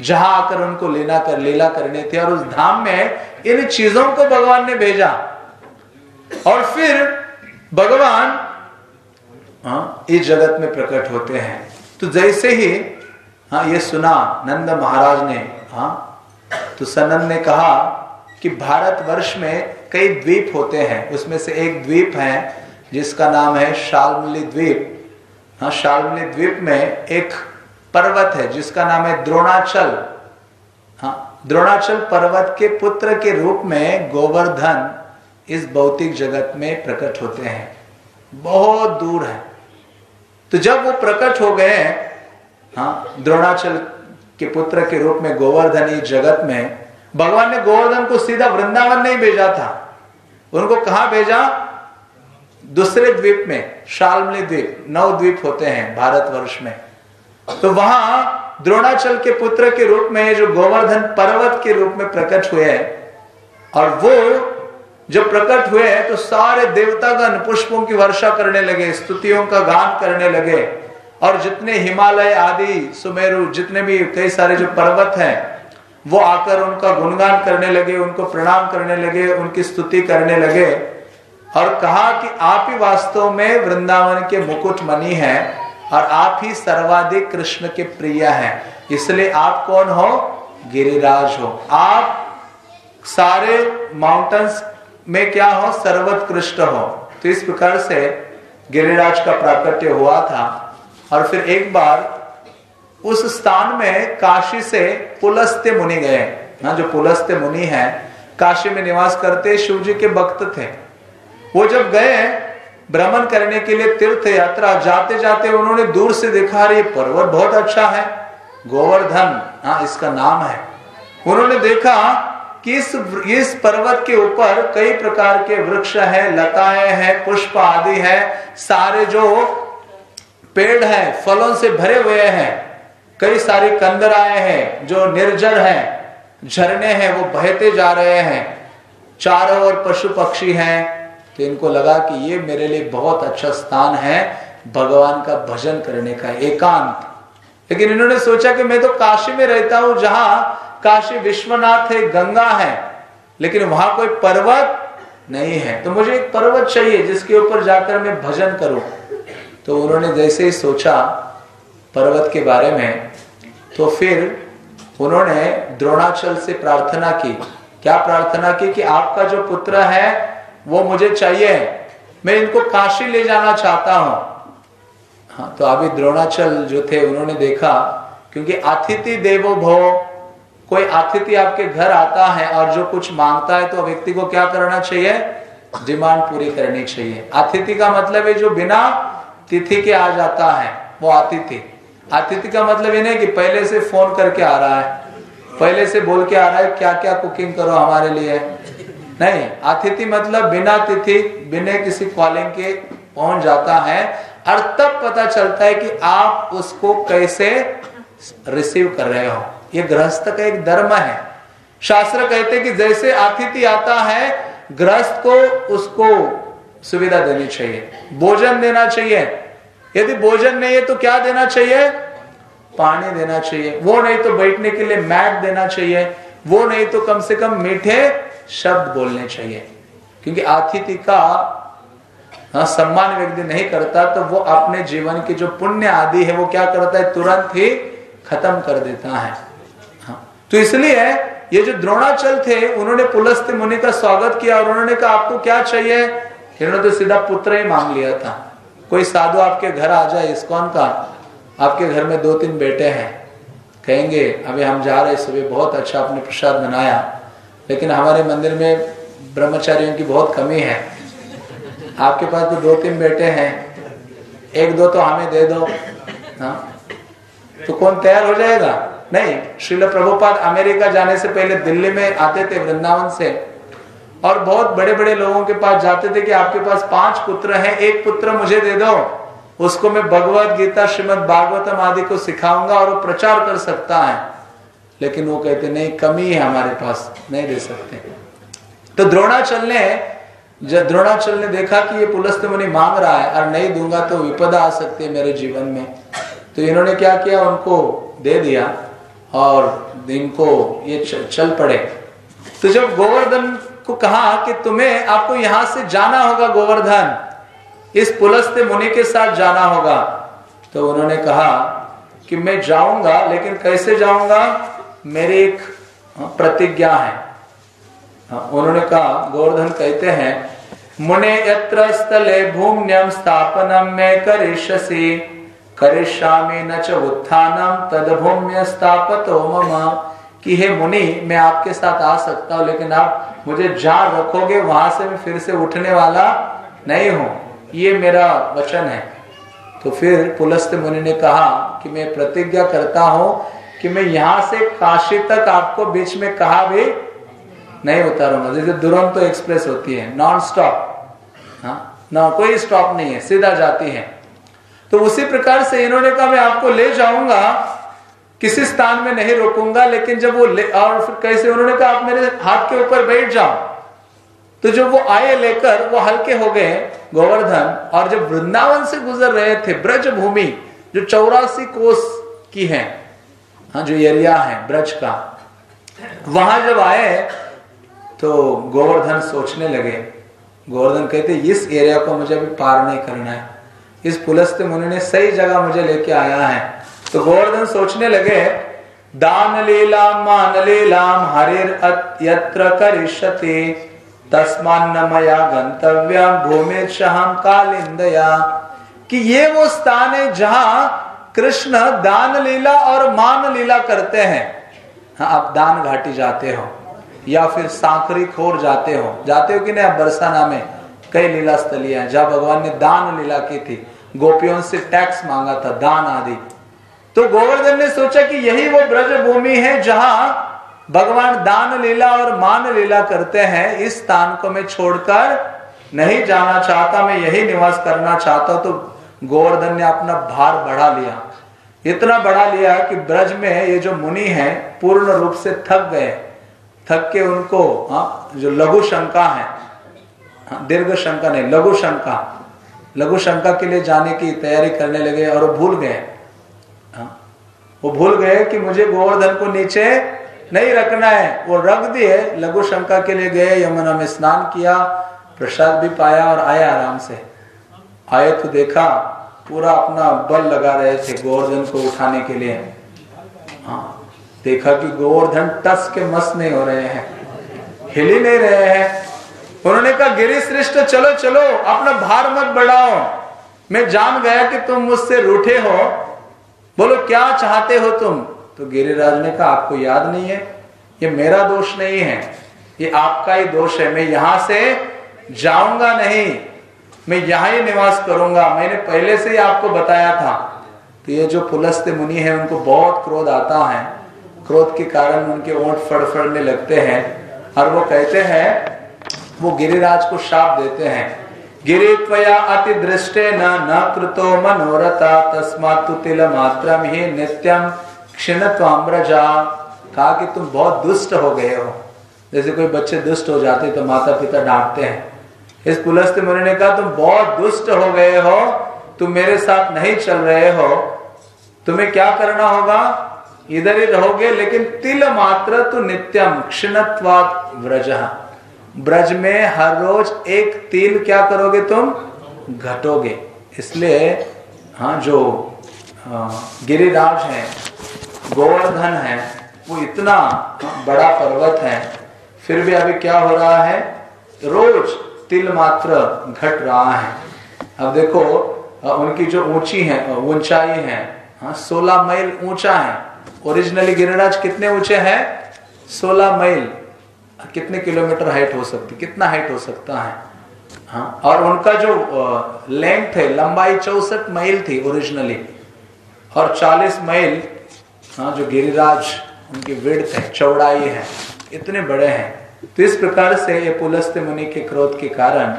जहाँ आकर उनको लेना कर, लीला करने थे और उस धाम में इन चीज़ों को भगवान ने भेजा। और फिर भगवान हाँ इस जगत में प्रकट होते हैं। तो जैसे ही हाँ ये सुना नंद महाराज ने हाँ तो सनंद ने कहा कि भारत वर्ष में कई द्वीप होते हैं। उसमें से एक द्वीप है, जिसका नाम है शालमली द्वीप। हाँ शालमली द्वीप में एक पर्वत है, जिसका नाम है द्रोणाचल। हाँ द्रोणाचल पर्वत के पुत्र के रूप में गोवर्धन इस भौतिक जगत में प्रकट होते हैं। बहुत दूर है। तो जब वो प्रकट हो गए हाँ द्रोणाचल के पुत्र के रूप में गोवर्धन इस जगत में, भगवान ने गोवर्धन को सीधा वृंदावन नहीं भेजा था। उनको कहा भेजा? दूसरे द्वीप में, शालमली द्वीप, नौ द्वीप होते हैं भारतवर्ष में। तो वहाँ द्रोणाचल के पुत्र के रूप में जो गोवर्धन पर्वत के रूप में प्रकट हुए और वो जब प्रकट हुए तो सारे देवतागण पुष्पों की वर्षा करने लगे, स्तुतियों का गान करने लगे। और जितने हिमालय आदि, सुमेरु, जितने भी कई सारे जो पर्वत हैं, वो आकर उनका गुणगान करने लगे, उनको प्रणाम करने लगे, उनकी स्तुति करने लगे। और कहा कि आप ही वास्तव में वृंदावन के मुकुट मनी है, और आप ही सर्वाधिक कृष्ण के प्रिय हैं। इसलिए आप कौन हो? गिरिराज हो। आप सारे माउंटेन्स में क्या हो? सर्वोत्कृष्ट हो। तो इस प्रकार से गिरिराज का प्राकट्य हुआ था। और फिर एक बार उस स्थान में काशी से पुलस्ते मुनि गए। ना जो पुलस्ते मुनि है, काशी में निवास करते शिव जी के भक्त थे। वो जब गए, भ्रमण करने के लिए तीर्थ यात्रा जाते जाते उन्होंने दूर से देखा रही पर्वत बहुत अच्छा है। गोवर्धन हाँ इसका नाम है। उन्होंने देखा कि इस इस पर्वत के ऊपर कई प्रकार के वृक्ष है, लताएँ हैं, पुष्प आदि है, सारे जो पेड़ हैं, फलों से भरे हुए हैं। कई सारी कंदराए हैं, जो निर्जर हैं, झरने हैं, वो बहते जा रहे हैं। चारों ओर पशु पक्षी हैं तो इनको लगा कि ये मेरे लिए बहुत अच्छा स्थान है, भगवान का भजन करने का एकांत। लेकिन इन्होंने सोचा कि मैं तो काशी में रहता हूँ, जहाँ काशी विश्वनाथ है, गंगा है, लेकिन वहाँ कोई पर्वत नहीं है। तो मुझे एक पर्वत चाहिए जिसके ऊपर जाकर मैं भजन करूँ। तो उन्होंने जैसे ही सोचा पर्वत के बारे में तो फिर उन्होंने द्रोणाचल से प्रार्थना की। क्या प्रार्थना की कि आपका जो पुत्र है, वो मुझे चाहिए। मैं इनको काशी ले जाना चाहता हूँ। हाँ तो अभी द्रोणाचल जो थे, उन्होंने देखा, क्योंकि अतिथि देवो भव कोई अतिथि आपके घर आता है और जो कुछ माँगता है तो व्यक्ति को क्या करना चाहिए? डिमांड पूरी करनी चाहिए। अतिथि का मतलब है जो बिना तिथि के आ जाता है, वो अतिथि। अतिथि का मतलब ये नहीं कि पहले से फ़ोन करके आ रहा है। पहले से बोल के आ रहा है क्या क्या कुकिंग करो हमारे लिए। नहीं, अतिथि मतलब बिना तिथि, बिना किसी कॉलिंग के पहुँच जाता है और तब पता चलता है कि आप उसको कैसे रिसीव कर रहे हो। ये गृहस्थ का एक धर्म है। शास्त्र कहते हैं कि जैसे अतिथि आता है गृहस्थ को उसको सुविधा देनी चाहिए भोजन देना चाहिए। यदि भोजन नहीं है तो क्या देना चाहिए? पानी देना चाहिए। वो नहीं तो बैठने के लिए मैट देना चाहिए। वो नहीं तो कम से कम मीठे शब्द बोलने चाहिए। क्योंकि अतिथि का हाँ, सम्मान व्यक्ति नहीं करता तो वो अपने जीवन की जो पुण्य आदि है वो क्या करता है? तुरंत ही खत्म कर देता है हाँ, तो इसलिए ये जो द्रोणाचल थे, उन्होंने पुलस्त्य मुनि का स्वागत किया और उन्होंने कहा, आपको क्या चाहिए? इन्होंने तो सीधा पुत्र ही मांग लिया था। कोई साधु आपके घर आ जाए इसकॉन का? आपके घर में दो तीन बेटे हैं। कहेंगे अभी हम जा रहे सुबह बहुत अच्छा आपने प्रसाद बनाया। लेकिन हमारे मंदिर में ब्रह्मचारियों की बहुत कमी है। आपके पास तो दो तीन बेटे हैं। एक दो तो हमें दे दो। हाँ? तो कौन तैयार हो जाएगा? नहीं श्रील प्रभुपाद अमेरिका जाने से पहले दिल्ली में आते थे, वृंदावन से। और बहुत बड़े बड़े लोगों के पास जाते थे कि आपके पास पाँच पुत्र हैं, एक पुत्र मुझे दे दो। उसको मैं भगवत गीता, श्रीमद भागवतम आदि को सिखाऊँगा और वो प्रचार कर सकता है। लेकिन वो कहते, नहीं, कमी है हमारे पास, नहीं दे सकते। तो द्रोणाचल ने द्रोणाचल ने देखा कि ये पुलस्त मुनि मांग रहा है और नहीं दूँगा तो विपदा आ सकती है मेरे जीवन में। तो इन्होंने क्या किया? उनको दे दिया। और इनको ये चल पड़े। तो जब गोवर्धन को कहा कि तुम्हें आपको यहाँ से जाना होगा गोवर्धन इस पुलस्त मुनि के साथ जाना होगा तो उन्होंने कहा कि मैं जाऊँगा लेकिन कैसे जाऊँगा? मेरी एक प्रतिज्ञा है। हाँ, उन्होंने कहा गोवर्धन कहते हैं मुने यत्र स्थले भूम्यम स्थापनम में करिष्यसी। कि हे मुनि, मैं आपके साथ आ सकता हूँ, लेकिन आप मुझे जहाँ रखोगे, वहाँ से मैं फिर से उठने वाला नहीं हूँ। ये मेरा वचन है। तो फिर पुलस्त मुनि ने कहा कि मैं प्रतिज्ञा करता हूँ कि मैं यहाँ से काशी तक आपको बीच में कहा भी नहीं उतारूँगा। जैसे दुरंतो एक्सप्रेस होती है नॉन स्टॉप हाँ? ना कोई स्टॉप नहीं है, सीधा जाती है। तो उसी प्रकार से इन्होंने कहा, मैं आपको ले जाऊँगा, किसी स्थान में नहीं रोकूँगा, लेकिन जब वो ले और फिर कैसे उन्होंने कहा, आप मेरे हाथ के ऊपर बैठ जाओ। तो जब वो आए लेकर, वो हल्के हो गए, गोवर्धन, और जब वृंदावन से गुजर रहे थे ब्रज भूमि जो चौरासी कोस की है हाँ जो एरिया है, ब्रज का, वहाँ जब आए तो गोवर्धन सोचने लगे। गोवर्धन कहते, इस एरिया को मुझे अभी पार नहीं करना है। इस पुलस्त मुनि ने सही जगह मुझे लेके आया है। तो गोवर्धन सोचने लगे, दान लीला, मान लीलाम हरिर यत्र करिष्यति तस्मान मया गंतव्य भूमि शहम कालिंदया कि ये वो स्थान है जहाँ कृष्ण दान लीला और मान लीला करते हैं। हाँ आप दान घाटी जाते हो, या फिर सांकरी खोर जाते हो। जाते हो कि नहीं? आप बरसाना में कई लीला स्थलियाँ जहाँ भगवान ने दान लीला की थी। गोपियों से टैक्स मांगा था दान आदि। तो गोवर्धन ने सोचा कि यही वो ब्रज भूमि है जहाँ भगवान दान लीला और मान लीला करते हैं। इस स्थान को मैं छोड़कर नहीं जाना चाहता मैं यही निवास करना चाहता तो गोवर्धन ने अपना भार बढ़ा लिया। इतना बढ़ा लिया कि ब्रज में ये जो मुनि हैं पूर्ण रूप से थक गए। थक के उनको हाँ जो लघु शंका है हाँ, दीर्घ शंका नहीं लघु शंका। लघु शंका के लिए जाने की तैयारी करने लगे और वो भूल गए। हाँ, वो भूल गए कि मुझे गोवर्धन को नीचे नहीं रखना है। वो रख दिए लघु शंका के लिए गए यमुना में स्नान किया प्रसाद भी पाया और आया आराम से। आए तो देखा पूरा अपना बल लगा रहे थे गोवर्धन को उठाने के लिए। हाँ। देखा कि गोवर्धन टस के मस नहीं हो रहे हैं हिल ही नहीं रहे हैं। उन्होंने कहा, गिरी श्रेष्ठ चलो चलो, अपना भार मत बढ़ाओ। मैं जान गया कि तुम मुझसे रूठे हो। बोलो, क्या चाहते हो तुम? तो गिरिराज ने कहा, आपको याद नहीं है? ये मेरा दोष नहीं है। ये आपका ही दोष है। मैं यहाँ से जाऊँगा नहीं। मैं यहाँ ही निवास करूँगा। मैंने पहले से ही आपको बताया था। तो ये जो पुलस्त मुनि है, उनको बहुत क्रोध आता है। क्रोध के कारण उनके ओंठ फड़फड़ने लगते हैं। और वो कहते हैं वो गिरिराज को शाप देते हैं। गिरी त्वया न न कृतो मनोरथा, तस्मात तिल मात्रम ही नित्यम क्षीण त्वाम्रजा कहा कि तुम बहुत दुष्ट हो गए हो। जैसे कोई बच्चे दुष्ट हो जाते तो माता पिता डांटते हैं। इस पुलस्त मुनि ने कहा, तुम बहुत दुष्ट हो गए हो। तुम मेरे साथ नहीं चल रहे हो। तुम्हें क्या करना होगा? इधर ही रहोगे, लेकिन तिल मात्र तो नित्यम क्षणत्वात व्रज। ब्रज में हर रोज एक तिल क्या करोगे तुम? घटोगे। इसलिए हाँ जो गिरिराज है, गोवर्धन है, वो इतना बड़ा पर्वत है, फिर भी अभी क्या हो रहा है? रोज तिल मात्र घट रहा है। अब देखो उनकी जो ऊँची है ऊंचाई है हाँ सोलह मील ऊँचा है। ओरिजिनली गिरिराज कितने ऊँचे हैं? सोलह मील। कितने किलोमीटर हाइट हो सकती, कितना हाइट हो सकता है। हाँ और उनका जो लेंथ है, लंबाई चौसठ माइल थी ओरिजिनली और 40 माइल हाँ जो गिरिराज, उनकी विड्थ है, चौड़ाई है, इतने बड़े हैं। तो इस प्रकार से ये पुलस्त मुनि के क्रोध के कारण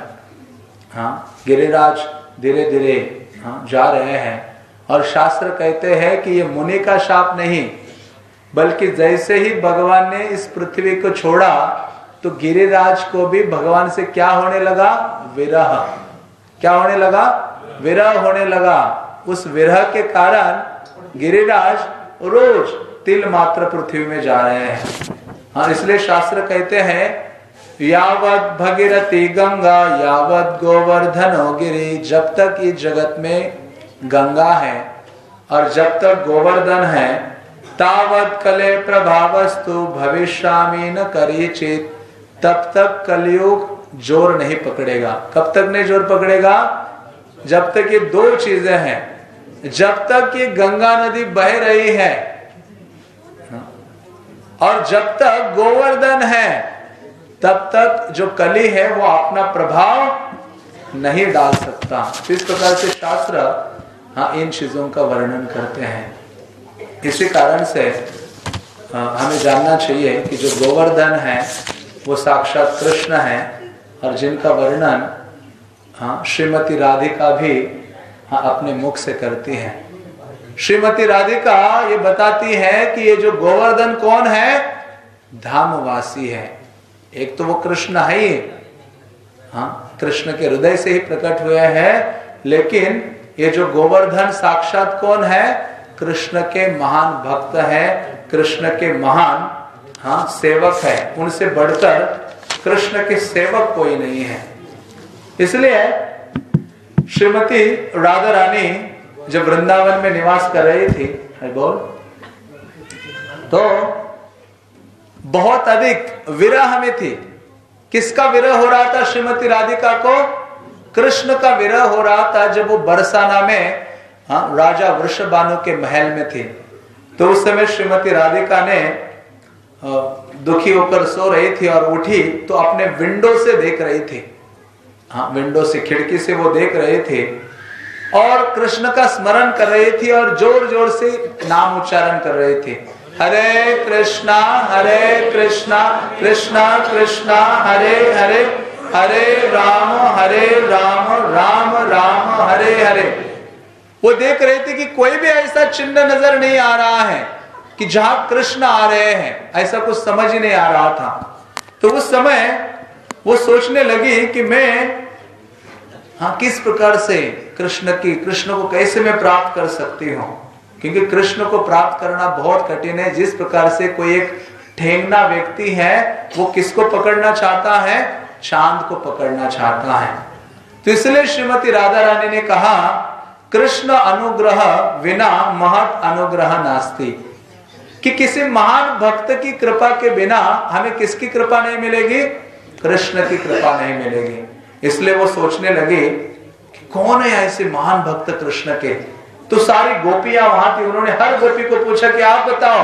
हाँ गिरिराज धीरे धीरे हाँ जा रहे हैं। और शास्त्र कहते हैं कि ये मुनि का शाप नहीं बल्कि जैसे ही भगवान ने इस पृथ्वी को छोड़ा तो गिरिराज को भी भगवान से क्या होने लगा? विरह। क्या होने लगा? विरह होने लगा। उस विरह के कारण गिरिराज रोज तिल मात्र पृथ्वी में जा रहे हैं। हाँ इसलिए शास्त्र कहते हैं यावत भगीरथी गंगा यावत गोवर्धन गिरी। जब तक इस जगत में गंगा है और जब तक गोवर्धन है तावत कले प्रभावस्तु भविष्यामी न करे चेत तब तक कलयुग ज़ोर नहीं पकड़ेगा। कब तक नहीं ज़ोर पकड़ेगा? जब तक ये दो चीज़ें हैं। जब तक ये गंगा नदी बह रही है। और जब तक गोवर्धन है, तब तक जो कली है, वो अपना प्रभाव नहीं डाल सकता। तो इस प्रकार से शास्त्र हाँ इन चीज़ों का वर्णन करते हैं। इसी कारण से हमें जानना चाहिए कि जो गोवर्धन है, वो साक्षात कृष्ण है और जिनका वर्णन हाँ श्रीमती राधिका भी हाँ अपने मुख से करती है। श्रीमती राधिका ये बताती है कि ये जो गोवर्धन कौन है? धामवासी है। एक तो वो कृष्ण है ही। हाँ कृष्ण के हृदय से ही प्रकट हुए हैं, लेकिन ये जो गोवर्धन साक्षात कौन है? कृष्ण के महान भक्त है, कृष्ण के महान हाँ सेवक है। उनसे बढ़कर कृष्ण के सेवक कोई नहीं है। इसलिए श्रीमती राधा रानी जब वृंदावन में निवास कर रही थी बोल तो बहुत अधिक विरह में थी। किसका विरह हो रहा था श्रीमती राधिका को? कृष्ण का विरह हो रहा था जब वो बरसाना में हाँ राजा वृषभानु के महल में थी। तो उस समय श्रीमती राधिका ने दुखी होकर सो रही थी और उठी तो अपने विंडो से देख रही थी। हाँ विंडो से, खिड़की से वो देख रहे थे और कृष्ण का स्मरण कर रहे थे और ज़ोर ज़ोर से नाम उच्चारण कर रहे थे। हरे कृष्णा हरे कृष्णा कृष्णा कृष्णा, हरे हरे हरे राम हरे राम राम राम, हरे हरे। वो देख रहे थे कि कोई भी ऐसा चिन्ह नज़र नहीं आ रहा है कि जहाँ कृष्ण आ रहे हैं, ऐसा कुछ समझ ही नहीं आ रहा था। तो उस समय वो सोचने लगी कि मैं हाँ किस प्रकार से कृष्ण की, कृष्ण को कैसे मैं प्राप्त कर सकती हूँ? क्योंकि कृष्ण को प्राप्त करना बहुत कठिन है। जिस प्रकार से कोई एक ठेंगना व्यक्ति है, वो किसको पकड़ना चाहता है? चाँद को पकड़ना चाहता है। तो इसलिए श्रीमती राधा रानी ने कहा कृष्ण अनुग्रह बिना महत अनुग्रह नास्ती। कि किसी महान भक्त की कृपा के बिना हमें किसकी कृपा नहीं मिलेगी? कृष्ण की कृपा नहीं मिलेगी। इसलिए वो सोचने लगे कि कौन है ऐसे महान भक्त कृष्ण के? तो सारी गोपियाँ वहाँ थी, उन्होंने हर गोपी को पूछा कि आप बताओ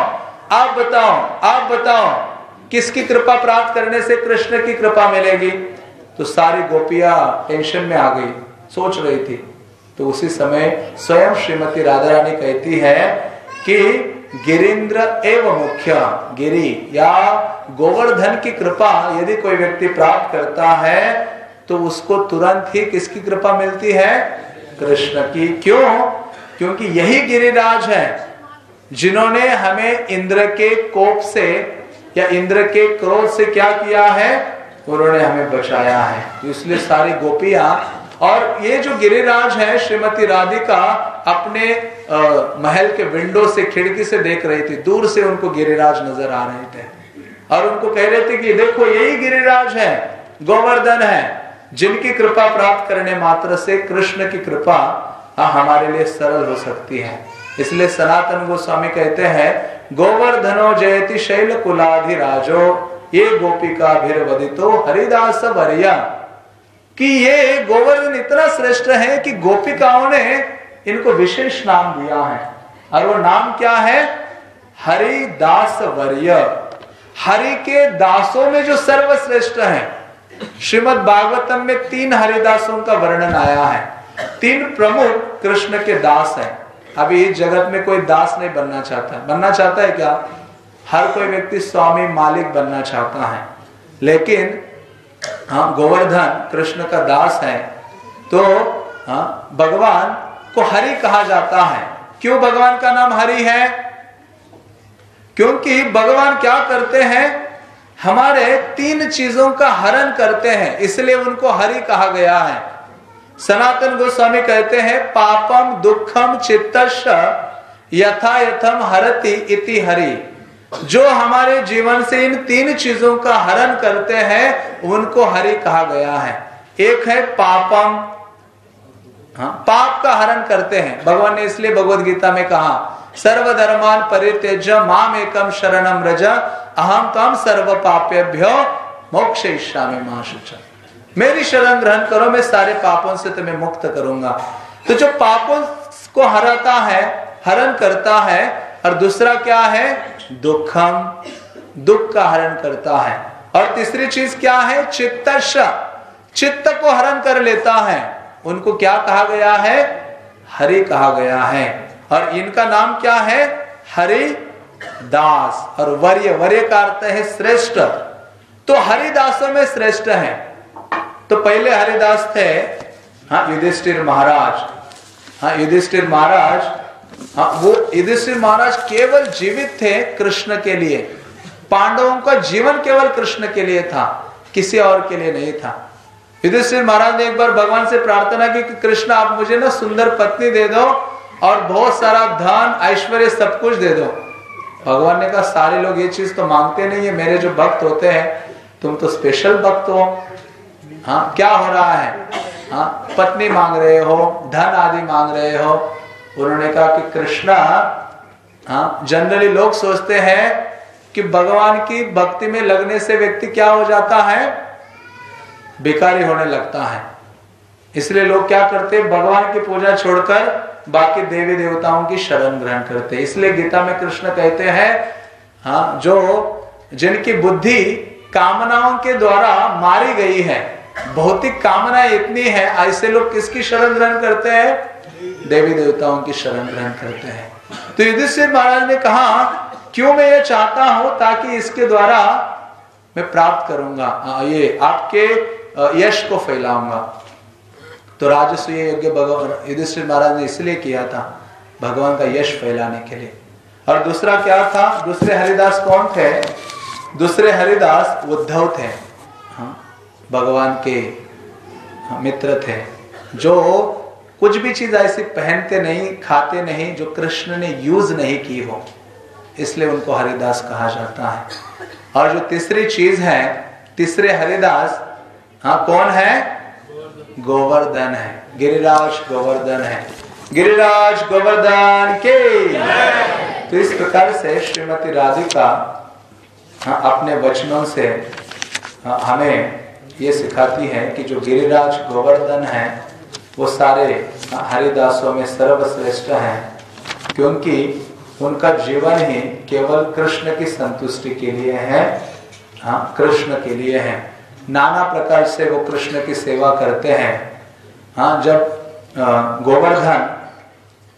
आप बताओ आप बताओ, किसकी कृपा प्राप्त करने से कृष्ण की कृपा मिलेगी? तो सारी गोपियाँ टेंशन में आ गई, सोच रही थी। तो उसी समय स्वयं श्रीमती राधा रानी कहती है कि गिरिंद्र एवं मुख्य, गिरी या गोवर्धन की कृपा यदि कोई व्यक्ति प्राप्त करता है तो उसको तुरंत ही किसकी कृपा मिलती है? कृष्ण की। क्यों? क्योंकि यही गिरिराज है, जिन्होंने हमें इंद्र के कोप से या इंद्र के क्रोध से क्या किया है? उन्होंने हमें बचाया है। इसलिए सारी गोपियाँ और ये जो गिरिराज है श्रीमती राधिका अपने आ, महल के विंडो से खिड़की से देख रही थी। दूर से उनको गिरिराज नज़र आ रहे थे। और उनको कह रहे थे कि देखो यही गिरिराज है गोवर्धन है जिनकी कृपा प्राप्त करने मात्र से कृष्ण की कृपा हमारे लिए सरल हो सकती है। इसलिए सनातन गोस्वामी कहते हैं गोवर्धनो जयति शैल कुलाधिराजो ये गोपिका भीरवदितो हरिदास वरिया कि ये गोवर्धन इतना श्रेष्ठ है कि गोपिकाओं ने इनको विशेष नाम दिया है। और वो नाम क्या है? हरिदास वर्य हरि के दासों में जो सर्वश्रेष्ठ है, श्रीमद भागवतम में तीन हरिदासों का वर्णन आया है। तीन प्रमुख कृष्ण के दास हैं। अभी इस जगत में कोई दास नहीं बनना चाहता। बनना चाहता है क्या? हर कोई व्यक्ति स्वामी मालिक बनना चाहता है। लेकिन हाँ गोवर्धन कृष्ण का दास है। तो हाँ भगवान को हरि कहा जाता है। क्यों भगवान का नाम हरि है? क्योंकि भगवान क्या करते हैं? हमारे तीन चीज़ों का हरण करते हैं, इसलिए उनको हरि कहा गया है। सनातन गोस्वामी कहते हैं, पापम दुखम चित्त यथा यथम हरति इति हरि। जो हमारे जीवन से इन तीन चीज़ों का हरण करते हैं, उनको हरि कहा गया है। एक है पापम। हाँ पाप का हरण करते हैं। भगवान ने इसलिए भगवत गीता में कहा, सर्वधर्मान परित्यज माम एकम शरणम रज अहम तम सर्व पाप्यभ्यो मोक्ष में महाशुच मेरी शरण ग्रहण करो, मैं सारे पापों से तुम्हें मुक्त करूँगा। तो जो पापों को हराता है, हरण करता है, और दूसरा क्या है? दुखम, दुख का हरण करता है। और तीसरी चीज़ क्या है? चित्त चित्त को हरण कर लेता है। उनको क्या कहा गया है? हरि कहा गया है। और इनका नाम क्या है? हरि दास। और वर्य वर्य का अर्थ है श्रेष्ठ। तो हरिदासों में श्रेष्ठ है। तो पहले हरिदास थे हाँ युधिष्ठिर महाराज। हाँ युधिष्ठिर महाराज हाँ वो युधिष्ठिर महाराज केवल जीवित थे कृष्ण के लिए। पांडवों का जीवन केवल कृष्ण के लिए था, किसी और के लिए नहीं था। युधिष्ठिर महाराज ने एक बार भगवान से प्रार्थना की कि कृष्ण, आप मुझे ना सुंदर पत्नी दे दो और बहुत सारा धन, ऐश्वर्य सब कुछ दे दो। भगवान ने कहा, सारे लोग ये चीज़ तो मांगते नहीं है, मेरे जो भक्त होते हैं, तुम तो स्पेशल भक्त हो। हाँ क्या हो रहा है? हाँ पत्नी मांग रहे हो, धन आदि मांग रहे हो उन्होंने कहा कि कृष्णा हाँ जनरली लोग सोचते हैं कि भगवान की भक्ति में लगने से व्यक्ति क्या हो जाता है? बेकारी होने लगता है। इसलिए लोग क्या करते? हैं भगवान की पूजा छोड़कर बाकी देवी देवताओं की शरण ग्रहण करते। इसलिए गीता में कृष्ण कहते हैं हाँ जो जिनकी बुद्धि कामनाओं के द्वारा मारी गई है, भौतिक कामना इतनी है, ऐसे लोग किसकी शरण ग्रहण करते हैं? देवी देवताओं की शरण ग्रहण करते हैं। तो युधिष्ठिर महाराज ने कहा, क्यों मैं ये चाहता हूँ ताकि इसके द्वारा मैं प्राप्त करूँगा? ये आपके यश को फैलाऊँगा। तो राजस्व यज्ञ भगवान, युधिष्ठिर महाराज ने इसलिए किया था भगवान का यश फैलाने के लिए। और दूसरा क्या था? दूसरे हरिदास कौन थे? दूसरे हरिदास उद्धव थे। हाँ भगवान के मित्र थे, जो कुछ भी चीज़ ऐसी पहनते नहीं खाते नहीं जो कृष्ण ने यूज़ नहीं की हो इसलिए उनको हरिदास कहा जाता है। और जो तीसरी चीज़ है तीसरे हरिदास हाँ कौन है? गोवर्धन है। गिरिराज गोवर्धन है। गिरिराज गोवर्धन के। तो इस प्रकार से श्रीमती राधिका हाँ, अपने वचनों से हाँ, हमें ये सिखाती है कि जो गिरिराज गोवर्धन है वो सारे हरिदासों में सर्वश्रेष्ठ हैं, क्योंकि उनका जीवन ही केवल कृष्ण की संतुष्टि के लिए है। हाँ कृष्ण के लिए है। नाना प्रकार से वो कृष्ण की सेवा करते हैं। हाँ जब गोवर्धन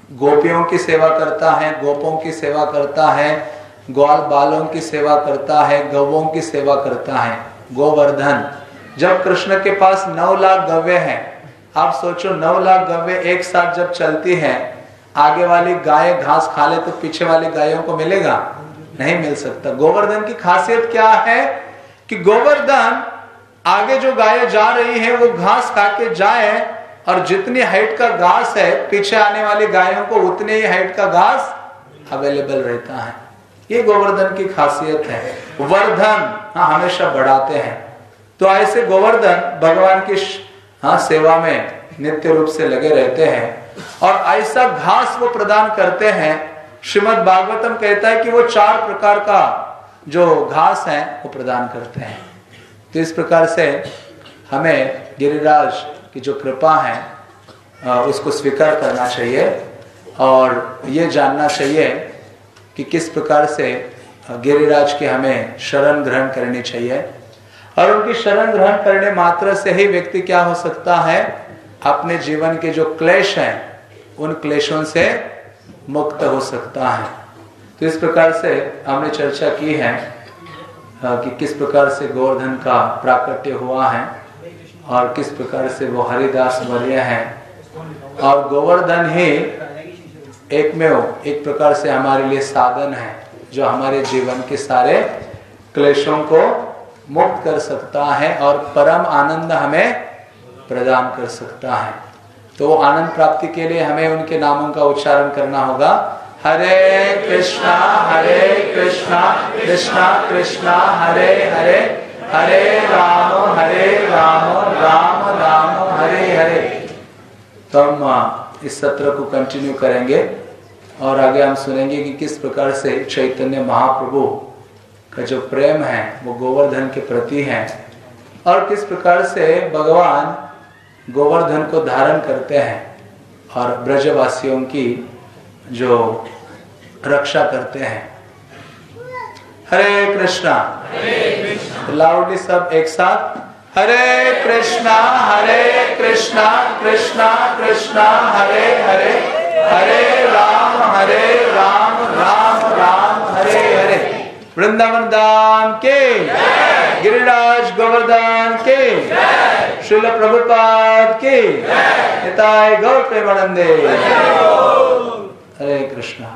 गोपियों की सेवा करता है, गोपों की सेवा करता है, ग्वाल बालों की सेवा करता है, गवों की सेवा करता है, गोवर्धन जब कृष्ण के पास नौ लाख गव्य हैं आप सोचो, नौ लाख गवे एक साथ जब चलती है, आगे वाली गाय घास खा ले तो पीछे वाली गायों को मिलेगा? नहीं मिल सकता। गोवर्धन की खासियत क्या है कि गोवर्धन आगे जो गाय जा रही है, वो घास खा के जाए और जितनी हाइट का घास है, पीछे आने वाली गायों को उतने ही हाइट का घास अवेलेबल रहता है। ये गोवर्धन की खासियत है। वर्धन हाँ हमेशा बढ़ाते हैं। तो ऐसे गोवर्धन भगवान की हाँ सेवा में नित्य रूप से लगे रहते हैं। और ऐसा घास वो प्रदान करते हैं। श्रीमद भागवतम कहता है कि वो चार प्रकार का जो घास है, वो प्रदान करते हैं। तो इस प्रकार से हमें गिरिराज की जो कृपा है उसको स्वीकार करना चाहिए। और ये जानना चाहिए कि किस प्रकार से गिरिराज की हमें शरण ग्रहण करनी चाहिए। और उनकी शरण ग्रहण करने मात्र से ही व्यक्ति क्या हो सकता है? अपने जीवन के जो क्लेश हैं, उन क्लेशों से मुक्त हो सकता है। तो इस प्रकार से हमने चर्चा की है कि किस प्रकार से गोवर्धन का प्राकट्य हुआ है और किस प्रकार से वो हरिदास वर्य है। और गोवर्धन ही एक में हो, एक प्रकार से हमारे लिए साधन है, जो हमारे जीवन के सारे क्लेशों को मुक्त कर सकता है और परम आनंद हमें प्रदान कर सकता है। तो आनंद प्राप्ति के लिए हमें उनके नामों का उच्चारण करना होगा। हरे कृष्णा हरे कृष्णा कृष्णा कृष्णा, हरे हरे हरे राम हरे राम राम राम, हरे हरे। तो हम इस सत्र को कंटिन्यू करेंगे और आगे हम सुनेंगे कि किस प्रकार से चैतन्य महाप्रभु का जो प्रेम है, वो गोवर्धन के प्रति है। और किस प्रकार से भगवान गोवर्धन को धारण करते हैं और ब्रजवासियों की जो रक्षा करते हैं। हरे कृष्णा। लाउडली सब एक साथ। हरे कृष्णा हरे कृष्णा कृष्णा कृष्णा, हरे हरे हरे राम हरे राम राम। वृंदावन धाम के गिरिराज गोवर्धन के। श्रील प्रभुपाद के। हिताय गौर प्रेमानंदे हरे कृष्णा।